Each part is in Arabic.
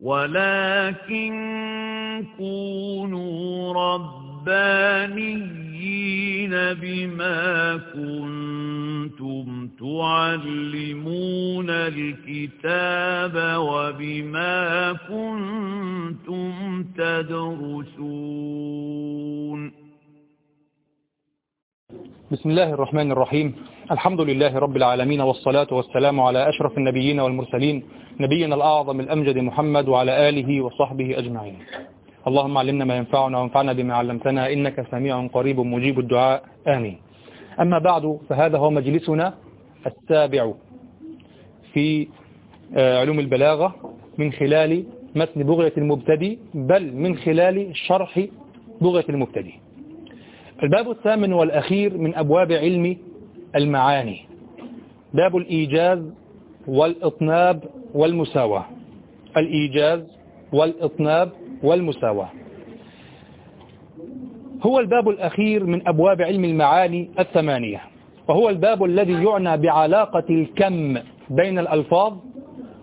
ولكن كونوا ربانيين بما كنتم تعلمون الكتاب وبما كنتم تدرسون بسم الله الرحمن الرحيم. الحمد لله رب العالمين والصلاة والسلام على أشرف النبيين والمرسلين نبينا الأعظم الأمجد محمد وعلى آله وصحبه أجمعين. اللهم علمنا ما ينفعنا وانفعنا بما علمتنا إنك سميع قريب مجيب الدعاء. آمين. أما بعد فهذا هو مجلسنا السابع في علوم البلاغة من خلال متن بغية المبتدي بل من خلال شرح بغية المبتدي الباب الثامن والأخير من أبواب علم المعاني. باب الإيجاز والإطناب والمساواة. الإيجاز والإطناب والمساواة. هو الباب الأخير من أبواب علم المعاني الثمانية. وهو الباب الذي يعنى بعلاقة الكم بين الألفاظ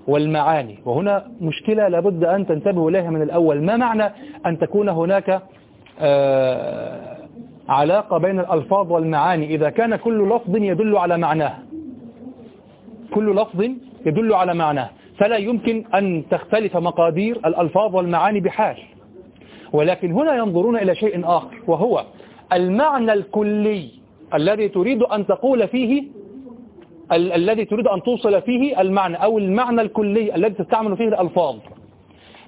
والمعاني. وهنا مشكلة لابد أن تنتبهوا إليها من الأول. ما معنى أن تكون هناك آه علاقة بين الألفاظ والمعاني. إذا كان كل لفظ يدل على معناه. كل لفظ يدل على معناه. فلا يمكن أن تختلف مقادير الألفاظ والمعاني بحال. ولكن هنا ينظرون إلى شيء آخر وهو المعنى الكلي الذي تريد أن تقول فيه ال الذي تريد أن توصل فيه المعنى أو المعنى الكلي الذي تستعمل فيه الألفاظ.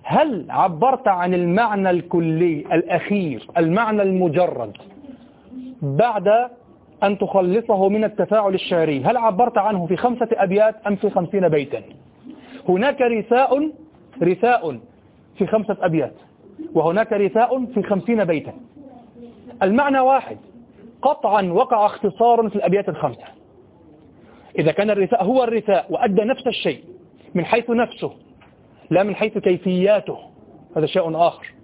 هل عبرت عن المعنى الكلي الأخير المعنى المجرد؟ بعد أن تخلصه من التفاعل الشعري هل عبرت عنه في خمسة أبيات أم في خمسين بيتا؟ هناك رثاء رثاء في خمسة أبيات وهناك رثاء في خمسين بيتا. المعنى واحد قطعا وقع اختصار في الأبيات الخمسة. إذا كان الرثاء هو الرثاء وأدى نفس الشيء من حيث نفسه لا من حيث كيفياته هذا شيء آخر.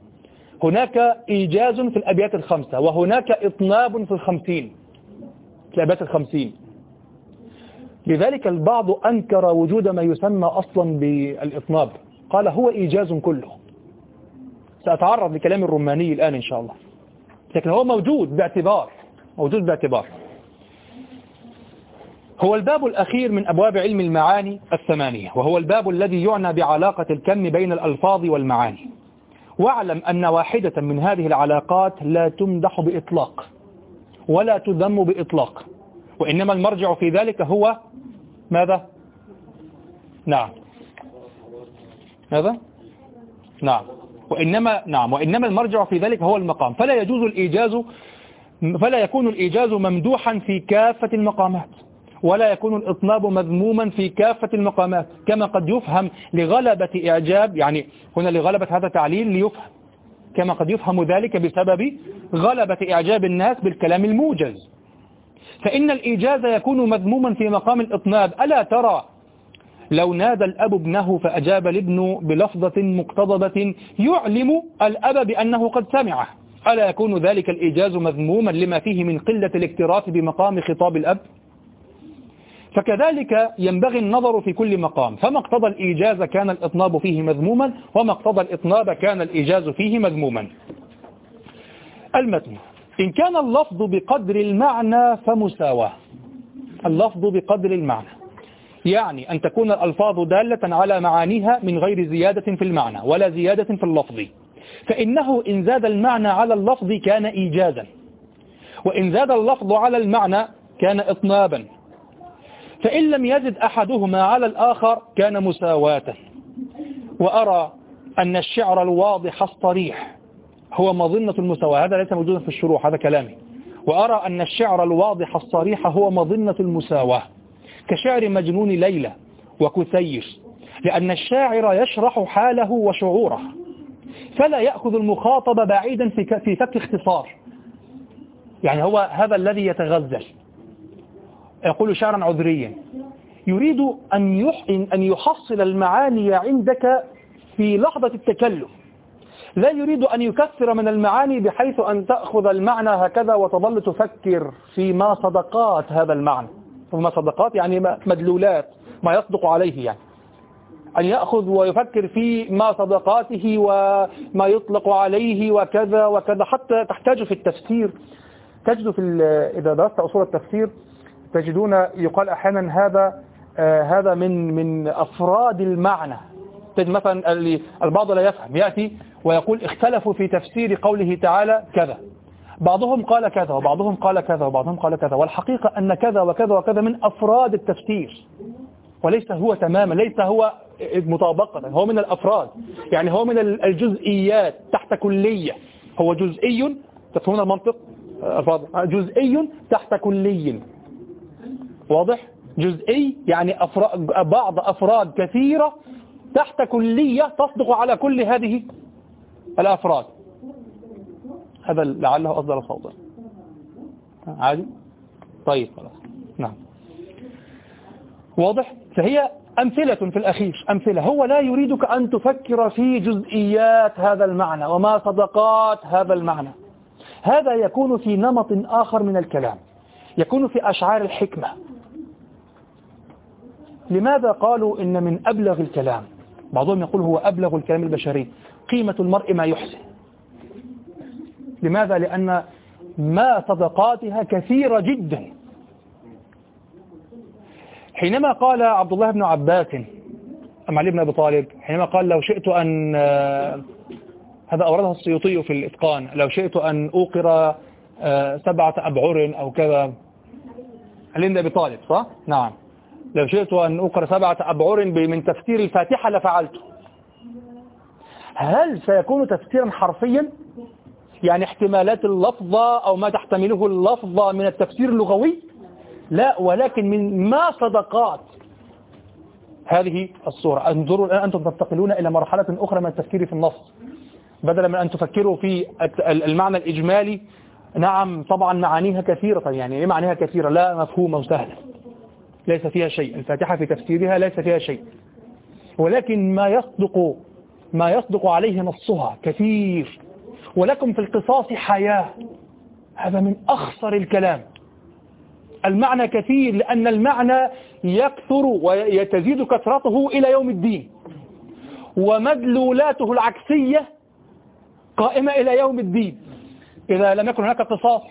هناك إيجاز في الأبيات الخمسة وهناك إطناب في الخمسين في الأبيات الخمسين. لذلك البعض أنكر وجود ما يسمى أصلا بالإطناب. قال هو إيجاز كله. سأتعرض لكلام الرماني الآن إن شاء الله. لكن هو موجود باعتبار موجود باعتبار. هو الباب الأخير من أبواب علم المعاني الثمانية وهو الباب الذي يعنى بعلاقة الكم بين الألفاظ والمعاني. واعلم أن واحدة من هذه العلاقات لا تمدح بإطلاق ولا تذم بإطلاق وإنما المرجع في ذلك هو ماذا؟ نعم. ماذا؟ نعم. وإنما نعم. وإنما المرجع في ذلك هو المقام. فلا يجوز الإيجاز فلا يكون الإيجاز ممدوحا في كافة المقامات. ولا يكون الإطناب مذموما في كافة المقامات كما قد يفهم لغلبة إعجاب يعني هنا لغلبة هذا التعليل ليفهم كما قد يفهم ذلك بسبب غلبة إعجاب الناس بالكلام الموجز. فإن الإيجاز يكون مذموما في مقام الإطناب ألا ترى لو نادى الأب ابنه فأجاب الابن بلفظة مقتضبة يعلم الأب بأنه قد سمعه. ألا يكون ذلك الإيجاز مذموما لما فيه من قلة الاكتراث بمقام خطاب الأب؟ فكذلك ينبغي النظر في كل مقام. فما اقتضى الإيجاز كان الإطناب فيه مذموما وما اقتضى الإطناب كان الإيجاز فيه مذموما. المتن إن كان اللفظ بقدر المعنى فمساواة. اللفظ بقدر المعنى. يعني أن تكون الألفاظ دالة على معانيها من غير زيادة في المعنى ولا زيادة في اللفظ. فإنه إن زاد المعنى على اللفظ كان إيجازا. وإن زاد اللفظ على المعنى كان إطنابا. فإن لم يزد أحدهما على الآخر كان مساواة وأرى أن الشعر الواضح الصريح هو مظنة المساواة. هذا ليس موجودا في الشروح هذا كلامي. وأرى أن الشعر الواضح الصريح هو مظنة المساواة. كشعر مجنون ليلى وكثير لأن الشاعر يشرح حاله وشعوره. فلا يأخذ المخاطب بعيدا في فك اختصار. يعني هو هذا الذي يتغزل. يقول شعرا عذريا. يريد أن أن يحصل المعاني عندك في لحظة التكلم لا يريد أن يكثر من المعاني بحيث أن تأخذ المعنى هكذا وتظل تفكر فيما صدقات هذا المعنى. وما صدقات يعني مدلولات ما يصدق عليه يعني. أن يأخذ ويفكر في ما صدقاته وما يطلق عليه وكذا وكذا. حتى تحتاج في التفسير. تجد في إذا درست أصول التفسير تجدون يقال أحيانا هذا آه هذا من من أفراد المعنى. تجد مثلا البعض لا يفهم يأتي ويقول اختلفوا في تفسير قوله تعالى كذا. بعضهم قال كذا وبعضهم قال كذا وبعضهم قال كذا. والحقيقة أن كذا وكذا وكذا من أفراد التفسير. وليس هو تماما ليس هو مطابقة هو من الأفراد. يعني هو من الجزئيات تحت كلية. هو جزئي تفهمون المنطق؟ جزئي تحت كلي. واضح؟ جزئي يعني أفراد بعض أفراد كثيرة تحت كلية تصدق على كل هذه الأفراد. هذا لعله أصدر صوتا عادي؟ طيب خلاص. نعم. واضح؟ فهي أمثلة في الأخير أمثلة. هو لا يريدك أن تفكر في جزئيات هذا المعنى وما صدقات هذا المعنى. هذا يكون في نمط آخر من الكلام يكون في أشعار الحكمة. لماذا قالوا إن من أبلغ الكلام؟ بعضهم يقول هو أبلغ الكلام البشري. قيمة المرء ما يحسن لماذا؟ لأن ما صدقاتها كثيرة جدا. حينما قال عبد الله بن عباس أم علي بن أبي طالب حينما قال لو شئت أن هذا أوردها السيوطي في الإتقان لو شئت أن أوقر سبعة أبعر أو كذا. علي بن أبي طالب صح؟ نعم. لو شئت أن أوقر سبعة أبعر من تفسير الفاتحة لفعلته هل سيكون تفسيرا حرفيا؟ يعني احتمالات اللفظة أو ما تحتمله اللفظة من التفسير اللغوي؟ لا ولكن من ما صدقات هذه الصورة؟ انظروا الآن أنتم تنتقلون إلى مرحلة أخرى من التفكير في النص. بدلا من أن تفكروا في المعنى الإجمالي نعم طبعا معانيها كثيرة. يعني إيه معانيها كثيرة؟ لا مفهومة وسهلة ليس فيها شيء. الفاتحة في تفسيرها ليس فيها شيء. ولكن ما يصدق ما يصدق عليه نصها كثير. ولكم في القصاص حياة. هذا من أخصر الكلام. المعنى كثير لأن المعنى يكثر ويتزيد كثرته إلى يوم الدين. ومدلولاته العكسية قائمة إلى يوم الدين. إذا لم يكن هناك قصاص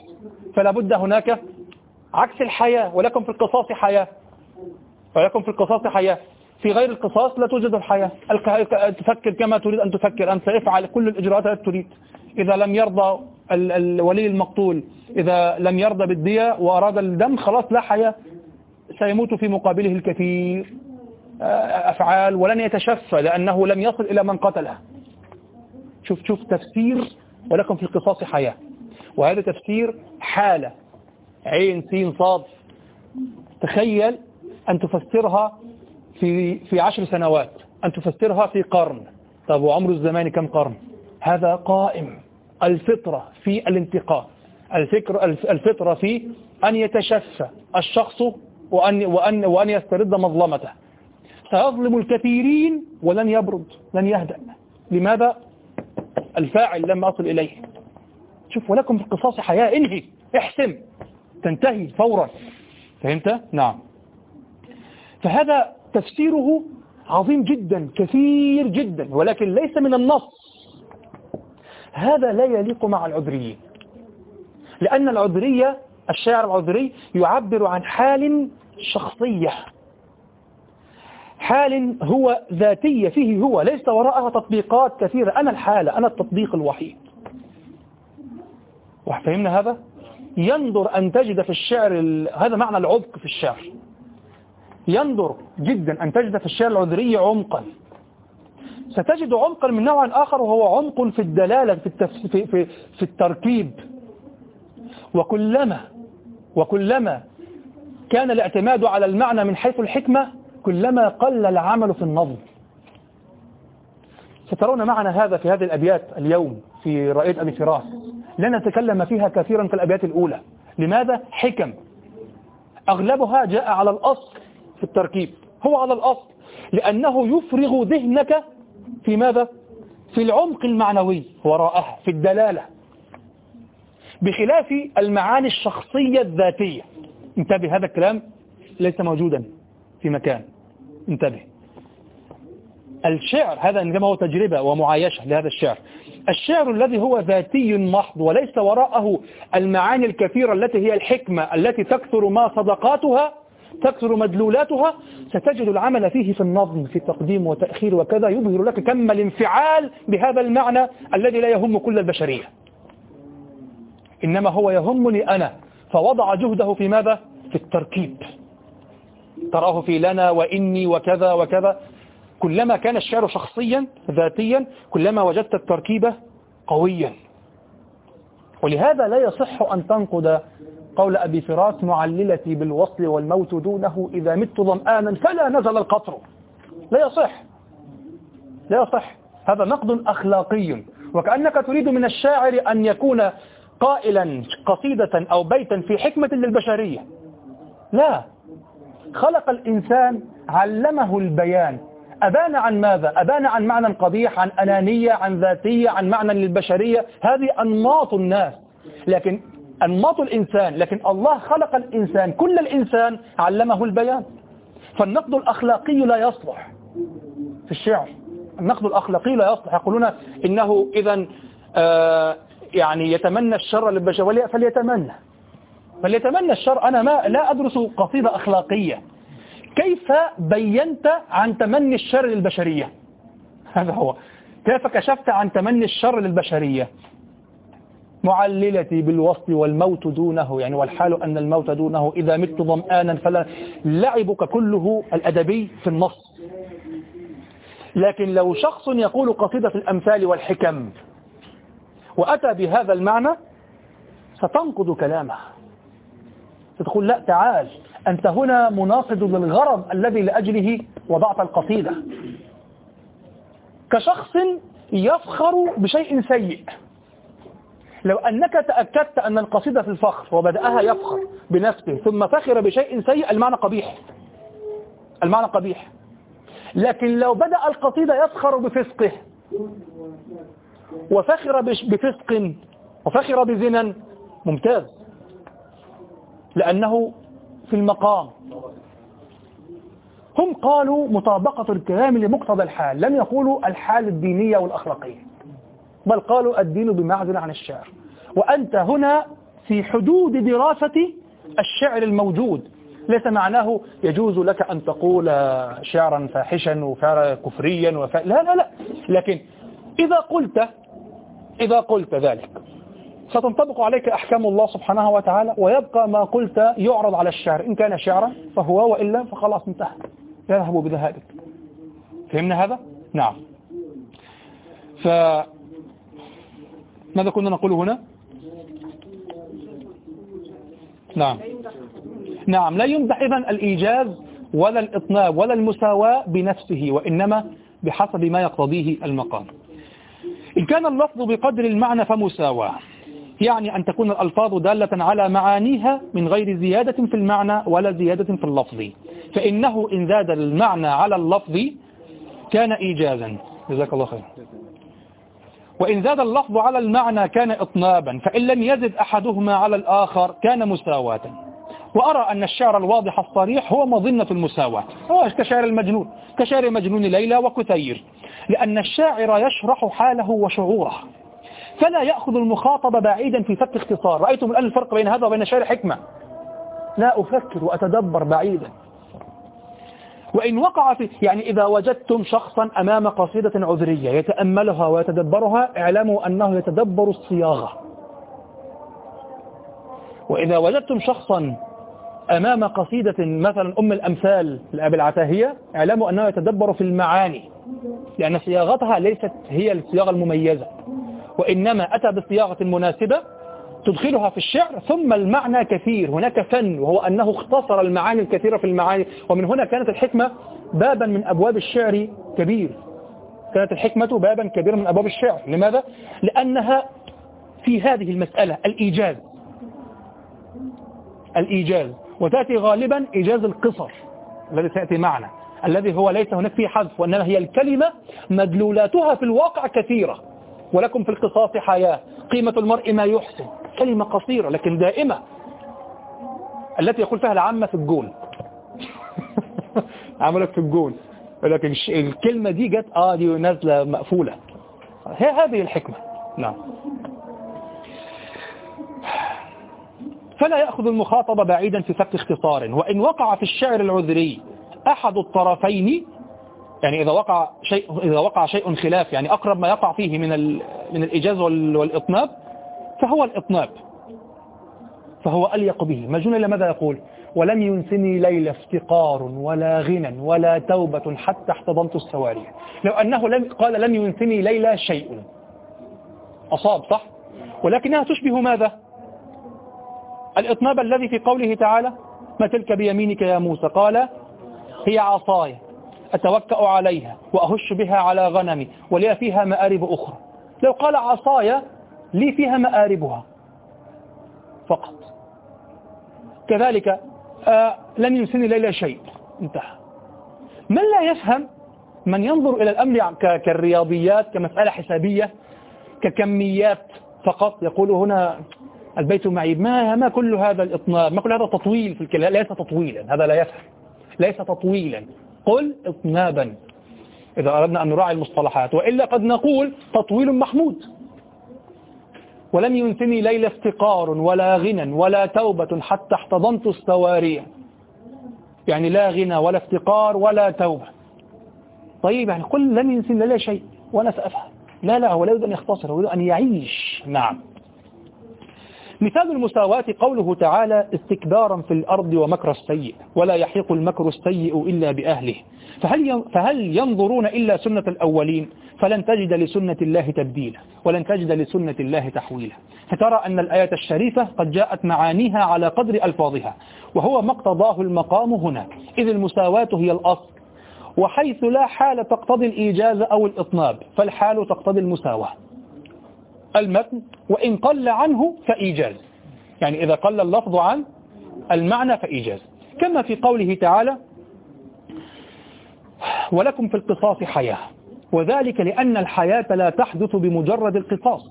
فلا بد هناك عكس الحياة ولكم في القصاص حياة. ولكم في القصاص حياة. في غير القصاص لا توجد الحياة. تفكر كما تريد أن تفكر. أنت افعل كل الإجراءات التي تريد. إذا لم يرضى الولي المقتول إذا لم يرضى بالدية وأراد الدم خلاص لا حياة. سيموت في مقابله الكثير. أفعال ولن يتشفى لأنه لم يصل إلى من قتله. شوف شوف تفسير ولكم في القصاص حياة. وهذا تفسير حالة. عين سين صاد. تخيل أن تفسرها في في عشر سنوات أن تفسرها في قرن. طب وعمر الزمان كم قرن؟ هذا قائم. الفطرة في الانتقام الفكر الفطرة في أن يتشفى الشخص وأن, وأن, وأن يسترد مظلمته. سيظلم الكثيرين ولن يبرد لن يهدأ. لماذا؟ الفاعل لم أصل إليه. شوف ولكم في القصاص حياة. انهي احسم. تنتهي فورا. فهمت؟ نعم. فهذا تفسيره عظيم جدا كثير جدا ولكن ليس من النص. هذا لا يليق مع العذريين لأن العذرية الشاعر العذري يعبر عن حال شخصية. حال هو ذاتية فيه هو ليس وراءها تطبيقات كثيرة. أنا الحالة أنا التطبيق الوحيد. وفهمنا هذا؟ ينظر أن تجد في الشعر هذا معنى العمق في الشعر. ينظر جدا أن تجد في الشعر العذري عمقا. ستجد عمقا من نوع آخر وهو عمق في الدلالة في, التف... في, في, في التركيب. وكلما وكلما كان الاعتماد على المعنى من حيث الحكمة كلما قل العمل في النظم سترون معنا هذا في هذه الأبيات اليوم في رأية أبي فراس. لن نتكلم فيها كثيرا في الأبيات الأولى. لماذا؟ حكم. أغلبها جاء على الأصل في التركيب. هو على الأصل. لأنه يفرغ ذهنك في ماذا؟ في العمق المعنوي وراءها في الدلالة. بخلاف المعاني الشخصية الذاتية. انتبه هذا الكلام ليس موجودا في مكان. انتبه. الشعر هذا إنما هو تجربة ومعايشة لهذا الشعر. الشعر الذي هو ذاتي محض وليس وراءه المعاني الكثيرة التي هي الحكمة التي تكثر ما صدقاتها تكثر مدلولاتها ستجد العمل فيه في النظم في تقديم وتأخير وكذا يظهر لك كم الانفعال بهذا المعنى الذي لا يهم كل البشرية. إنما هو يهمني أنا فوضع جهده في ماذا؟ في التركيب. تراه في لنا وإني وكذا وكذا. كلما كان الشعر شخصيا ذاتيا كلما وجدت التركيبة قويا. ولهذا لا يصح أن تنقد قول أبي فراس معللتي بالوصل والموت دونه إذا مت ظمآنا فلا نزل القطر. لا يصح. لا يصح. هذا نقد أخلاقي. وكأنك تريد من الشاعر أن يكون قائلا قصيدة أو بيتا في حكمة للبشرية. لا. خلق الإنسان علمه البيان. أبان عن ماذا؟ أبان عن معنى قبيح عن أنانية عن ذاتية عن معنى للبشرية. هذه أنماط الناس. لكن أنماط الإنسان لكن الله خلق الإنسان كل الإنسان علمه البيان. فالنقد الأخلاقي لا يصلح في الشعر. النقد الأخلاقي لا يصلح. يقولون إنه إذا آه يعني يتمنى الشر للبشر. فليتمنى. فليتمنى الشر. أنا ما لا أدرس قصيدة أخلاقية. كيف بينت عن تمني الشر للبشرية؟ هذا هو. كيف كشفت عن تمني الشر للبشرية؟ معللتي بالوصل والموت دونه يعني والحال أن الموت دونه إذا مت ظمآنا فلا لعبك كله الأدبي في النص. لكن لو شخص يقول قصيدة الأمثال والحكم وأتى بهذا المعنى ستنقض كلامه. ستقول لا تعال أنت هنا مناقض للغرض الذي لأجله وضعت القصيدة. كشخص يفخر بشيء سيء. لو أنك تأكدت أن القصيدة في الفخر وبدأها يفخر بنفسه ثم فخر بشيء سيء المعنى قبيح. المعنى قبيح. لكن لو بدأ القصيدة يفخر بفسقه وفخر بفسق وفخر بزنا ممتاز. لأنه في المقام. هم قالوا مطابقة الكلام لمقتضى الحال لم يقولوا الحال الدينية والأخلاقية بل قالوا الدين بمعزل عن الشعر. وأنت هنا في حدود دراسة الشعر الموجود ليس معناه يجوز لك أن تقول شعرا فاحشا وفعلا كفريا وف... لا لا لا. لكن إذا قلت إذا قلت ذلك ستنطبق عليك أحكام الله سبحانه وتعالى ويبقى ما قلت يعرض على الشعر إن كان شعرا فهو وإلا فخلاص انتهى. يذهب بذهابك. فهمنا هذا؟ نعم. ف ماذا كنا نقول هنا؟ نعم. نعم لا يمدح إذن الإيجاز ولا الإطناب ولا المساواة بنفسه وإنما بحسب ما يقتضيه المقام. إن كان اللفظ بقدر المعنى فمساواة. يعني أن تكون الألفاظ دالة على معانيها من غير زيادة في المعنى ولا زيادة في اللفظ. فإنه إن زاد المعنى على اللفظ كان إيجازا. جزاك الله خير وإن زاد اللفظ على المعنى كان إطنابا. فإن لم يزد أحدهما على الآخر كان مساواة. وأرى أن الشعر الواضح الصريح هو مظنة المساواة. هو كشعر المجنون. كشعر مجنون ليلى وكثير. لأن الشاعر يشرح حاله وشعوره. فلا يأخذ المخاطب بعيدا في فك اختصار. رأيتم الآن الفرق بين هذا وبين شعر حكمة. لا أفكر وأتدبر بعيدا. وإن وقع في يعني إذا وجدتم شخصا أمام قصيدة عذرية يتأملها ويتدبرها اعلموا أنه يتدبر الصياغة. وإذا وجدتم شخصا أمام قصيدة مثلا أم الأمثال لأبي العتاهية اعلموا أنه يتدبر في المعاني لأن صياغتها ليست هي الصياغة المميزة. وإنما أتى بالصياغة مناسبة تدخلها في الشعر ثم المعنى كثير هناك فن وهو أنه اختصر المعاني الكثيرة في المعاني ومن هنا كانت الحكمة بابا من أبواب الشعر كبير. كانت الحكمة بابا كبيرا من أبواب الشعر. لماذا؟ لأنها في هذه المسألة الإيجاز. الإيجاز. وتأتي غالبا إيجاز القصر الذي سيأتي معنا الذي هو ليس هناك فيه حذف وإنما هي الكلمة مدلولاتها في الواقع كثيرة. ولكم في القصاص حياة. قيمة المرء ما يحسن. كلمة قصيرة لكن دائمة. التي يقول فيها العامة في الجون. عملك في الجون. لكن الكلمة دي جت آه دي نازلة مقفولة. هي هذه الحكمة. نعم. فلا يأخذ المخاطب بعيدا في فك اختصار. وإن وقع في الشعر العذري أحد الطرفين يعني إذا وقع شيء إذا وقع شيء خلاف يعني أقرب ما يقع فيه من من الإيجاز والإطناب فهو الإطناب. فهو أليق به. مجنون إلى ماذا يقول؟ ولم ينسني ليل افتقار ولا غنى ولا توبة حتى احتضنت السواري. لو أنه لم قال لم ينسني ليلى شيء. أصاب صح؟ ولكنها تشبه ماذا؟ الإطناب الذي في قوله تعالى ما تلك بيمينك يا موسى؟ قال هي عصاي. أتوكأ عليها وأهش بها على غنمي ولي فيها مآرب أخرى. لو قال عصاي لي فيها مآربها فقط. كذلك آه لن ينسني ليلة شيء. انتهى. من لا يفهم من ينظر إلى الأمر كالرياضيات كمسألة حسابية ككميات فقط. يقول هنا البيت معيب. ما ما كل هذا الإطناب ما كل هذا تطويل في الكلام؟ ليس تطويلا. هذا لا يفهم. ليس تطويلا. قل إطنابا إذا أردنا أن نراعي المصطلحات وإلا قد نقول تطويل محمود. ولم ينثني ليل افتقار ولا غنى ولا توبة حتى احتضنت السوارية يعني لا غنى ولا افتقار ولا توبة. طيب يعني قل لم ينثني ليلة شيء ولا سأفهم. لا لا هو لا يريد أن يختصر هو يريد أن يعيش. نعم. مثال المساواة قوله تعالى استكبارا في الأرض ومكر السيء ولا يحيق المكر السيء إلا بأهله. فهل فهل ينظرون إلا سنة الأولين؟ فلن تجد لسنة الله تبديلا ولن تجد لسنة الله تحويلا. فترى أن الآية الشريفة قد جاءت معانيها على قدر ألفاظها وهو ما اقتضاه المقام هنا. إذ المساواة هي الأصل. وحيث لا حال تقتضي الإيجاز أو الإطناب فالحال تقتضي المساواة. المتن وإن قل عنه فإيجاز. يعني إذا قل اللفظ عن المعنى فإيجاز. كما في قوله تعالى ولكم في القصاص حياة وذلك لأن الحياة لا تحدث بمجرد القصاص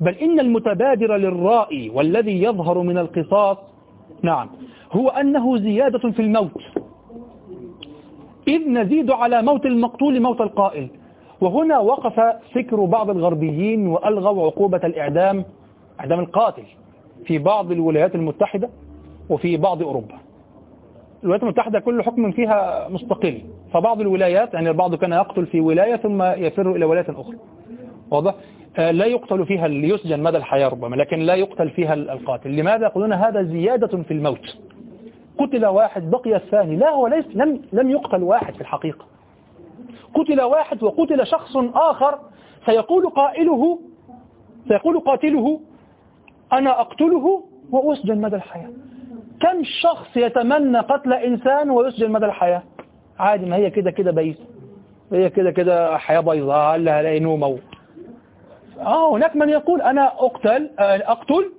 بل إن المتبادر للرائي والذي يظهر من القصاص نعم هو أنه زيادة في الموت. إذ نزيد على موت المقتول موت القائل وهنا وقف فكر بعض الغربيين وألغوا عقوبة الإعدام إعدام القاتل في بعض الولايات المتحدة وفي بعض أوروبا. الولايات المتحدة كل حكم فيها مستقل. فبعض الولايات يعني البعض كان يقتل في ولاية ثم يفر إلى ولاية أخرى. واضح؟ آه، لا يقتل فيها ليسجن مدى الحياة ربما لكن لا يقتل فيها القاتل. لماذا يقولون هذا زيادة في الموت؟ قتل واحد بقي الثاني. لا هو ليس لم لم يقتل واحد في الحقيقة. قتل واحد وقتل شخص آخر سيقول قائله سيقول قاتله أنا أقتله وأسجن مدى الحياة. كم شخص يتمنى قتل إنسان ويسجن مدى الحياة؟ عادي ما هي كده كده بيس. هي كده كده حياة بيضاء لها لا نوم آه هناك من يقول أنا أقتل أقتل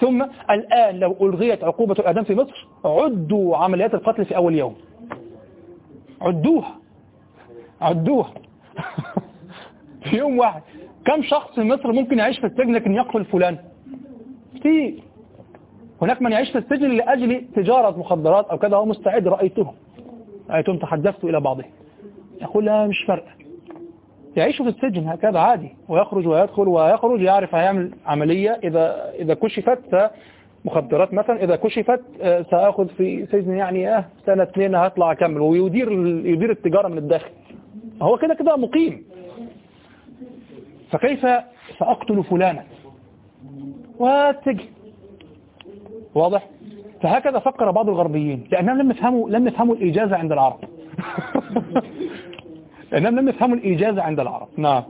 ثم الآن لو ألغيت عقوبة الأدم في مصر عدوا عمليات القتل في أول يوم. عدوها. عدوها. في يوم واحد. كم شخص في مصر ممكن يعيش في السجن لكن يقتل فلان؟ كثير هناك من يعيش في السجن لأجل تجارة مخدرات أو كذا هو مستعد رأيتهم رأيتهم تحدثت إلى بعضهم. يقول لا مش فرق يعيش في السجن هكذا عادي. ويخرج ويدخل ويخرج يعرف هيعمل عملية. إذا إذا كشفت مخدرات مثلا إذا كشفت آه، سأخذ في سجن يعني آه سنة اثنين هطلع أكمل. ويدير يدير التجارة من الداخل. هو كده كده مقيم. فكيف سأقتل فلانا؟ واتجه واضح؟ فهكذا فكر بعض الغربيين لأنهم لم يفهموا لم يفهموا الإجازة عند العرب. لأنهم لم يفهموا الإجازة عند العرب. نعم.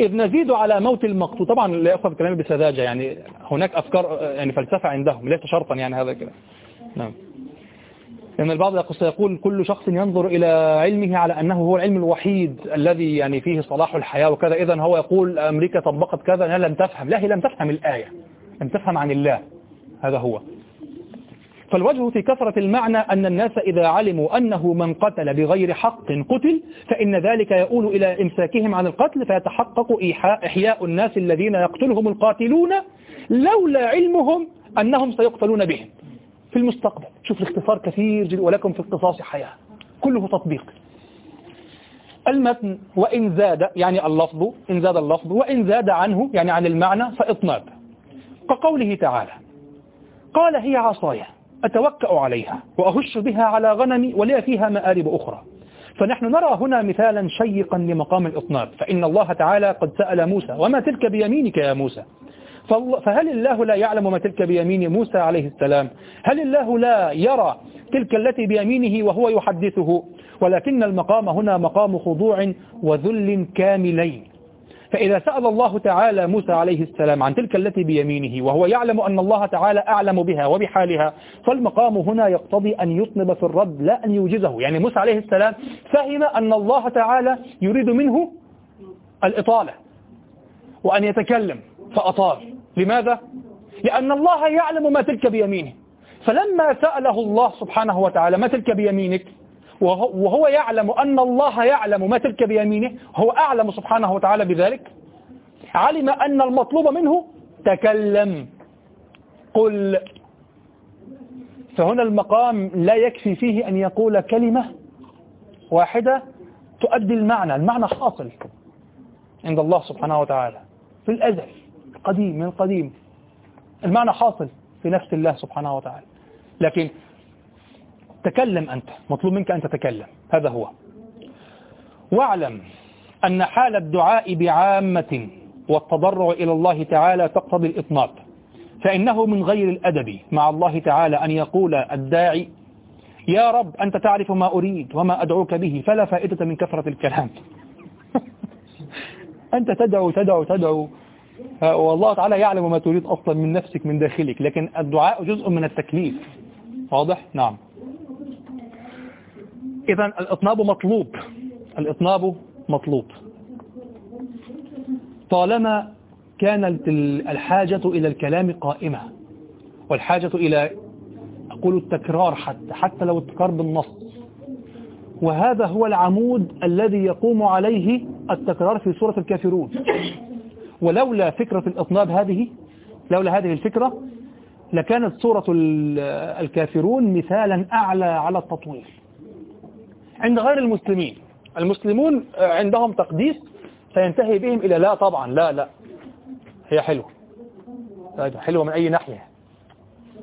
إذ نزيد على موت المقتول. طبعا لا يأخذ كلامي بسذاجة يعني هناك أفكار يعني فلسفة عندهم ليس شرطا يعني هذا كده. نعم. لأن البعض سيقول كل شخص ينظر إلى علمه على أنه هو العلم الوحيد الذي يعني فيه صلاح الحياة وكذا. إذا هو يقول أمريكا طبقت كذا لم تفهم. لا هي لم تفهم الآية لم تفهم عن الله. هذا هو. فالوجه في كثرة المعنى أن الناس إذا علموا أنه من قتل بغير حق قتل فإن ذلك يؤول إلى إمساكهم عن القتل فيتحقق إحياء الناس الذين يقتلهم القاتلون لولا علمهم أنهم سيقتلون بهم. في المستقبل. شوف الاختصار كثير جدا ولكم في القصاص حياة. كله تطبيق. المتن وإن زاد يعني اللفظ إن زاد اللفظ وإن زاد عنه يعني عن المعنى فإطناب. كقوله تعالى قال هي عصاي أتوكأ عليها وأهش بها على غنمي ولي فيها مآرب أخرى. فنحن نرى هنا مثالا شيقا لمقام الإطناب. فإن الله تعالى قد سأل موسى وما تلك بيمينك يا موسى؟ فهل الله لا يعلم ما تلك بيمين موسى عليه السلام؟ هل الله لا يرى تلك التي بيمينه وهو يحدثه؟ ولكن المقام هنا مقام خضوع وذل كاملين. فإذا سأل الله تعالى موسى عليه السلام عن تلك التي بيمينه وهو يعلم أن الله تعالى أعلم بها وبحالها فالمقام هنا يقتضي أن يطنب في الرد لا أن يوجزه. يعني موسى عليه السلام فهم أن الله تعالى يريد منه الإطالة وأن يتكلم. فأطال. لماذا؟ لأن الله يعلم ما تلك بيمينه. فلما سأله الله سبحانه وتعالى ما تلك بيمينك وهو يعلم أن الله يعلم ما تلك بيمينه هو أعلم سبحانه وتعالى بذلك. علم أن المطلوب منه تكلم. قل فهنا المقام لا يكفي فيه أن يقول كلمة واحدة تؤدي المعنى المعنى حاصل عند الله سبحانه وتعالى. في الأزل. قديم من قديم المعنى حاصل في نفس الله سبحانه وتعالى. لكن تكلم أنت مطلوب منك أن تتكلم. هذا هو. واعلم أن حال الدعاء بعامة والتضرع إلى الله تعالى تقتضي الإطناب. فإنه من غير الأدب مع الله تعالى أن يقول الداعي يا رب أنت تعرف ما أريد وما أدعوك به فلا فائدة من كثرة الكلام. أنت تدعو تدعو تدعو. والله تعالى يعلم ما تريد أصلا من نفسك من داخلك لكن الدعاء جزء من التكليف. واضح؟ نعم. إذا الإطناب مطلوب. الإطناب مطلوب. طالما كانت الحاجة إلى الكلام قائمة والحاجة إلى أقول التكرار حتى حتى لو التكرار بالنص. وهذا هو العمود الذي يقوم عليه التكرار في سورة الكافرون. ولولا فكرة الإطناب هذه لولا هذه الفكرة لكانت سورة الكافرون مثالا أعلى على التطوير عند غير المسلمين. المسلمون عندهم تقديس سينتهي بهم إلى لا طبعا لا لا. هي حلوة. حلوة من أي ناحية؟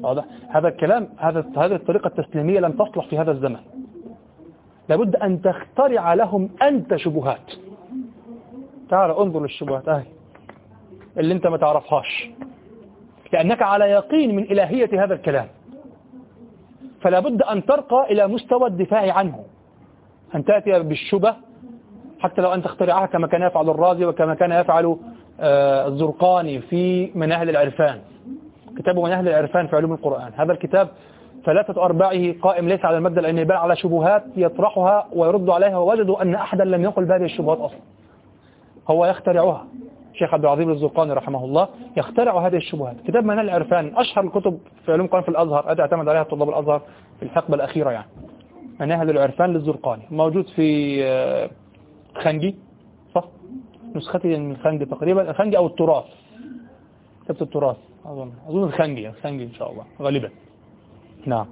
واضح. هذا الكلام هذا هذه الطريقة التسليمية لم تصلح في هذا الزمن. لابد أن تخترع لهم أنت شبهات. تعال انظر للشبهات. أهي اللي انت ما تعرفهاش. لأنك على يقين من إلهية هذا الكلام. فلا بد أن ترقى إلى مستوى الدفاع عنه. أن تأتي بالشبه حتى لو أن تخترعها كما كان يفعل الرازي وكما كان يفعل الزرقاني في مناهل العرفان. كتاب مناهل العرفان في علوم القرآن. هذا الكتاب ثلاثة أرباعه قائم ليس على المادة العلمية بل على شبهات يطرحها ويرد عليها ووجدوا أن أحدا لم يقل بهذه الشبهات أصلا. هو يخترعها. شيخ عبد العظيم الزرقاني رحمه الله يخترع هذه الشبهات. كتاب منال العرفان أشهر الكتب في علوم القرآن في الأزهر أدى اعتمد عليها طلاب الأزهر في الحقبة الأخيرة يعني. مناهل العرفان للزرقاني. موجود في خنجي صح؟ نسختي من الخنجي تقريبا الخنجي أو التراث. كتابة التراث أظن. أظن الخنجي الخنجي إن شاء الله غالبا. نعم.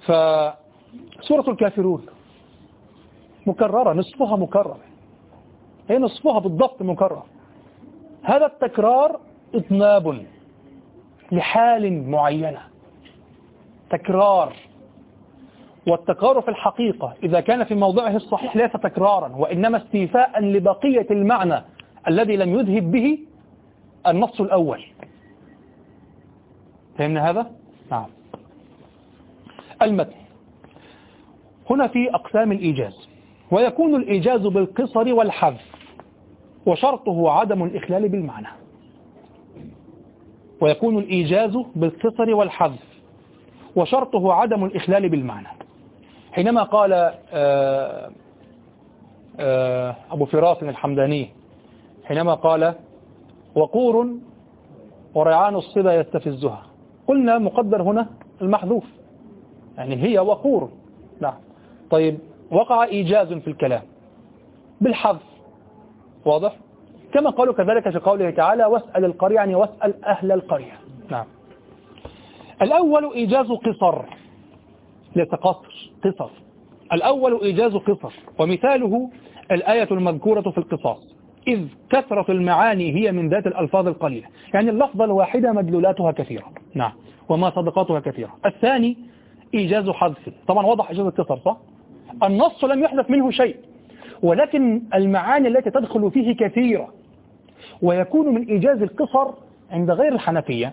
فسورة الكافرون. مكررة نصفها مكرر هي نصفها بالضبط مكرر. هذا التكرار إطناب لحال معينة. تكرار. والتكرار في الحقيقة إذا كان في موضعه الصحيح ليس تكرارا وإنما استيفاء لبقية المعنى الذي لم يذهب به النص الأول. فهمنا هذا؟ نعم. المتن. هنا في أقسام الإيجاز ويكون الإيجاز بالقصر والحذف. وشرطه عدم الإخلال بالمعنى. ويكون الإيجاز بالقصر والحذف. وشرطه عدم الإخلال بالمعنى. حينما قال آآ آآ أبو فراس الحمداني حينما قال وقور وريعان الصبا يستفزها. قلنا مقدر هنا المحذوف. يعني هي وقور. نعم. طيب وقع إيجاز في الكلام. بالحذف. واضح؟ كما قالوا كذلك في قوله تعالى واسأل القرية يعني واسأل أهل القرية. نعم. الأول إيجاز قصر. ليس قصر. قصر الأول إيجاز قصر. ومثاله الآية المذكورة في القصاص. إذ كثرة المعاني هي من ذات الألفاظ القليلة. يعني اللفظة الواحدة مدلولاتها كثيرة. نعم. وما صدقاتها كثيرة. الثاني إيجاز حذف. طبعا وضح إيجاز القصر صح؟ النص لم يحدث منه شيء. ولكن المعاني التي تدخل فيه كثيرة. ويكون من إيجاز القصر عند غير الحنفية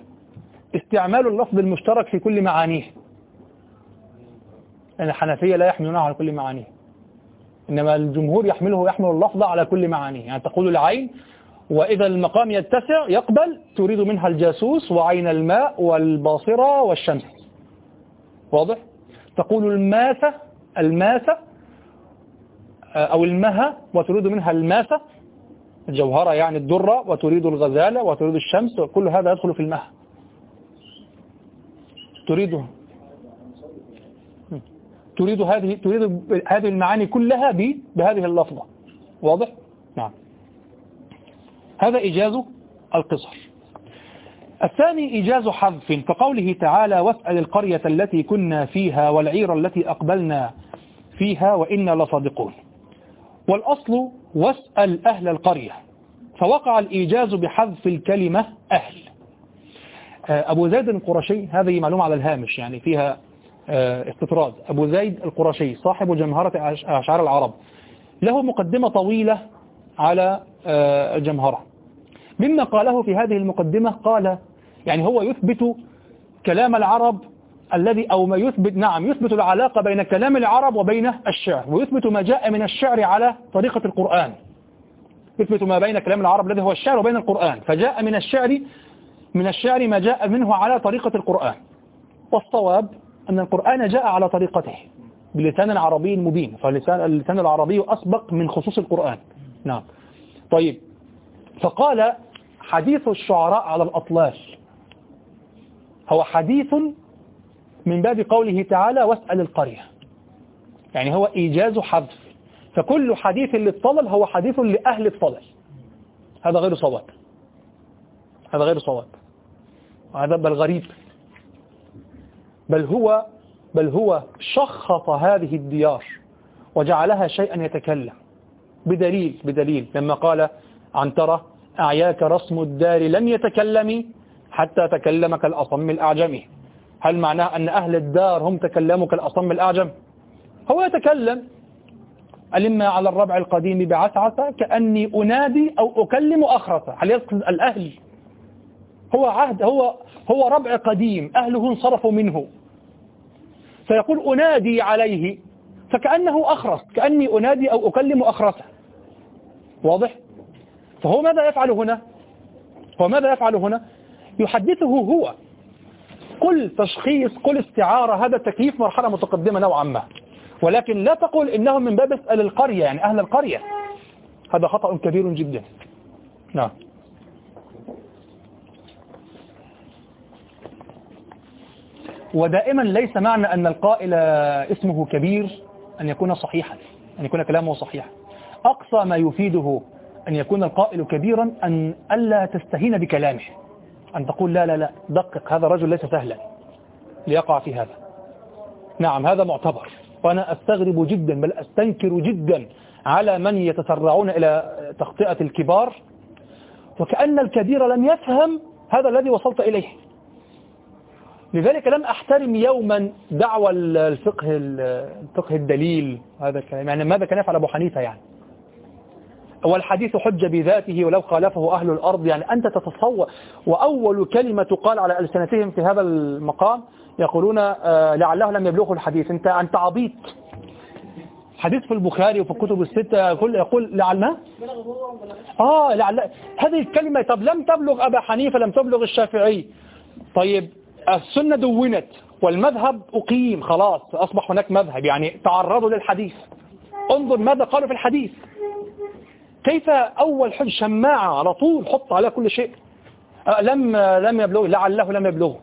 استعمال اللفظ المشترك في كل معانيه. لأن الحنفية لا يحملونه على كل معانيه. إنما الجمهور يحمله يحمل اللفظ على كل معانيه. يعني تقول العين وإذا المقام يتسع يقبل تريد منها الجاسوس وعين الماء والباصرة والشمس. واضح؟ تقول الماسة الماسة أو المها وتريد منها الماسة الجوهرة يعني الدرة وتريد الغزالة وتريد الشمس وكل هذا يدخل في المها. تريد تريد هذه تريد هذه المعاني كلها بهذه اللفظة. واضح؟ نعم. هذا إيجاز القصر. الثاني إيجاز حذف كقوله تعالى واسأل القرية التي كنا فيها والعير التي أقبلنا فيها وإنا لصادقون. والأصل واسأل أهل القرية فوقع الإيجاز بحذف الكلمة أهل. أبو زيد القرشي هذه معلومة على الهامش يعني فيها استطراد. أبو زيد القرشي صاحب جمهرة أشعار العرب له مقدمة طويلة على الجمهرة. مما قاله في هذه المقدمة قال يعني هو يثبت كلام العرب الذي أو ما يثبت نعم يثبت العلاقة بين كلام العرب وبين الشعر ويثبت ما جاء من الشعر على طريقة القرآن. يثبت ما بين كلام العرب الذي هو الشعر وبين القرآن. فجاء من الشعر من الشعر ما جاء منه على طريقة القرآن. والصواب أن القرآن جاء على طريقته. بلسان عربي مبين فاللسان اللسان العربي أسبق من خصوص القرآن. نعم. طيب. فقال حديث الشعراء على الأطلال. هو حديث من باب قوله تعالى واسأل القرية. يعني هو إيجاز حذف. فكل حديث للطلل هو حديث لأهل الطلل هذا غير صواب. هذا غير صواب. وهذا بل غريب. بل هو بل هو شخص هذه الديار وجعلها شيئا يتكلم. بدليل بدليل. لما قال عن ترى أعياك رسم الدار لم يتكلم حتى تكلم كالأصم الأعجمي. هل معناه أن أهل الدار هم تكلموا كالأصم الأعجم؟ هو يتكلم. ألما على الربع القديم بعسعسة كأني أنادي أو أكلم أخرسة هل يقصد الأهل؟ هو عهد هو هو ربع قديم. أهله انصرفوا منه. فيقول أنادي عليه. فكأنه أخرس. كأني أنادي أو أكلم أخرسه واضح؟ فهو ماذا يفعل هنا؟ هو ماذا يفعل هنا؟ يحدثه هو. كل تشخيص كل استعارة هذا تكييف مرحلة متقدمة نوعا ما. ولكن لا تقول إنهم من باب اسأل القرية يعني أهل القرية. هذا خطأ كبير جدا. نعم. ودائما ليس معنى أن القائل اسمه كبير أن يكون صحيحا أن يكون كلامه صحيحا أقصى ما يفيده أن يكون القائل كبيرا أن ألا تستهين بكلامه. أن تقول لا لا لا دقق هذا الرجل ليس سهلا ليقع في هذا. نعم هذا معتبر. وأنا أستغرب جدا بل أستنكر جدا على من يتسرعون إلى تخطئة الكبار. وكأن الكبير لم يفهم هذا الذي وصلت إليه. لذلك لم أحترم يوما دعوى الفقه الفقه الدليل. هذا الكلام يعني ماذا كان يفعل أبو حنيفة يعني؟ والحديث حج بذاته ولو خالفه أهل الأرض. يعني أنت تتصور وأول كلمة تقال على ألسنتهم في هذا المقام يقولون لعله لم يبلغه الحديث. أنت أنت عبيط. حديث في البخاري وفي الكتب الستة يقول, يقول لعل آه لعل. هذه الكلمة طب لم تبلغ أبا حنيفة لم تبلغ الشافعي. طيب السنة دونت والمذهب أقيم. خلاص أصبح هناك مذهب. يعني تعرضوا للحديث. انظر ماذا قالوا في الحديث. كيف أول حج شماعة على طول حط على كل شيء؟ لم لم يبلغ لعله لم يبلغه.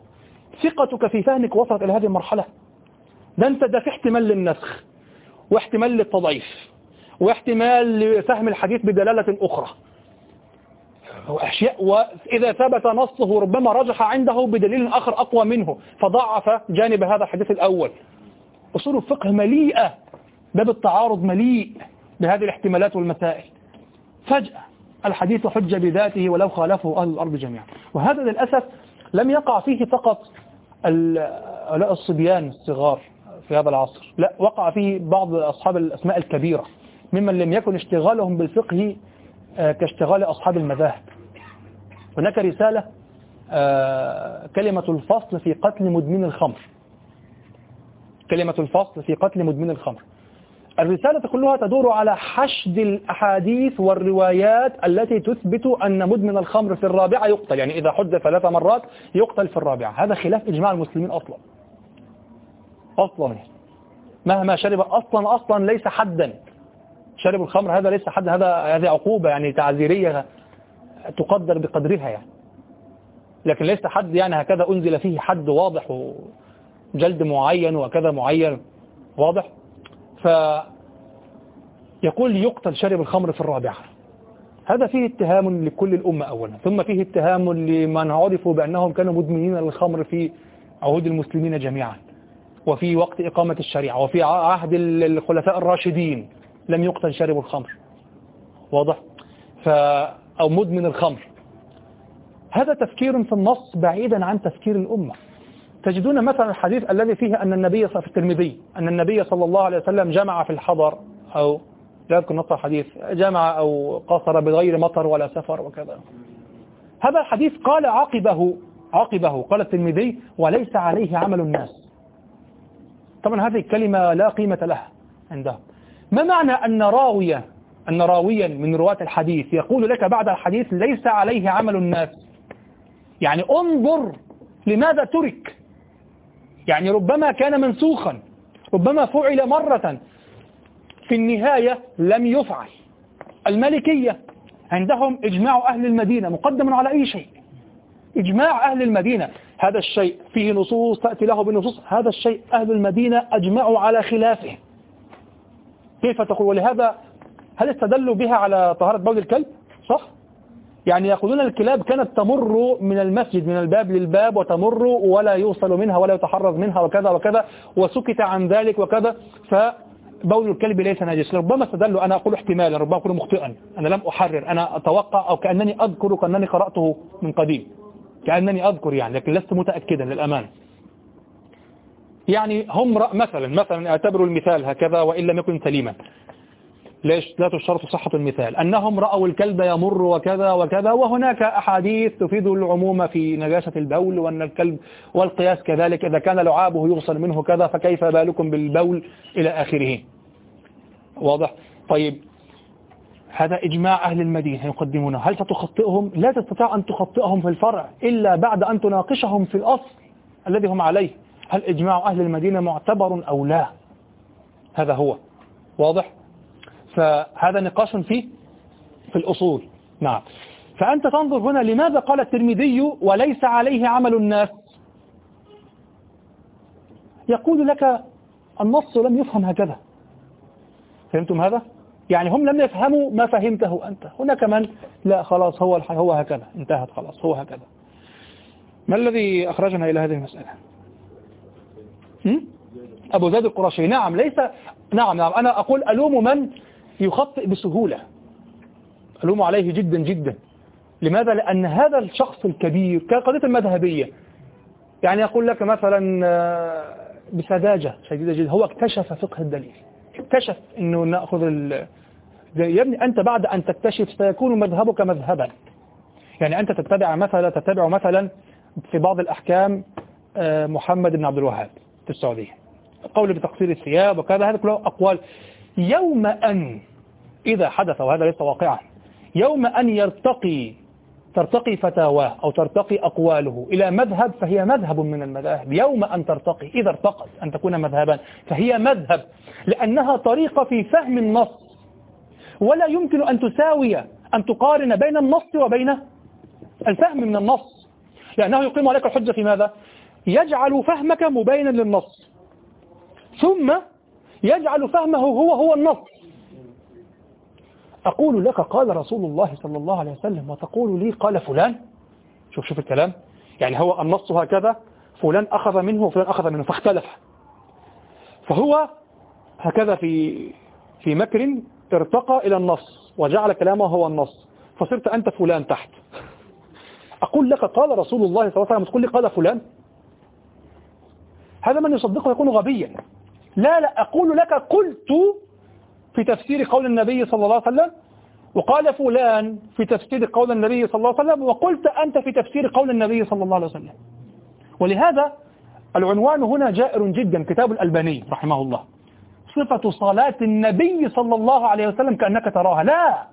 ثقتك في فهمك وصلت إلى هذه المرحلة. ده أنت ده في احتمال للنسخ واحتمال للتضعيف واحتمال لفهم الحديث بدلالة أخرى. وأشياء وإذا ثبت نصه ربما رجح عنده بدليل آخر أقوى منه فضعف جانب هذا الحديث الأول. أصول الفقه مليئة باب التعارض مليء بهذه الاحتمالات والمسائل. فجأة الحديث حجة بذاته ولو خالفه أهل الأرض جميعا. وهذا للأسف لم يقع فيه فقط الصبيان الصغار في هذا العصر. لا وقع فيه بعض أصحاب الأسماء الكبيرة ممن لم يكن اشتغالهم بالفقه آه، كاشتغال أصحاب المذاهب. هناك رسالة آه، كلمة الفصل في قتل مدمن الخمر. كلمة الفصل في قتل مدمن الخمر. الرسالة كلها تدور على حشد الأحاديث والروايات التي تثبت أن مدمن الخمر في الرابعة يقتل. يعني إذا حد ثلاث مرات يقتل في الرابعة. هذا خلاف إجماع المسلمين أصلا. أصلا. مهما شرب أصلا أصلا ليس حدا. شرب الخمر هذا ليس حد هذا هذه عقوبة يعني تعذيرية تقدر بقدرها يعني. لكن ليس حد يعني هكذا أنزل فيه حد واضح وجلد معين وكذا معين واضح. فيقول يقتل شارب الخمر في الرابعة. هذا فيه اتهام لكل الأمة أولا. ثم فيه اتهام لمن عرفوا بأنهم كانوا مدمنين للخمر في عهود المسلمين جميعا. وفي وقت إقامة الشريعة وفي عهد الخلفاء الراشدين لم يقتل شارب الخمر. واضح؟ ف أو مدمن الخمر. هذا تفكير في النص بعيدا عن تفكير الأمة. تجدون مثلا الحديث الذي فيه أن النبي في الترمذي أن النبي صلى الله عليه وسلم جمع في الحضر أو لا يذكر نص الحديث جمع أو قصر بغير مطر ولا سفر وكذا. هذا الحديث قال عقبه عقبه قال الترمذي وليس عليه عمل الناس. طبعا هذه الكلمة لا قيمة لها عندهم. ما معنى أن راوية أن راويا من رواة الحديث يقول لك بعد الحديث ليس عليه عمل الناس؟ يعني انظر لماذا ترك يعني ربما كان منسوخا ربما فعل مرة في النهاية لم يفعل. الملكية عندهم إجماع أهل المدينة مقدم على أي شيء؟ إجماع أهل المدينة. هذا الشيء فيه نصوص تأتي له بنصوص. هذا الشيء أهل المدينة أجمعوا على خلافه. كيف تقول؟ ولهذا هل استدلوا بها على طهارة بول الكلب؟ صح؟ يعني يقولون الكلاب كانت تمر من المسجد من الباب للباب وتمر ولا يوصل منها ولا يتحرز منها وكذا وكذا وسكت عن ذلك وكذا فبول الكلب ليس نجس ربما استدلوا أنا أقول احتمالا ربما أقول مخطئا أنا لم أحرر أنا أتوقع أو كأنني أذكر كأنني قرأته من قديم كأنني أذكر يعني لكن لست متأكدا للأمان. يعني هم مثلا مثلا اعتبروا المثال هكذا وإن لم يكن سليما. ليش لا تشترط صحة المثال؟ أنهم رأوا الكلب يمر وكذا وكذا وهناك أحاديث تفيد العموم في نجاسة البول وأن الكلب والقياس كذلك إذا كان لعابه يوصل منه كذا فكيف بالكم بالبول إلى آخره؟ واضح؟ طيب هذا إجماع أهل المدينة يقدمونه. هل ستخطئهم؟ لا تستطيع أن تخطئهم في الفرع إلا بعد أن تناقشهم في الأصل الذي هم عليه. هل إجماع أهل المدينة معتبر أو لا؟ هذا هو. واضح؟ فهذا نقاش فيه في الأصول. نعم. فأنت تنظر هنا لماذا قال الترمذي وليس عليه عمل الناس؟ يقول لك النص لم يفهم هكذا. فهمتم هذا؟ يعني هم لم يفهموا ما فهمته أنت. هناك من لا خلاص هو هو هكذا. انتهت خلاص. هو هكذا. ما الذي أخرجنا إلى هذه المسألة؟ أبو زيد القرشي. نعم ليس. نعم نعم. أنا أقول ألوم من يخطئ بسهولة. ألوم عليه جدا جدا. لماذا؟ لأن هذا الشخص الكبير كقضية المذهبية يعني يقول لك مثلا آه، بسذاجة شديدة جدا هو اكتشف فقه الدليل. اكتشف أنه نأخذ ال... يا ابني أنت بعد أن تكتشف سيكون مذهبك مذهبا. يعني أنت تتبع مثلا تتبع مثلا في بعض الأحكام آه، محمد بن عبد الوهاب في السعودية. قول بتقصير الثياب وكذا هذا كله أقوال. يوم أن إذا حدث وهذا ليس واقعا. يوم أن يرتقي ترتقي فتاواه أو ترتقي أقواله إلى مذهب فهي مذهب من المذاهب. يوم أن ترتقي إذا ارتقت أن تكون مذهبا فهي مذهب. لأنها طريقة في فهم النص. ولا يمكن أن تساوي أن تقارن بين النص وبين الفهم من النص. لأنه يقيم عليك الحجة في ماذا؟ يجعل فهمك مبينا للنص. ثم يجعل فهمه هو هو النص. أقول لك قال رسول الله صلى الله عليه وسلم وتقول لي قال فلان. شوف شوف الكلام. يعني هو النص هكذا. فلان أخذ منه وفلان أخذ منه فاختلف. فهو هكذا في في مكر ارتقى إلى النص وجعل كلامه هو النص. فصرت أنت فلان تحت. أقول لك قال رسول الله صلى الله عليه وسلم تقول لي قال فلان. هذا من يصدقه يكون غبيا. لا لا أقول لك قلت في تفسير قول النبي صلى الله عليه وسلم وقال فلان في تفسير قول النبي صلى الله عليه وسلم وقلت أنت في تفسير قول النبي صلى الله عليه وسلم. ولهذا العنوان هنا جائر جدا كتاب الألباني رحمه الله. صفة صلاة النبي صلى الله عليه وسلم كأنك تراها. لا!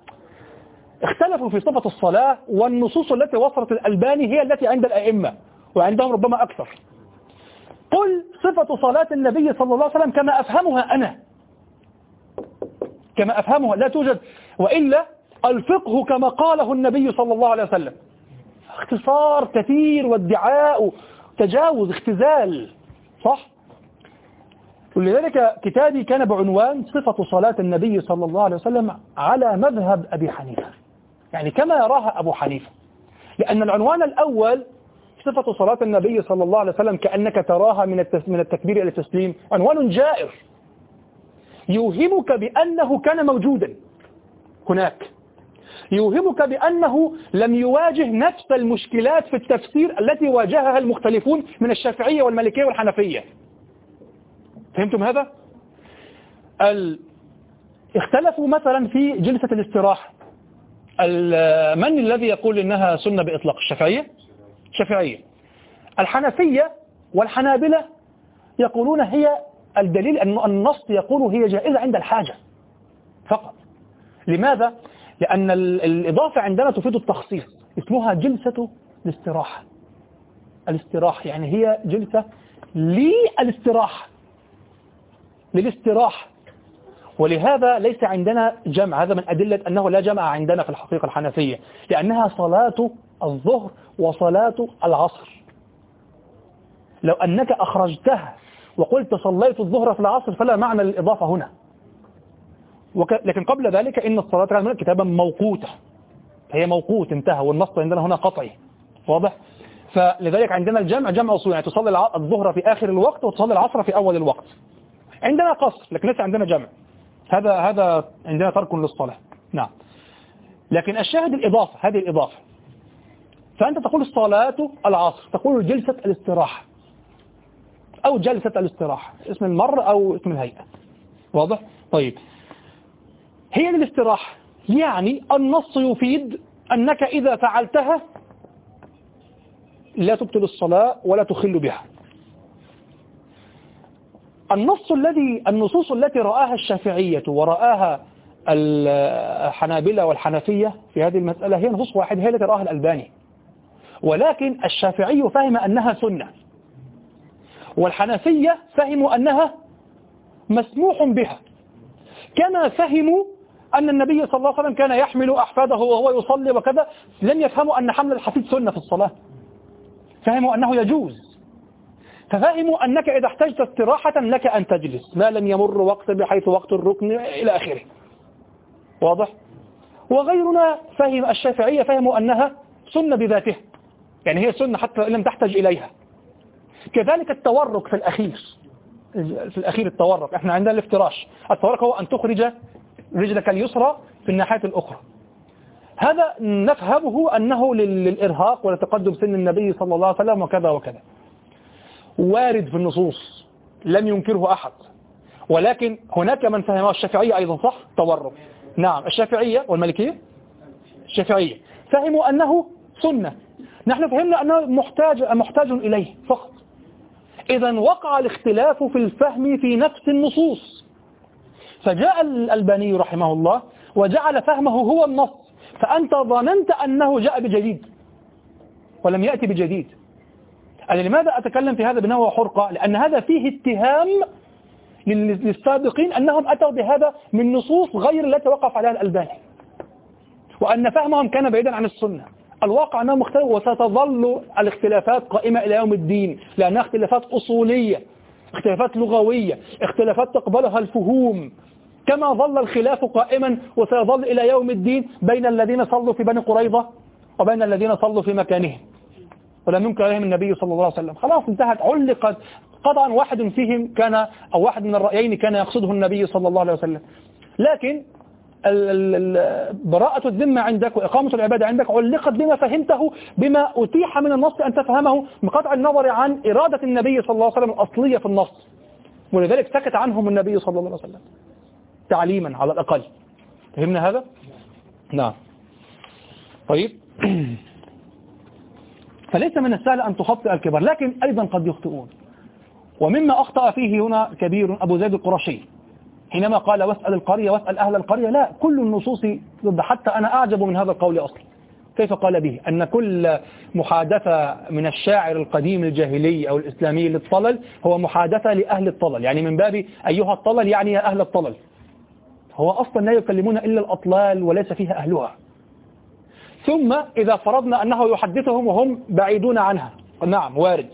اختلفوا في صفة الصلاة والنصوص التي وصلت الألباني هي التي عند الأئمة وعندهم ربما أكثر. قل صفة صلاة النبي صلى الله عليه وسلم كما أفهمها أنا. كما أفهمها لا توجد وإلا الفقه كما قاله النبي صلى الله عليه وسلم. اختصار كثير وادعاء تجاوز اختزال صح؟ ولذلك كتابي كان بعنوان صفة صلاة النبي صلى الله عليه وسلم على مذهب أبي حنيفة. يعني كما يراها أبو حنيفة. لأن العنوان الأول صفة صلاة النبي صلى الله عليه وسلم كأنك تراها من من التكبير إلى التسليم عنوان جائر. يوهمك بأنه كان موجودا هناك. يوهمك بأنه لم يواجه نفس المشكلات في التفسير التي واجهها المختلفون من الشافعية والمالكية والحنفية. فهمتم هذا؟ ال... اختلفوا مثلا في جلسة الاستراحة. من الذي يقول إنها سنة بإطلاق؟ الشافعية؟ الشافعية. الحنفية والحنابلة يقولون هي الدليل أن النص يقول هي جائزة عند الحاجة فقط. لماذا؟ لأن الإضافة عندنا تفيد التخصيص. اسمها جلسة الاستراحة. الاستراحة يعني هي جلسة للاستراحة. للاستراحة. ولهذا ليس عندنا جمع. هذا من أدلة أنه لا جمع عندنا في الحقيقة الحنفية. لأنها صلاة الظهر وصلاة العصر. لو أنك أخرجتها وقلت صليت الظهر في العصر فلا معنى للإضافة هنا. وك... لكن قبل ذلك إن الصلاة كانت كتابا موقوتة. هي موقوت انتهى والنص عندنا هنا قطعي. واضح؟ فلذلك عندنا الجمع جمع أصول يعني تصلي الظهر في آخر الوقت وتصلي العصر في أول الوقت. عندنا قصر لكن ليس عندنا جمع. هذا هذا عندنا ترك للصلاة. نعم. لكن الشاهد الإضافة هذه الإضافة. فأنت تقول الصلاة العصر تقول جلسة الاستراحة. أو جلسة الاستراحة اسم المر أو اسم الهيئة. واضح؟ طيب. هي الاستراحة يعني النص يفيد أنك إذا فعلتها لا تبطل الصلاة ولا تخل بها. النص الذي النصوص التي رآها الشافعية ورآها الحنابلة والحنفية في هذه المسألة هي نصوص واحدة هي التي رآها الألباني. ولكن الشافعي فهم أنها سنة. والحنفية فهموا أنها مسموح بها. كما فهموا أن النبي صلى الله عليه وسلم كان يحمل أحفاده وهو يصلي وكذا لم يفهموا أن حمل الحفيد سنة في الصلاة. فهموا أنه يجوز. ففهموا أنك إذا احتجت استراحة لك أن تجلس. ما لم يمر وقت بحيث وقت الركن إلى آخره. واضح؟ وغيرنا فهم الشافعية فهموا أنها سنة بذاتها. يعني هي سنة حتى لم تحتج إليها. كذلك التورك في الأخير. في الأخير التورك إحنا عندنا الافتراش. التورك هو أن تخرج رجلك اليسرى في الناحية الأخرى. هذا نفهمه أنه للإرهاق ولتقدم سن النبي صلى الله عليه وسلم وكذا وكذا. وارد في النصوص. لم ينكره أحد. ولكن هناك من فهمه الشافعية أيضا صح؟ تورك نعم. الشافعية والمالكية؟ الشافعية. فهموا أنه سنة. نحن فهمنا أنه محتاج, محتاج إليه فقط. إذا وقع الاختلاف في الفهم في نفس النصوص. فجاء الألباني رحمه الله وجعل فهمه هو النص فأنت ظننت أنه جاء بجديد ولم يأتي بجديد. أنا لماذا أتكلم في هذا بنوع حرقة؟ لأن هذا فيه اتهام للسابقين أنهم أتوا بهذا من نصوص غير التي وقف عليها الألباني وأن فهمهم كان بعيدا عن السنة. الواقع أنه مختلف وستظل الاختلافات قائمة إلى يوم الدين لأنها اختلافات أصولية اختلافات لغوية اختلافات تقبلها الفهوم. كما ظل الخلاف قائما وسيظل إلى يوم الدين بين الذين صلوا في بني قريظة وبين الذين صلوا في مكانهم. ولم ينكر عليهم النبي صلى الله عليه وسلم. خلاص انتهت علقت. قطعا واحد فيهم كان أو واحد من الرأيين كان يقصده النبي صلى الله عليه وسلم. لكن براءة الذمة عندك وإقامة العبادة عندك علقت بما فهمته بما أتيح من النص أن تفهمه بقطع النظر عن إرادة النبي صلى الله عليه وسلم الأصلية في النص. ولذلك سكت عنهم النبي صلى الله عليه وسلم تعليما على الأقل. فهمنا هذا؟ نعم. طيب. فليس من السهل أن تخطئ الكبار لكن أيضا قد يخطئون. ومما أخطأ فيه هنا كبير أبو زيد القرشي. حينما قال واسأل القرية واسأل أهل القرية لا كل النصوص ضد حتى أنا أعجب من هذا القول أصلا. كيف قال به؟ أن كل محادثة من الشاعر القديم الجاهلي أو الإسلامي للطلل هو محادثة لأهل الطلل. يعني من باب أيها الطلل يعني يا أهل الطلل. هو أصلا لا يكلمون إلا الأطلال وليس فيها أهلها. ثم إذا فرضنا أنه يحدثهم وهم بعيدون عنها. نعم وارد.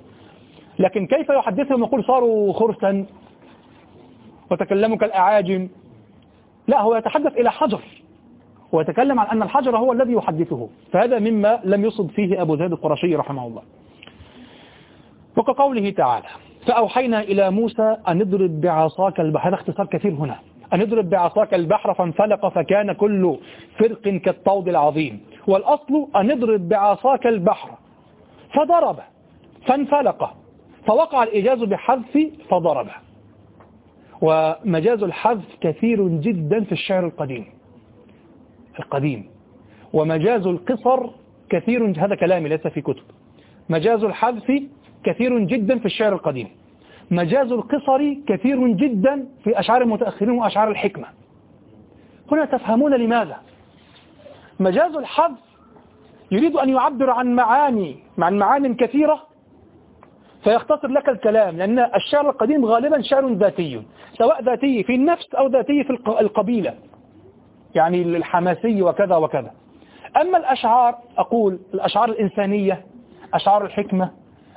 لكن كيف يحدثهم؟ يقول صاروا خرسا. وتكلموا كالأعاجم لا هو يتحدث إلى حجر. ويتكلم عن أن الحجر هو الذي يحدثه. فهذا مما لم يصب فيه أبو زيد القرشي رحمه الله. وكقوله تعالى فأوحينا إلى موسى أن اضرب بعصاك البحر هذا اختصار كثير هنا. أن اضرب بعصاك البحر فانفلق فكان كل فرق كالطود العظيم. والأصل أن اضرب بعصاك البحر. فضرب. فانفلق. فوقع الإجاز بحذف فضرب. ومجاز الحذف كثير جدا في الشعر القديم. القديم. ومجاز القصر كثير هذا كلامي ليس في كتب. مجاز الحذف كثير جدا في الشعر القديم. مجاز القصر كثير جدا في أشعار المتأخرين وأشعار الحكمة. هنا تفهمون لماذا. مجاز الحذف يريد أن يعبر عن معاني عن معان كثيرة فيختصر لك الكلام لأن الشعر القديم غالبا شعر ذاتي سواء ذاتي في النفس أو ذاتي في القبيلة يعني الحماسي وكذا وكذا. أما الأشعار أقول الأشعار الإنسانية أشعار الحكمة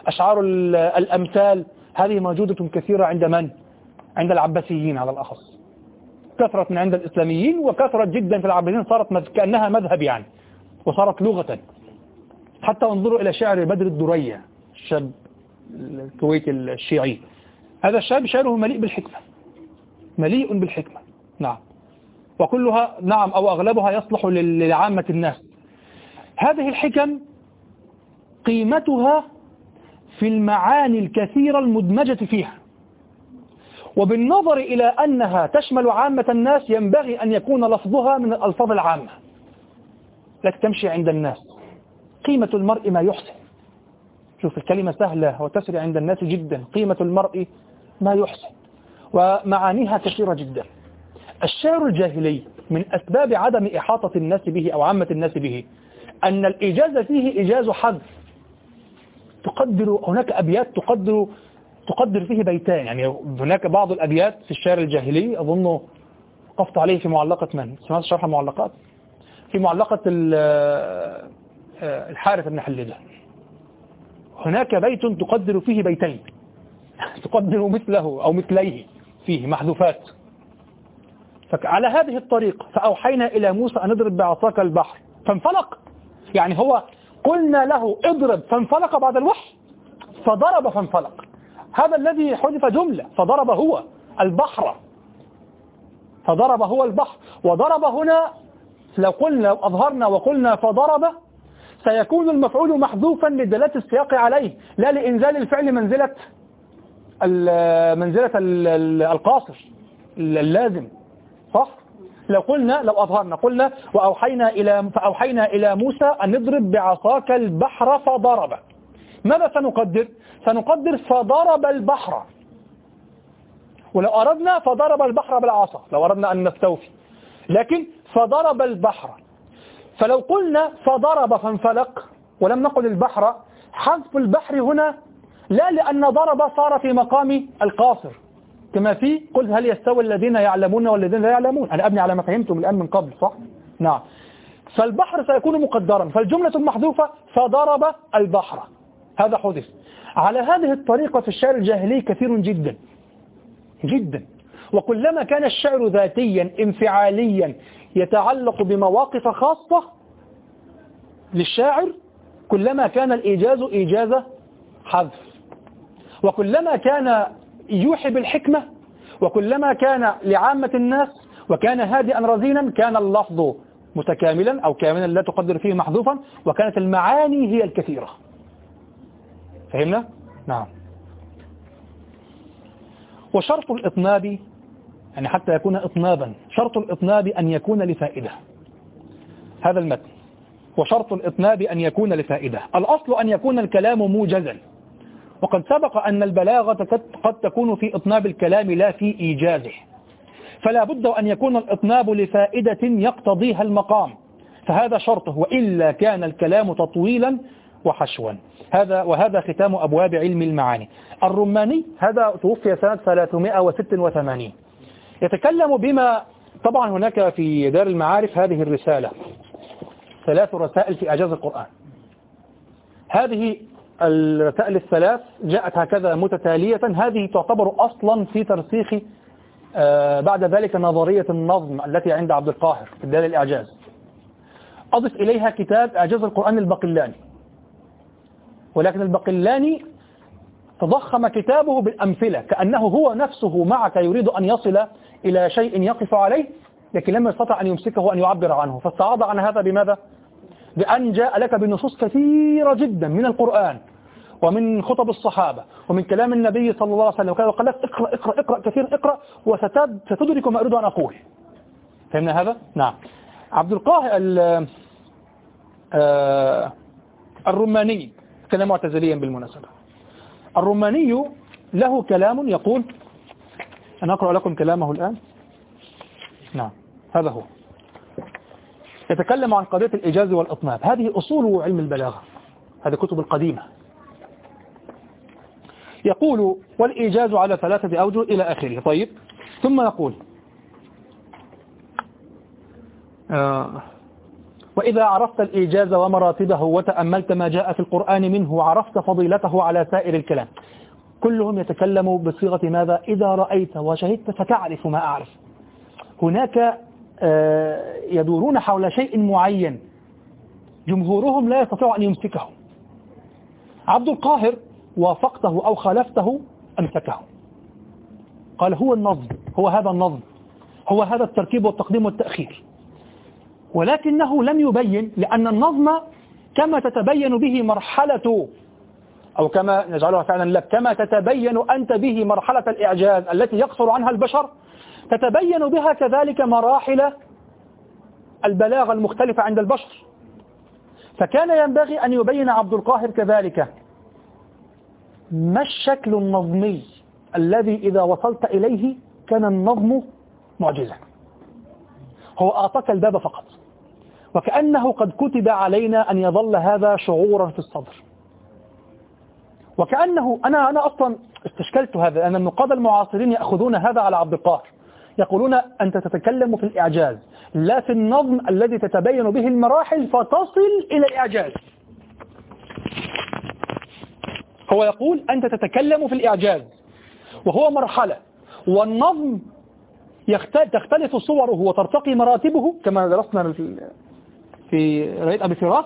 أشعار الأمثال هذه موجودة كثيرة عند من؟ عند العباسيين على الأخص. كثرت من عند الإسلاميين وكثرت جدا في العباسيين صارت كأنها مذهب يعني وصارت لغة. حتى انظروا إلى شعر بدر الدرية الشاب الكويتي الشيعي. هذا الشاب شعره مليء بالحكمة. مليء بالحكمة. نعم. وكلها نعم أو أغلبها يصلح لعامة الناس. هذه الحكم قيمتها في المعاني الكثيرة المدمجة فيها. وبالنظر إلى أنها تشمل عامة الناس ينبغي أن يكون لفظها من الألفاظ العامة. لا تمشي عند الناس. قيمة المرء ما يحسن. شوف الكلمة سهلة وتسري عند الناس جدا. قيمة المرء ما يحسن ومعانيها كثيرة جدا. الشعر الجاهلي من أسباب عدم إحاطة الناس به أو عامة الناس به أن الإجازة فيه إجاز حذف. تقدر هناك أبيات تقدر تقدر فيه بيتان. يعني هناك بعض الأبيات في الشعر الجاهلي أظن وقفت عليه في معلقة من؟ سمعت شرح المعلقات في معلقة الحارث بن حلده هناك بيت تقدر فيه بيتين. تقدر مثله أو مثليه فيه محذوفات. فعلى هذه الطريقة فأوحينا إلى موسى أن اضرب بعصاك البحر. فانفلق. يعني هو قلنا له اضرب فانفلق بعد الوحي. فضرب فانفلق. هذا الذي حذف جملة. فضرب هو البحر. فضرب هو البحر. وضرب هنا لو قلنا أظهرنا وقلنا فضرب سيكون المفعول محذوفا لدلالة السياق عليه لا لإنزال الفعل منزلة منزلة القاصر اللازم. صح؟ لو قلنا لو أظهرنا قلنا وأوحينا إلى فأوحينا إلى موسى أن نضرب بعصاك البحر فضرب. ماذا سنقدر؟ سنقدر فضرب البحر. ولو أردنا فضرب البحر بالعصا لو أردنا أن نستوفي. لكن فضرب البحر. فلو قلنا فضرب فانفلق ولم نقل البحر حذف البحر هنا لا لأن ضرب صار في مقام القاصر. كما في قل هل يستوي الذين يعلمون والذين لا يعلمون. أنا أبني على ما فهمتم الآن من قبل صح؟ نعم. فالبحر سيكون مقدرا فالجملة المحذوفة فضرب البحر. هذا حدث. على هذه الطريقة في الشعر الجاهلي كثير جدا. جدا. وكلما كان الشعر ذاتيا انفعاليا يتعلق بمواقف خاصة للشاعر كلما كان الإيجاز إيجاز حذف. وكلما كان يوحي بالحكمة وكلما كان لعامة الناس وكان هادئا رزينا كان اللفظ متكاملا أو كاملا لا تقدر فيه محذوفا وكانت المعاني هي الكثيرة. فهمنا؟ نعم. وشرط الإطناب يعني حتى يكون إطنابا. شرط الإطناب أن يكون لفائدة. هذا المتن. وشرط الإطناب أن يكون لفائدة. الأصل أن يكون الكلام موجزا. وقد سبق أن البلاغة قد تكون في إطناب الكلام لا في إيجازه. فلا بد أن يكون الإطناب لفائدة يقتضيها المقام. فهذا شرطه وإلا كان الكلام تطويلا وحشوا. هذا وهذا ختام أبواب علم المعاني. الرماني هذا توفي سنة 386 يتكلم بما طبعا هناك في دار المعارف هذه الرسالة. ثلاث رسائل في إعجاز القرآن. هذه الرسائل الثلاث جاءت هكذا متتالية. هذه تعتبر أصلا في ترسيخ آه، بعد ذلك نظرية النظم التي عند عبد القاهر في دار الإعجاز. أضف إليها كتاب إعجاز القرآن البقلاني ولكن البقلاني تضخم كتابه بالأمثلة كأنه هو نفسه معك يريد أن يصل إلى شيء يقف عليه لكن لم يستطع أن يمسكه وأن يعبر عنه فاستعاض عن هذا بماذا؟ بأن جاء لك بنصوص كثيرة جدا من القرآن ومن خطب الصحابة ومن كلام النبي صلى الله عليه وسلم وقال لك اقرأ اقرأ اقرأ كثير اقرأ وستدرك ما أريد أن أقول فهمنا هذا؟ نعم عبد القاهر آه، الرماني كان معتزليا بالمناسبة الرماني له كلام يقول أنا أقرأ لكم كلامه الآن. نعم هذا هو. يتكلم عن قضية الإجاز والإطناب هذه أصول علم البلاغة هذه كتب القديمة. يقول والإيجاز على ثلاثة أوجه إلى آخره. طيب ثم يقول آه وإذا عرفت الإيجاز ومراتبه وتأملت ما جاء في القرآن منه عرفت فضيلته على سائر الكلام كلهم يتكلم بصيغة ماذا؟ إذا رأيت وشهدت فتعرف ما أعرف. هناك آه، يدورون حول شيء معين جمهورهم لا يستطيع أن يمسكه. عبد القاهر وافقته أو خالفته أمسكه. قال هو النظم هو هذا النظم هو هذا التركيب والتقديم والتأخير. ولكنه لم يبين لأن النظم كما تتبين به مرحلة أو كما نجعلها فعلا لك كما تتبين أنت به مرحلة الإعجاز التي يقصر عنها البشر تتبين بها كذلك مراحل البلاغة المختلفة عند البشر. فكان ينبغي أن يبين عبد القاهر كذلك ما الشكل النظمي الذي إذا وصلت إليه كان النظم معجزا هو أعطاك الباب فقط. وكأنه قد كتب علينا أن يظل هذا شعورا في الصدر. وكأنه أنا أنا أصلا استشكلت هذا أن النقاد المعاصرين يأخذون هذا على عبد القاهر. يقولون أنت تتكلم في الإعجاز لا في النظم الذي تتبين به المراحل فتصل إلى الإعجاز. هو يقول أنت تتكلم في الإعجاز وهو مرحلة والنظم تختلف صوره وترتقي مراتبه كما درسنا في رأيت أبي فراس.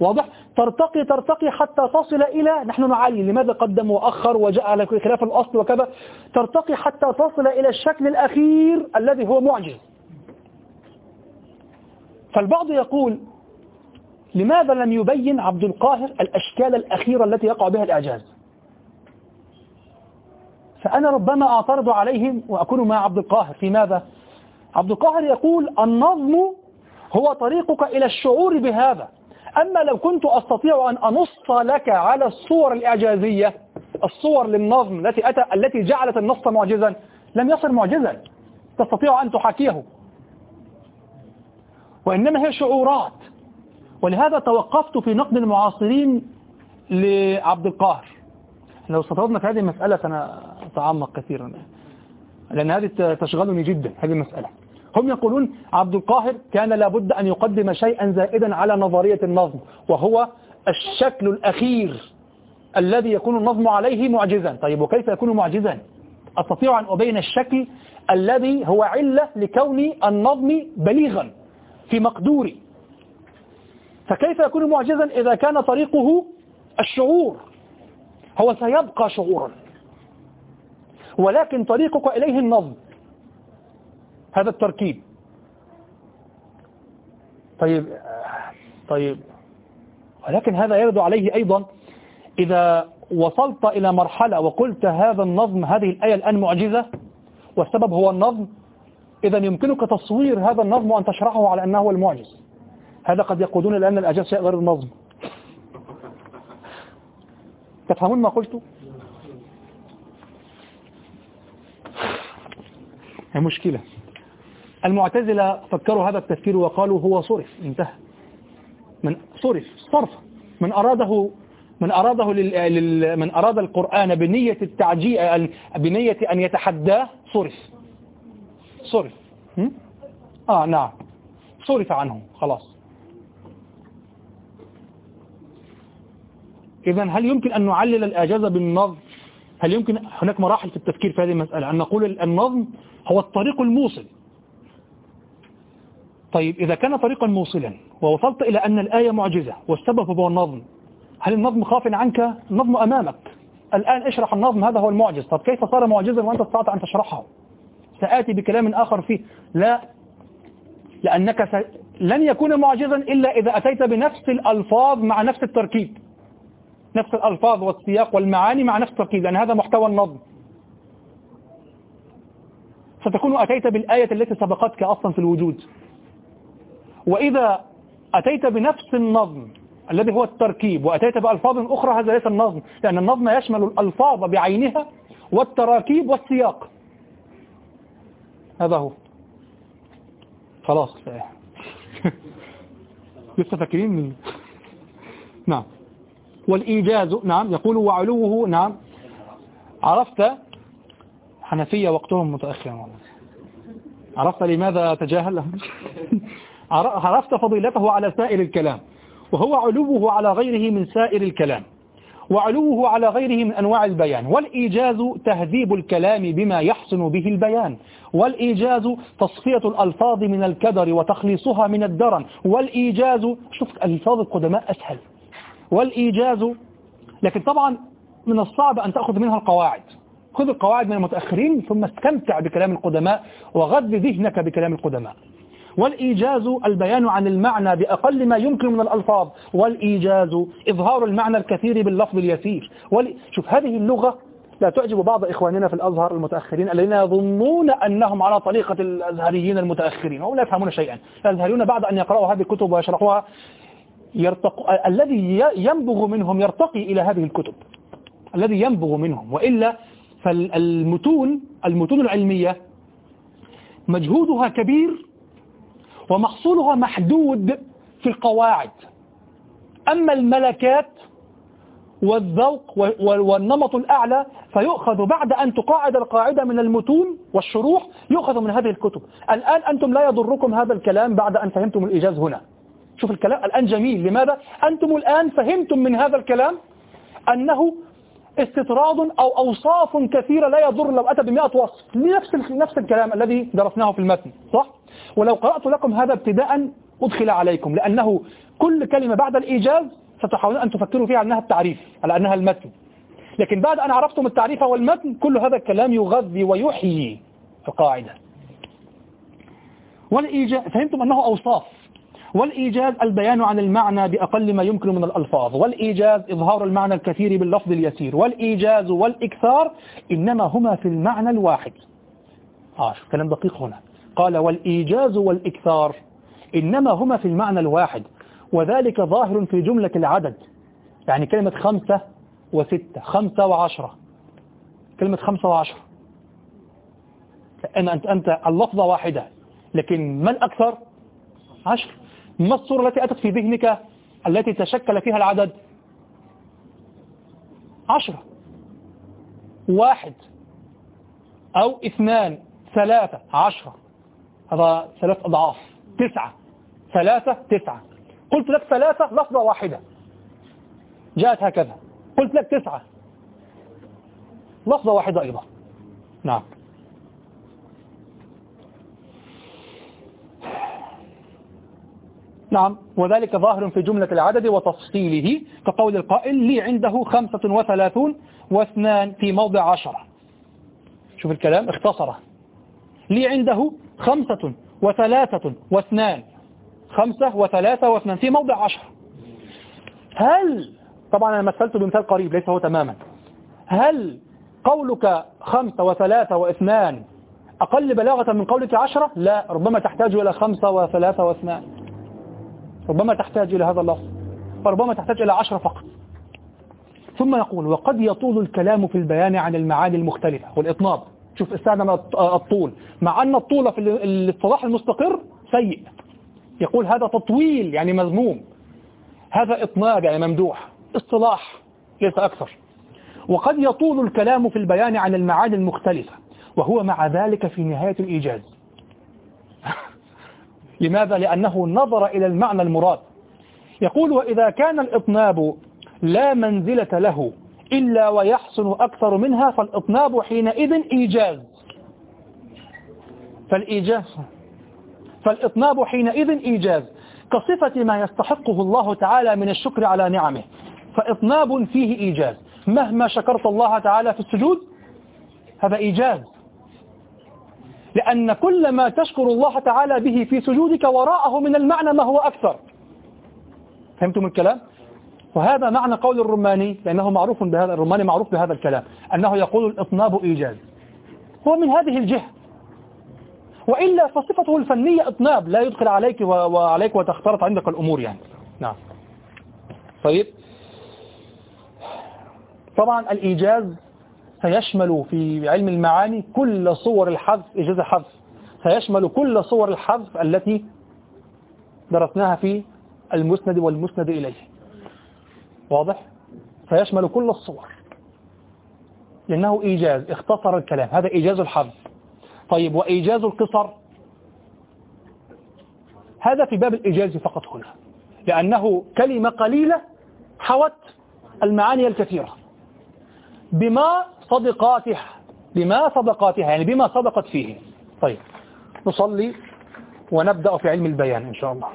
واضح. ترتقي ترتقي حتى تصل إلى نحن نعلي لماذا قدم وأخر وجاء على خلاف الأصل وكذا. ترتقي حتى تصل إلى الشكل الأخير الذي هو معجز. فالبعض يقول لماذا لم يبين عبد القاهر الأشكال الأخيرة التي يقع بها الإعجاز؟ فأنا ربما أعترض عليهم وأكون مع عبد القاهر. في ماذا؟ عبد القاهر يقول النظم هو طريقك إلى الشعور بهذا. أما لو كنت أستطيع أن أنص لك على الصور الإعجازية الصور للنظم التي أتى التي جعلت النص معجزا لم يصل معجزا. تستطيع أن تحاكيه. وإنما هي شعورات. ولهذا توقفت في نقد المعاصرين لعبد القاهر. لو استطردنا في هذه المسألة سنتعمق كثيرا. لأن هذه تشغلني جدا هذه المسألة. هم يقولون عبد القاهر كان لابد أن يقدم شيئا زائدا على نظرية النظم وهو الشكل الأخير الذي يكون النظم عليه معجزا. طيب وكيف يكون معجزا؟ أستطيع أن أبين الشكل الذي هو علة لكون النظم بليغا في مقدوري فكيف يكون معجزا إذا كان طريقه الشعور؟ هو سيبقى شعورا. ولكن طريقك إليه النظم. هذا التركيب. طيب طيب. ولكن هذا يرد عليه أيضا إذا وصلت إلى مرحلة وقلت هذا النظم هذه الآية الآن معجزة والسبب هو النظم إذا يمكنك تصوير هذا النظم وأن تشرحه على أنه هو المعجز. هذا قد يقولون لأن الأجاز شيء غير النظم. تفهمون ما قلت؟ هي مشكلة. المعتزلة فكروا هذا التفكير وقالوا هو صرف انتهى. من صرف صرف. من أراده من أراده لل... من أراد القرآن بنية التعجيء بنية أن يتحداه صرف. صرف. آه نعم. صرف عنه خلاص. إذا هل يمكن أن نعلل الإعجاز بالنظم؟ هل يمكن هناك مراحل في التفكير في هذه المسألة؟ أن نقول النظم هو الطريق الموصل. طيب إذا كان طريقا موصلا ووصلت إلى أن الآية معجزة والسبب هو النظم هل النظم خاف عنك؟ النظم أمامك. الآن اشرح النظم هذا هو المعجز. طب كيف صار معجزا وأنت استطعت أن تشرحه؟ سآتي بكلام آخر فيه. لا لأنك س... لن يكون معجزا إلا إذا أتيت بنفس الألفاظ مع نفس التركيب. نفس الألفاظ والسياق والمعاني مع نفس التركيب لأن هذا محتوى النظم. ستكون أتيت بالآية التي سبقتك أصلا في الوجود. وإذا أتيت بنفس النظم الذي هو التركيب وأتيت بألفاظ أخرى هذا ليس النظم لأن النظم يشمل الألفاظ بعينها والتراكيب والسياق. هذا هو. خلاص. لسه فاكرين؟ من نعم. والإيجاز نعم. يقول وعلوه نعم. عرفت؟ حنفية وقتهم متأخر عرفت لماذا تجاهل؟ عرفت فضيلته على سائر الكلام. وهو علوه على غيره من سائر الكلام. وعلوه على غيره من أنواع البيان. والإيجاز تهذيب الكلام بما يحسن به البيان. والإيجاز تصفية الألفاظ من الكدر وتخليصها من الدرن. والإيجاز شوف الألفاظ القدماء أسهل. والإيجاز لكن طبعا من الصعب أن تأخذ منها القواعد. خذ القواعد من المتأخرين ثم استمتع بكلام القدماء وغذ ذهنك بكلام القدماء. والإيجاز البيان عن المعنى بأقل ما يمكن من الألفاظ. والإيجاز إظهار المعنى الكثير باللفظ اليسير. ول... شوف هذه اللغة لا تعجب بعض إخواننا في الأزهر المتأخرين الذين يظنون أنهم على طريقة الأزهريين المتأخرين وهم لا يفهمون شيئا. الأزهريون بعد أن يقرأوا هذه الكتب ويشرحوها يرتق... الذي ينبغ منهم يرتقي إلى هذه الكتب. الذي ينبغ منهم. وإلا فالمتون المتون العلمية مجهودها كبير ومحصولها محدود في القواعد. أما الملكات والذوق والنمط الأعلى فيؤخذ بعد أن تقاعد القاعدة من المتون والشروح يؤخذ من هذه الكتب. الآن أنتم لا يضركم هذا الكلام بعد أن فهمتم الإيجاز هنا. شوف الكلام الآن جميل. لماذا؟ أنتم الآن فهمتم من هذا الكلام أنه استطراد أو أوصاف كثيرة لا يضر لو أتى بمئة وصف. لنفس نفس الكلام الذي درسناه في المتن صح؟ ولو قرأت لكم هذا ابتداء أدخل عليكم لأنه كل كلمة بعد الإيجاز ستحاولون أن تفكروا فيها أنها التعريف على أنها المتن. لكن بعد أن عرفتم التعريف والمتن كل هذا الكلام يغذي ويحيي القاعدة. والإيجاز فهمتم أنه أوصاف. والإيجاز البيان عن المعنى بأقل ما يمكن من الألفاظ. والإيجاز إظهار المعنى الكثير باللفظ اليسير. والإيجاز والإكثار إنما هما في المعنى الواحد. آه كلام دقيق هنا. قال والإيجاز والإكثار إنما هما في المعنى الواحد وذلك ظاهر في جملة العدد. يعني كلمة خمسة وستة خمسة وعشرة. كلمة خمسة وعشرة. أنت, أنت اللفظة واحدة لكن ما الأكثر؟ عشر. ما الصورة التي أتت في ذهنك التي تشكل فيها العدد؟ عشرة. واحد أو اثنان ثلاثة عشرة. هذا ثلاث أضعاف. تسعة. ثلاثة تسعة. قلت لك ثلاثة لفظة واحدة. جاءت هكذا. قلت لك تسعة. لفظة واحدة أيضا. نعم. نعم وذلك ظاهر في جملة العدد وتفصيله كقول القائل لي عنده خمسة وثلاثون واثنان في موضع عشرة. شوف الكلام اختصره. لي عنده خمسة وثلاثة واثنان. خمسة وثلاثة واثنان في موضع عشر هل طبعا أنا مثلت بمثال قريب ليس هو تماما. هل قولك خمسة وثلاثة واثنان أقل بلاغة من قولك عشرة؟ لا ربما تحتاج إلى خمسة وثلاثة واثنان. ربما تحتاج إلى هذا اللفظ فربما تحتاج إلى عشرة فقط. ثم يقول وقد يطول الكلام في البيان عن المعاني المختلفة والإطناب. شوف استخدم الطول مع أن الطول في الاصطلاح المستقر سيء. يقول هذا تطويل يعني مذموم. هذا إطناب يعني ممدوح. اصطلاح ليس أكثر. وقد يطول الكلام في البيان عن المعاني المختلفة وهو مع ذلك في نهاية الإيجاز. لماذا؟ لأنه نظر إلى المعنى المراد. يقول وإذا كان الإطناب لا منزلة له إلا ويحسن أكثر منها فالإطناب حينئذ إيجاز. فالإيجاز فالإطناب حينئذ إيجاز. كصفة ما يستحقه الله تعالى من الشكر على نعمه فإطناب فيه إيجاز. مهما شكرت الله تعالى في السجود هذا إيجاز. لأن كل ما تشكر الله تعالى به في سجودك وراءه من المعنى ما هو أكثر. فهمتم الكلام؟ وهذا معنى قول الرماني لأنه معروف بهذا الرماني معروف بهذا الكلام أنه يقول الإطناب إيجاز. هو من هذه الجهة. وإلا فصفته الفنية إطناب لا يدخل عليك وعليك وتختلط عندك الأمور يعني. نعم. طيب. طبعا الإيجاز سيشمل في علم المعاني كل صور الحذف إيجاز الحذف سيشمل كل صور الحذف التي درسناها في المسند والمسند إليه. واضح؟ فيشمل كل الصور. لأنه إيجاز اختصر الكلام. هذا إيجاز الحذف. طيب وإيجاز القصر؟ هذا في باب الإيجاز فقط هنا. لأنه كلمة قليلة حوت المعاني الكثيرة. بما صدقاتها. بما صدقاتها يعني بما صدقت فيه. طيب نصلي ونبدأ في علم البيان إن شاء الله.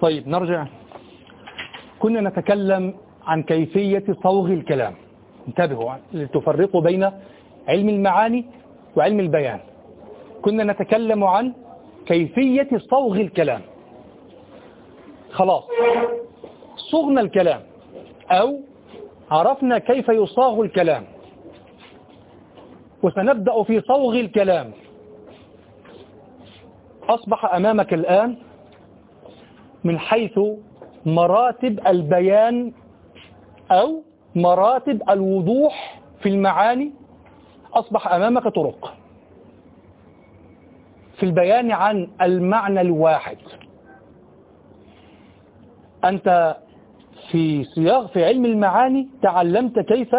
طيب نرجع. كنا نتكلم عن كيفية صوغ الكلام. انتبهوا لتفرقوا بين علم المعاني وعلم البيان. كنا نتكلم عن كيفية صوغ الكلام. خلاص. صغنا الكلام أو عرفنا كيف يصاغ الكلام. وسنبدأ في صوغ الكلام. أصبح أمامك الآن من حيث مراتب البيان أو مراتب الوضوح في المعاني أصبح أمامك طرق. في البيان عن المعنى الواحد. أنت في صياغ في علم المعاني تعلمت كيف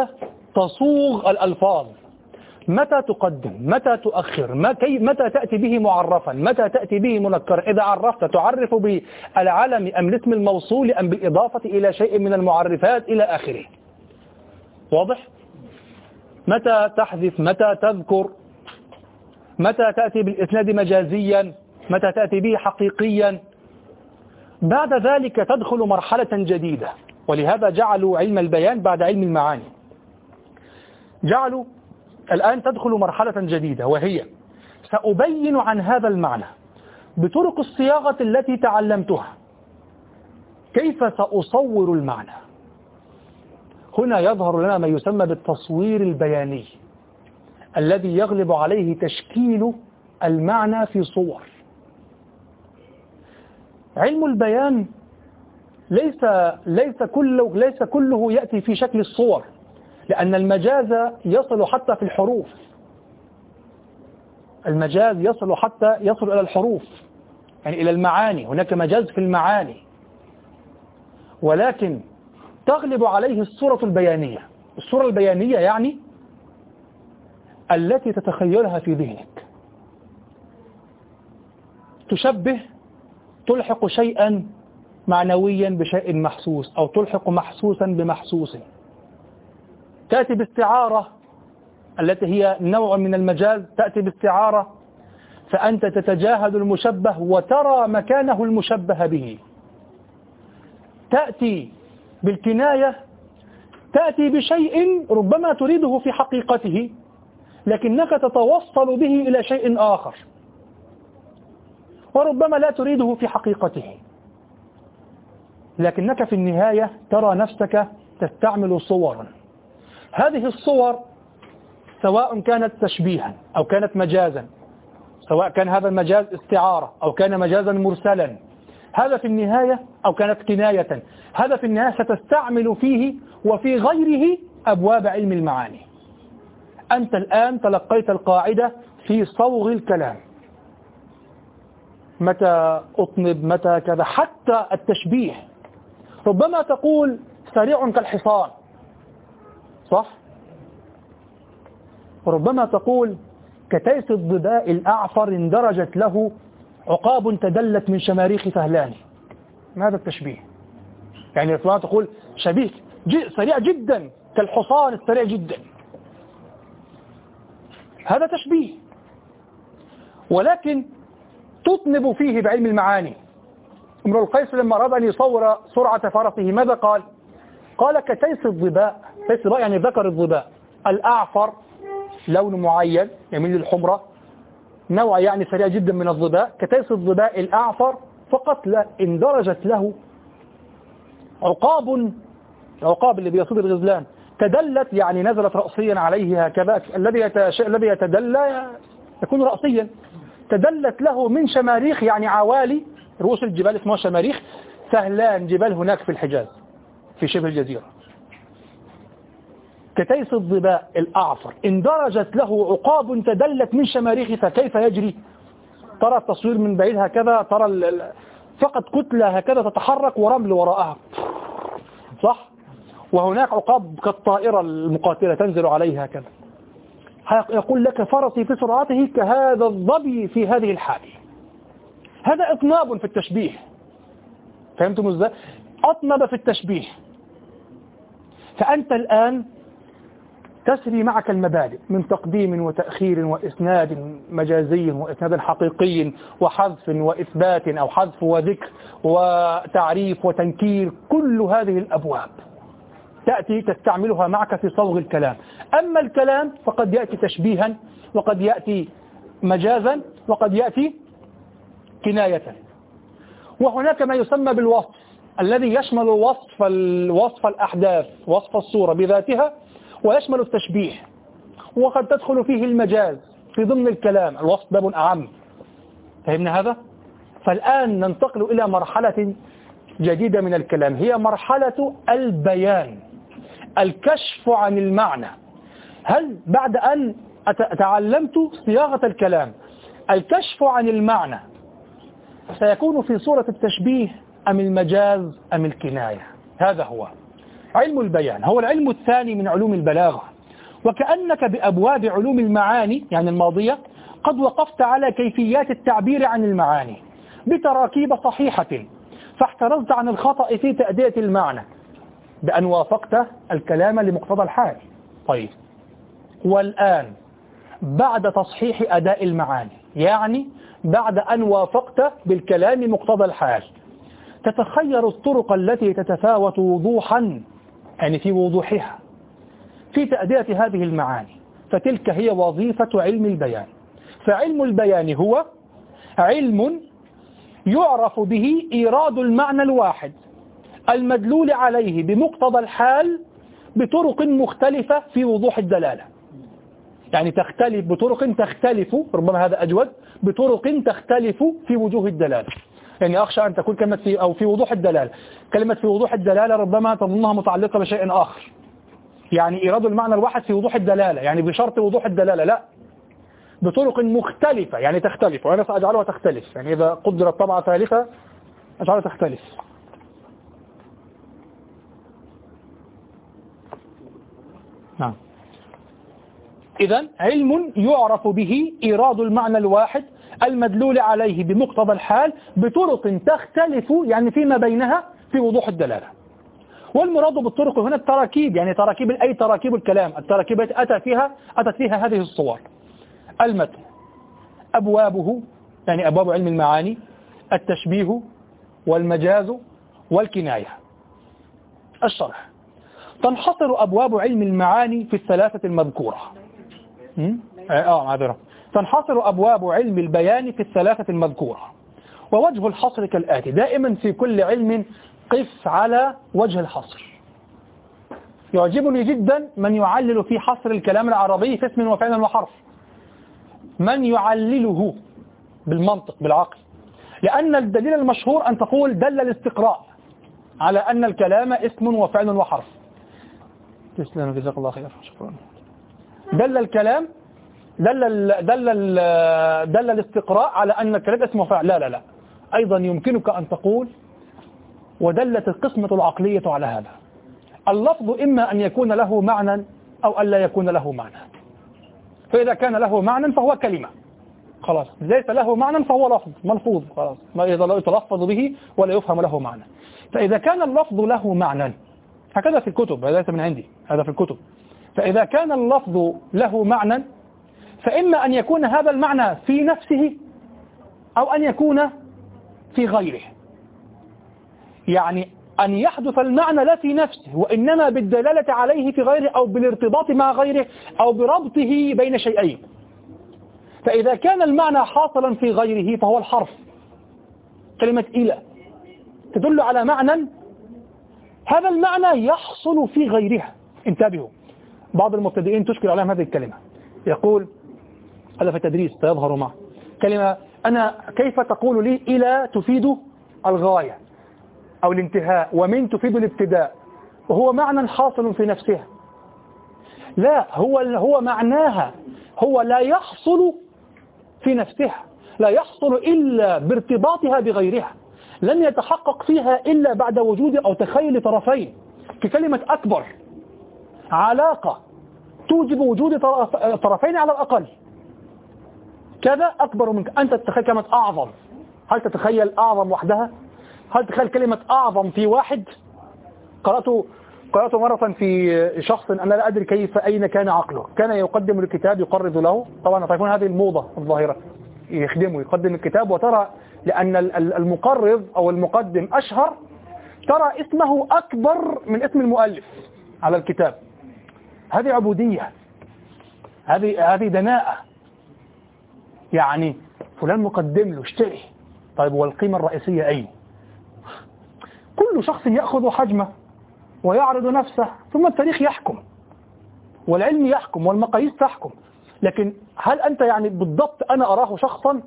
تصوغ الألفاظ. متى تقدم؟ متى تؤخر؟ متى تأتي به معرفا؟ متى تأتي به منكرا؟ إذا عرفت تعرف بالعلم أم الاسم الموصول أم بالإضافة إلى شيء من المعرفات إلى آخره؟ واضح؟ متى تحذف؟ متى تذكر؟ متى تأتي بالإسناد مجازيا؟ متى تأتي به حقيقيا؟ بعد ذلك تدخل مرحلة جديدة ولهذا جعلوا علم البيان بعد علم المعاني. جعلوا الآن تدخل مرحلة جديدة وهي سأبين عن هذا المعنى بطرق الصياغة التي تعلمتها. كيف سأصور المعنى؟ هنا يظهر لنا ما يسمى بالتصوير البياني الذي يغلب عليه تشكيل المعنى في صور. علم البيان ليس ليس كله ليس كله يأتي في شكل الصور. لأن المجاز يصل حتى في الحروف. المجاز يصل حتى يصل إلى الحروف يعني إلى المعاني. هناك مجاز في المعاني. ولكن تغلب عليه الصورة البيانية. الصورة البيانية يعني التي تتخيلها في ذهنك. تشبه تلحق شيئا معنويا بشيء محسوس أو تلحق محسوسا بمحسوس. تأتي باستعارة التي هي نوع من المجاز تأتي باستعارة فأنت تتجاهل المشبه وترى مكانه المشبه به. تأتي بالكناية تأتي بشيء ربما تريده في حقيقته لكنك تتوصل به إلى شيء آخر وربما لا تريده في حقيقته. لكنك في النهاية ترى نفسك تستعمل صورا. هذه الصور سواء كانت تشبيها أو كانت مجازا سواء كان هذا المجاز استعارة أو كان مجازا مرسلا. هذا في النهاية أو كانت كناية. هذا في النهاية ستستعمل فيه وفي غيره أبواب علم المعاني. أنت الآن تلقيت القاعدة في صوغ الكلام. متى أطنب؟ متى كذا؟ حتى التشبيه. ربما تقول سريع كالحصان. صح؟ وربما تقول كتيس الضباء الأعفر اندرجت له عقاب تدلت من شماريخ فهلان. هذا التشبيه؟ يعني ربما تقول شبيه سريع جدا كالحصان السريع جدا. هذا تشبيه. ولكن تطنب فيه بعلم المعاني. امرؤ القيس لما أراد أن يصور سرعة فرسه ماذا قال؟ قال كتيس الظباء تيس الظباء يعني ذكر الظباء الأعفر لون معين يميل للحمرة. نوع يعني سريع جدا من الظباء كتيس الظباء الأعفر فقط لا اندرجت له عقاب العقاب اللي بيصيد الغزلان. تدلت يعني نزلت رأسيا عليه هكذا. الذي الذي يتدلى يكون رأسيا. تدلت له من شماريخ يعني عوالي. رؤوس الجبال اسمها شماريخ. سهلان جبال هناك في الحجاز في شبه الجزيرة. كتيس الظباء الأعفر اندرجت له عقاب تدلت من شماريخ فكيف يجري؟ ترى التصوير من بعيد هكذا ترى فقط كتلة هكذا تتحرك ورمل وراءها. صح؟ وهناك عقاب كالطائرة المقاتلة تنزل عليها هكذا. يقول لك فرسي في سرعته كهذا الظبي في هذه الحال هذا إطناب في التشبيه. فهمتم إزاي؟ أطنب في التشبيه. فأنت الآن تسري معك المبادئ من تقديم وتأخير وإسناد مجازي وإسناد حقيقي وحذف وإثبات أو حذف وذكر وتعريف وتنكير كل هذه الأبواب. تأتي تستعملها معك في صوغ الكلام. أما الكلام فقد يأتي تشبيها وقد يأتي مجازا وقد يأتي كناية. وهناك ما يسمى بالوصف الذي يشمل وصف وصف الأحداث وصف الصورة بذاتها ويشمل التشبيه وقد تدخل فيه المجاز في ضمن الكلام الوصف باب أعم. فهمنا هذا؟ فالآن ننتقل إلى مرحلة جديدة من الكلام هي مرحلة البيان الكشف عن المعنى. هل بعد أن تعلمت صياغة الكلام الكشف عن المعنى سيكون في صورة التشبيه أم المجاز أم الكناية؟ هذا هو. علم البيان هو العلم الثاني من علوم البلاغة. وكأنك بأبواب علوم المعاني يعني الماضية قد وقفت على كيفيات التعبير عن المعاني بتراكيب صحيحة. فاحترزت عن الخطأ في تأدية المعنى بأن وافقت الكلام لمقتضى الحال. طيب. والآن بعد تصحيح أداء المعاني يعني بعد أن وافقت بالكلام مقتضى الحال تتخير الطرق التي تتفاوت وضوحا يعني في وضوحها في تأدية هذه المعاني فتلك هي وظيفة علم البيان. فعلم البيان هو علم يعرف به إيراد المعنى الواحد المدلول عليه بمقتضى الحال بطرق مختلفة في وضوح الدلالة. يعني تختلف بطرق تختلف ربما هذا أجود بطرق تختلف في وجوه الدلالة. يعني أخشى أن تكون كلمة في أو في وضوح الدلالة. كلمة في وضوح الدلالة ربما تظنها متعلقة بشيء آخر. يعني إيراد المعنى الواحد في وضوح الدلالة. يعني بشرط وضوح الدلالة. لا. بطرق مختلفة. يعني تختلف. وأنا سأجعلها تختلف. يعني إذا قدرت طبعة ثالثة أجعلها تختلف. نعم. إذا علم يعرف به إيراد المعنى الواحد المدلول عليه بمقتضى الحال بطرق تختلف يعني فيما بينها في وضوح الدلالة. والمراد بالطرق هنا التراكيب يعني تراكيب أي تراكيب الكلام التراكيب التي أتى فيها أتت فيها هذه الصور. المتن أبوابه يعني أبواب علم المعاني التشبيه والمجاز والكناية. الشرح. تنحصر أبواب علم المعاني في الثلاثة المذكورة. آه معذرة. تنحصر أبواب علم البيان في الثلاثة المذكورة. ووجه الحصر كالآتي. دائما في كل علم قف على وجه الحصر. يعجبني جدا من يعلل في حصر الكلام العربي في اسم وفعل وحرف. من يعلله بالمنطق بالعقل. لأن الدليل المشهور أن تقول دل الاستقراء على أن الكلام اسم وفعل وحرف. تسلم جزاك الله خير شكرا. دل الكلام دل ال دل ال دل الاستقراء على أن الكلام اسم وفعل لا لا لا. أيضا يمكنك أن تقول ودلت القسمة العقلية على هذا. اللفظ إما أن يكون له معنى أو أن لا يكون له معنى. فإذا كان له معنى فهو كلمة. خلاص. ليس له معنى فهو لفظ. ملفوظ. خلاص. ما يتلفظ به ولا يفهم له معنى. فإذا كان اللفظ له معنى هكذا في الكتب هذا من عندي هذا في الكتب. فإذا كان اللفظ له معنى فإما أن يكون هذا المعنى في نفسه أو أن يكون في غيره. يعني أن يحدث المعنى لا في نفسه وإنما بالدلالة عليه في غيره أو بالارتباط مع غيره أو بربطه بين شيئين. فإذا كان المعنى حاصلا في غيره فهو الحرف. كلمة إلى تدل على معنى هذا المعنى يحصل في غيرها. انتبهوا. بعض المبتدئين تشكل عليهم هذه الكلمة. يقول هذا في التدريس سيظهر معه. كلمة أنا كيف تقول لي إلى تفيد الغاية أو الانتهاء؟ ومن تفيد الابتداء؟ وهو معنى حاصل في نفسها. لا هو هو معناها هو لا يحصل في نفسها لا يحصل إلا بارتباطها بغيرها لن يتحقق فيها إلا بعد وجود أو تخيل طرفين. ككلمة أكبر علاقة توجب وجود طرفين على الأقل. كذا أكبر منك. أنت تتخيل كلمة أعظم. هل تتخيل أعظم وحدها؟ هل تتخيل كلمة أعظم في واحد؟ قرأت قرأت مرة في شخص أنا لا أدري كيف أين كان عقله. كان يقدم الكتاب يقرض له. طبعا تعرفون هذه الموضة الظاهرة. يخدمه يقدم الكتاب وترى لأن المقرض أو المقدم أشهر. ترى اسمه أكبر من اسم المؤلف على الكتاب. هذه عبودية. هذه هذه دناءة. يعني فلان مقدم له اشتري. طيب والقيمة الرئيسية أين؟ كل شخص يأخذ حجمه ويعرض نفسه ثم التاريخ يحكم والعلم يحكم والمقاييس تحكم. لكن هل أنت يعني بالضبط أنا أراه شخصا؟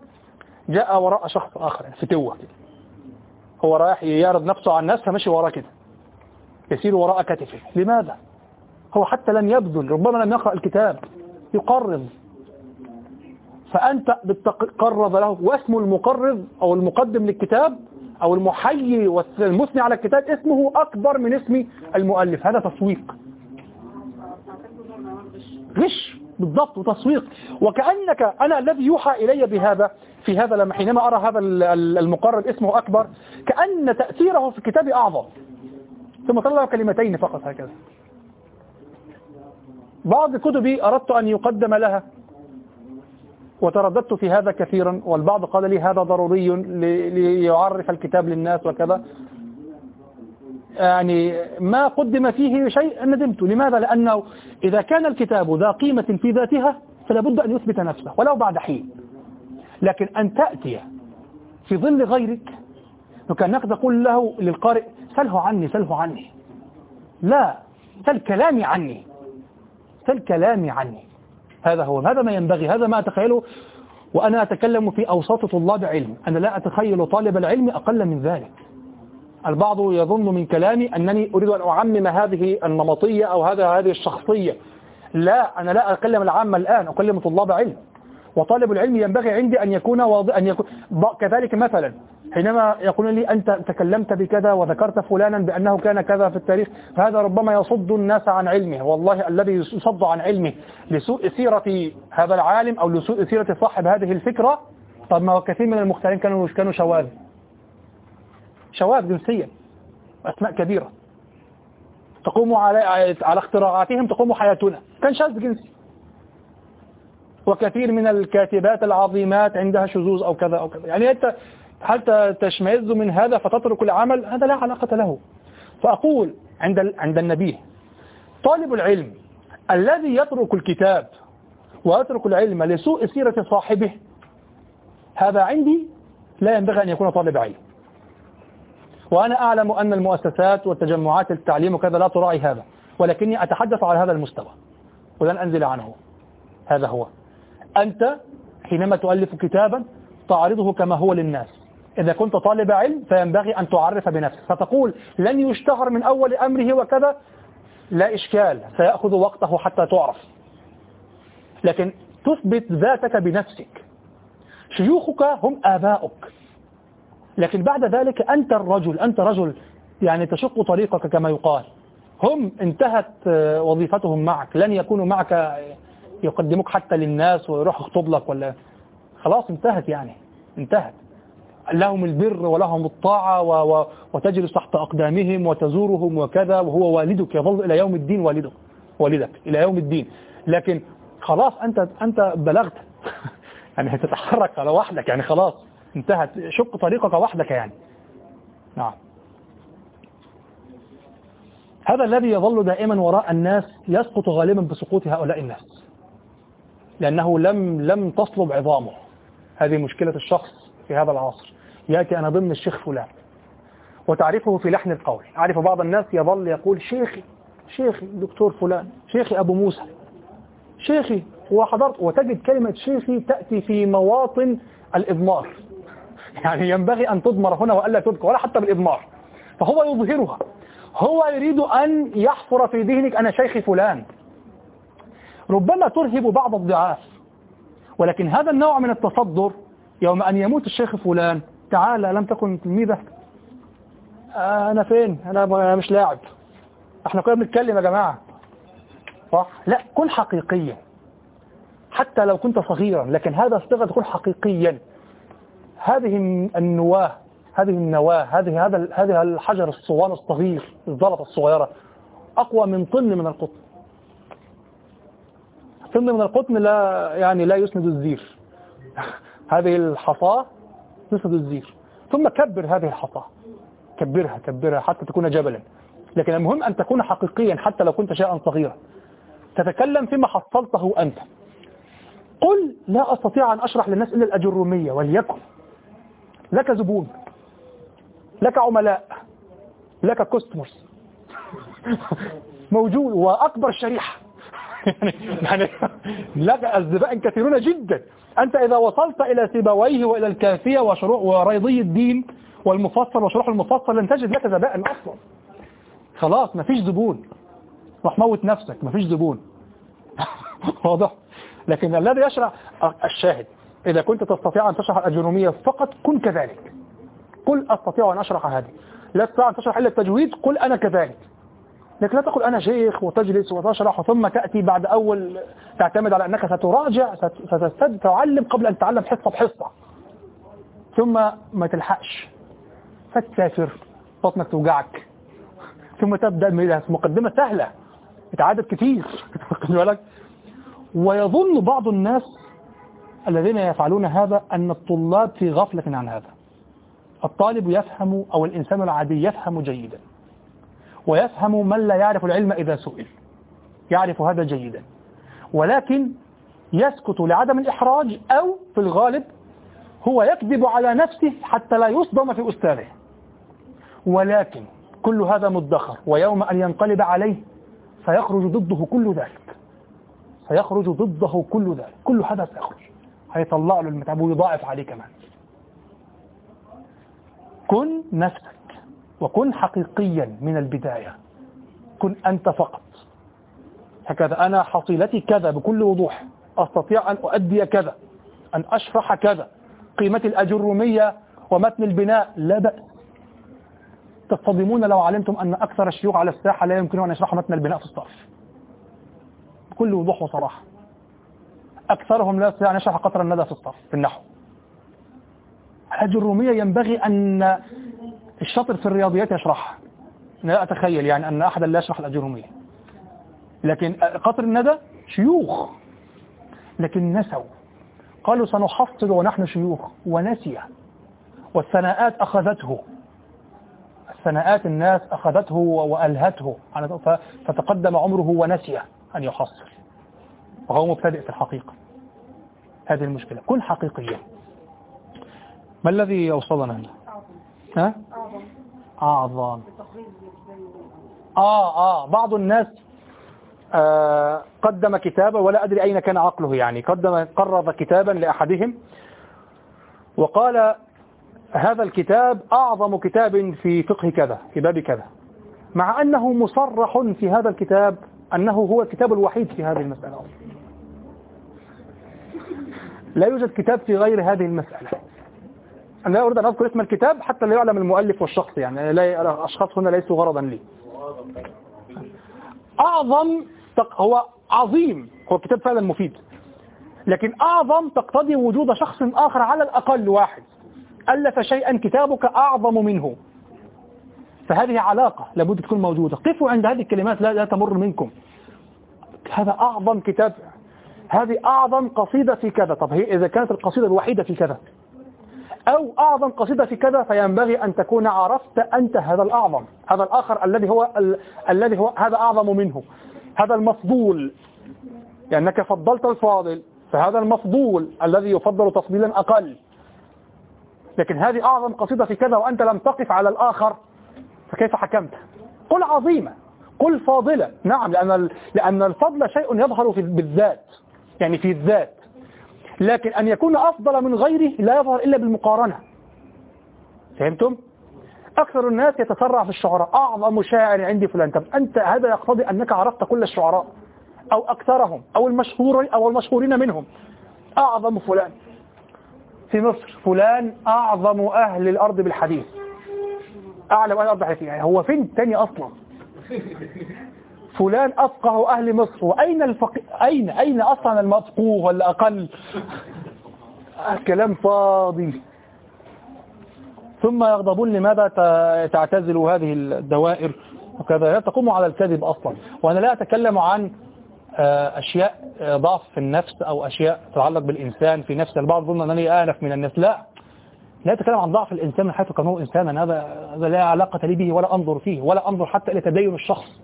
جاء وراء شخص آخر فتوة كده هو رايح يعرض نفسه على الناس فمشي وراه كده. يسير وراء كتفه. لماذا؟ هو حتى لم يبذل ربما لم يقرأ الكتاب. يقرض. فأنت بتقرض له واسم المقرض أو المقدم للكتاب أو المحيي والمثني على الكتاب اسمه أكبر من اسم المؤلف. هذا تسويق. غش. بالضبط وتسويق. وكأنك أنا الذي يوحى إلي بهذا في هذا لما حينما أرى هذا المقرر اسمه أكبر كأن تأثيره في الكتاب أعظم. ثم طلع كلمتين فقط هكذا. بعض كتبي أردت أن يقدم لها. وترددت في هذا كثيرا والبعض قال لي هذا ضروري ليعرف الكتاب للناس وكذا. يعني ما قدم فيه شيء ندمت. لماذا؟ لأنه إذا كان الكتاب ذا قيمة في ذاتها فلا بد أن يثبت نفسه ولو بعد حين. لكن أن تأتي في ظل غيرك وكأن نقد أقول له للقارئ سله عني سله عني. لا سل كلامي عني سل كلامي عني. هذا هو هذا ما ينبغي هذا ما أتخيله وأنا أتكلم في أوساط طلاب علم. أنا لا أتخيل طالب العلم أقل من ذلك. البعض يظن من كلامي أنني أريد أن أعمم هذه النمطية أو هذا هذه الشخصية. لا أنا لا أكلم العامة الآن أكلم طلاب علم. وطالب العلم ينبغي عندي أن يكون واضح أن يكون كذلك مثلا حينما يقولون لي أنت تكلمت بكذا وذكرت فلانا بأنه كان كذا في التاريخ فهذا ربما يصد الناس عن علمه. والله الذي يصد عن علمه لسوء سيرة هذا العالم أو لسوء سيرة صاحب هذه الفكرة طب ما كثير من المختارين كانوا كانوا شواذ. شواذ جنسيا أسماء كبيرة. تقوم على على اختراعاتهم تقوم حياتنا. كان شاذ جنسي. وكثير من الكاتبات العظيمات عندها شذوذ أو كذا أو كذا. يعني أنت حتى تشمئز من هذا فتترك العمل؟ هذا لا علاقة له. فأقول عند عند النبي طالب العلم الذي يترك الكتاب ويترك العلم لسوء سيرة صاحبه هذا عندي لا ينبغي أن يكون طالب علم. وأنا أعلم أن المؤسسات والتجمعات التعليم وكذا لا تراعي هذا ولكني أتحدث على هذا المستوى ولن أنزل عنه. هذا هو. أنت حينما تؤلف كتابا تعرضه كما هو للناس. إذا كنت طالب علم فينبغي أن تعرف بنفسك. فتقول لن يشتهر من أول أمره وكذا لا إشكال سيأخذ وقته حتى تعرف. لكن تثبت ذاتك بنفسك. شيوخك هم آباؤك. لكن بعد ذلك أنت الرجل أنت رجل يعني تشق طريقك كما يقال. هم انتهت وظيفتهم معك. لن يكونوا معك يقدموك حتى للناس ويروح يخطب لك ولا خلاص انتهت يعني. انتهت. لهم البر ولهم الطاعة وتجلس تحت أقدامهم وتزورهم وكذا وهو والدك يظل إلى يوم الدين والدك والدك إلى يوم الدين. لكن خلاص أنت أنت بلغت. يعني هتتحرك على وحدك يعني خلاص انتهت. شق طريقك وحدك يعني. نعم. هذا الذي يظل دائما وراء الناس يسقط غالبا بسقوط هؤلاء الناس. لأنه لم لم تصلب عظامه. هذه مشكلة الشخص في هذا العصر. يأتي أنا ضمن الشيخ فلان. وتعرفه في لحن القول. أعرف بعض الناس يظل يقول شيخي شيخي دكتور فلان شيخي أبو موسى. شيخي وحضرت وتجد كلمة شيخي تأتي في مواطن الإضمار. يعني ينبغي أن تضمر هنا وألا تذكر ولا حتى بالإضمار. فهو يظهرها. هو يريد أن يحفر في ذهنك أنا شيخي فلان. ربما ترهب بعض الضعاف. ولكن هذا النوع من التصدر يوم أن يموت الشيخ فلان تعالى لم تكن تلميذة. أنا فين؟ أنا مش لاعب. إحنا كنا بنتكلم يا جماعة. صح؟ لا كن حقيقيا. حتى لو كنت صغيرا لكن هذا صيغة تكون حقيقيا. هذه النواة هذه النواة هذه هذا هذا الحجر الصوان الصغير الزلطة الصغيرة أقوى من طن من القطن. طن من القطن لا يعني لا يسند الزير. هذه الحصاة تسند الزير ثم كبر هذه الحصاة كبرها كبرها حتى تكون جبلا. لكن المهم أن تكون حقيقيا حتى لو كنت شيئا صغيرا. تتكلم فيما حصلته أنت. قل لا أستطيع أن أشرح للناس إلا الأجرومية وليكن. لك زبون. لك عملاء. لك كوستمرز موجود وأكبر شريحة. يعني, يعني لك الزبائن كثيرون جدا. أنت إذا وصلت إلى سيبويه وإلى الكافية وشروع وريضي الدين والمفصل وشروح المفصل لن تجد لك زبائن أصلا. خلاص مفيش زبون. روح موت نفسك مفيش زبون. واضح؟ لكن الذي يشرح الشاهد إذا كنت تستطيع أن تشرح الأجرومية فقط كن كذلك. قل أستطيع أن أشرح هذه. لا تستطيع أن تشرح إلا التجويد قل أنا كذلك. لكن لا تقول أنا شيخ وتجلس وتشرح ثم تأتي بعد أول تعتمد على أنك ستراجع ستعلم قبل أن تتعلم حصة بحصة. ثم ما تلحقش. فتسافر بطنك توجعك. ثم تبدأ مقدمة سهلة. اتعادت بالك. ويظن بعض الناس الذين يفعلون هذا أن الطلاب في غفلة عن هذا. الطالب يفهم أو الإنسان العادي يفهم جيدا. ويفهم من لا يعرف العلم إذا سئل. يعرف هذا جيدا. ولكن يسكت لعدم الإحراج أو في الغالب هو يكذب على نفسه حتى لا يصدم في أستاذه. ولكن كل هذا مدخر ويوم أن ينقلب عليه سيخرج ضده كل ذلك. سيخرج ضده كل ذلك. كل هذا سيخرج. هيطلع له المتعب ويضاعف عليه كمان. كن نفسك. وكن حقيقيا من البداية. كن أنت فقط. هكذا أنا حصيلتي كذا بكل وضوح. أستطيع أن أؤدي كذا. أن أشرح كذا. قيمة الأجرومية ومتن البناء لا بأس. تصطدمون لو علمتم أن أكثر الشيوخ على الساحة لا يمكنون أن يشرحوا متن البناء في الصرف. بكل وضوح وصراحة. أكثرهم لا يستطيع أن يشرح قطر الندى في الصرف في النحو. الأجرومية ينبغي أن الشاطر في الرياضيات يشرحها. لا أتخيل يعني أن أحدا لا يشرح الأجرومية. لكن قطر الندى شيوخ. لكن نسوا. قالوا سنحصل ونحن شيوخ. ونسي. والثناءات أخذته. الثناءات الناس أخذته وألهته. فتقدم عمره ونسي أن يحصل. وهو مبتدئ في الحقيقة. هذه المشكلة. كن حقيقيا ما الذي أوصلنا هنا؟ ها؟ أعظم آه آه بعض الناس آه قدم كتابا ولا أدري أين كان عقله يعني. قدم قرض كتابا لأحدهم وقال هذا الكتاب أعظم كتاب في فقه كذا في باب كذا. مع أنه مصرح في هذا الكتاب أنه هو الكتاب الوحيد في هذه المسألة. لا يوجد كتاب في غير هذه المسألة. أنا لا أريد أن أذكر اسم الكتاب حتى لا يعلم المؤلف والشخص يعني لا الأشخاص هنا ليسوا غرضا لي. أعظم هو عظيم. هو كتاب فعلا مفيد. لكن أعظم تقتضي وجود شخص آخر على الأقل واحد. ألف شيئا كتابك أعظم منه. فهذه علاقة لابد تكون موجودة. قفوا عند هذه الكلمات لا, لا تمر منكم. هذا أعظم كتاب. هذه أعظم قصيدة في كذا. طب هي إذا كانت القصيدة الوحيدة في كذا. أو أعظم قصيدة في كذا فينبغي أن تكون عرفت أنت هذا الأعظم هذا الآخر الذي هو ال... الذي هو هذا أعظم منه هذا المفضول. لأنك يعني فضلت الفاضل فهذا المفضول الذي يفضل تفضيلا أقل. لكن هذه أعظم قصيدة في كذا وأنت لم تقف على الآخر فكيف حكمت؟ قل عظيمة قل فاضلة. نعم لأن لأن الفضل شيء يظهر في بالذات يعني في الذات. لكن أن يكون أفضل من غيره لا يظهر إلا بالمقارنة. فهمتم؟ أكثر الناس يتسرع في الشعراء. أعظم شاعر عندي فلان. طب أنت هذا يقتضي أنك عرفت كل الشعراء أو أكثرهم أو المشهور أو المشهورين منهم. أعظم فلان. في مصر فلان أعظم أهل الأرض بالحديث. أعلم أهل الأرض بالحديث. يعني هو فين الثاني أصلا؟ فلان أفقه أهل مصر وأين الفقه أين؟ أين أصلا المفقوه ولا أقل؟ كلام فاضي. ثم يغضبون لماذا تعتزل هذه الدوائر؟ وكذا لا تقوم على الكذب أصلا. وأنا لا أتكلم عن أشياء ضعف في النفس أو أشياء تتعلق بالإنسان في نفس البعض ظن أنني آنف من الناس لا. لا أتكلم عن ضعف الإنسان من حيث كونه إنسانا. هذا هذا لا علاقة لي به ولا أنظر فيه ولا أنظر حتى إلى تدين الشخص.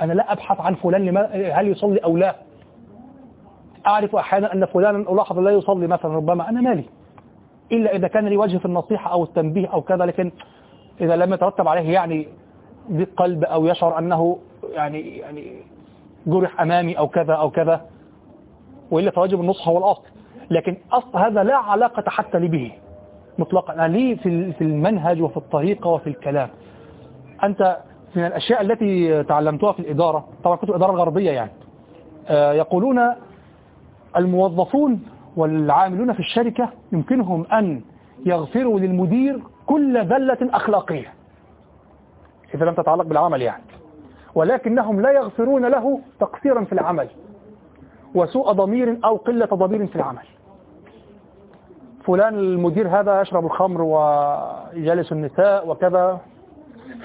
أنا لا أبحث عن فلان هل يصلي أو لا. أعرف أحيانا أن فلانا ألاحظ لا يصلي مثلا ربما أنا مالي. إلا إذا كان لي وجه في النصيحة أو التنبيه أو كذا لكن إذا لم يترتب عليه يعني ضيق قلب أو يشعر أنه يعني يعني جرح أمامي أو كذا أو كذا وإلا فواجب النصح هو الأصل. لكن أصل هذا لا علاقة حتى لي به مطلقا. لي في المنهج وفي الطريقة وفي الكلام. أنت من الأشياء التي تعلمتها في الإدارة طبعا كنت الإدارة الغربية يعني. يقولون الموظفون والعاملون في الشركة يمكنهم أن يغفروا للمدير كل ذلة أخلاقية إذا لم تتعلق بالعمل يعني. ولكنهم لا يغفرون له تقصيرا في العمل وسوء ضمير أو قلة ضمير في العمل. فلان المدير هذا يشرب الخمر ويجالس النساء وكذا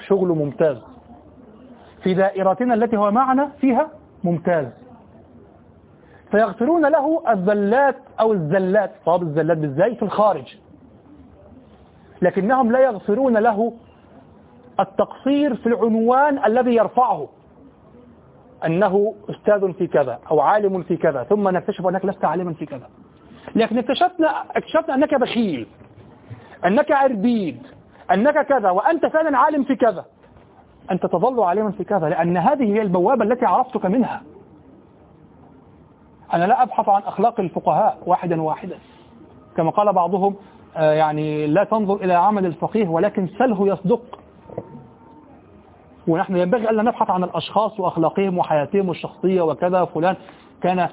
شغله ممتاز. في دائرتنا التي هو معنا فيها ممتاز. فيغفرون له الزلات أو الزلات صواب الزلات بالزاي في الخارج. لكنهم لا يغفرون له التقصير في العنوان الذي يرفعه. أنه أستاذ في كذا أو عالم في كذا ثم نكتشف أنك لست عالما في كذا. لكن اكتشفنا, اكتشفنا أنك بخيل أنك عربيد أنك كذا وأنت فعلا عالم في كذا. أنت تظل عالما في كذا لأن هذه هي البوابة التي عرفتك منها. أنا لا أبحث عن أخلاق الفقهاء واحدا واحدا. كما قال بعضهم يعني لا تنظر إلى عمل الفقيه ولكن سله يصدق. ونحن ينبغي ألا نبحث عن الأشخاص وأخلاقهم وحياتهم الشخصية وكذا فلان كان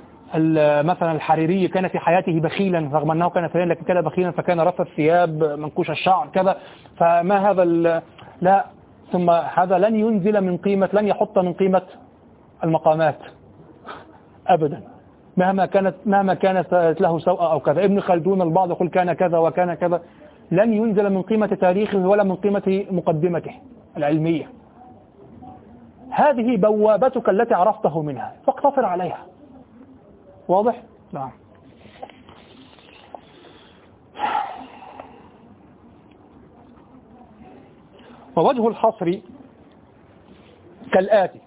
مثلا الحريري كان في حياته بخيلا رغم أنه كان فلان لكن كان بخيلا فكان رفع الثياب منكوش الشعر كذا. فما هذا لا. ثم هذا لن ينزل من قيمة لن يحط من قيمة المقامات. أبدا. مهما كانت مهما كانت له سوء أو كذا. ابن خلدون البعض يقول كان كذا وكان كذا. لن ينزل من قيمة تاريخه ولا من قيمة مقدمته العلمية. هذه بوابتك التي عرفته منها. فاقتصر عليها. واضح؟ نعم. ووجه الحصر كالآتي.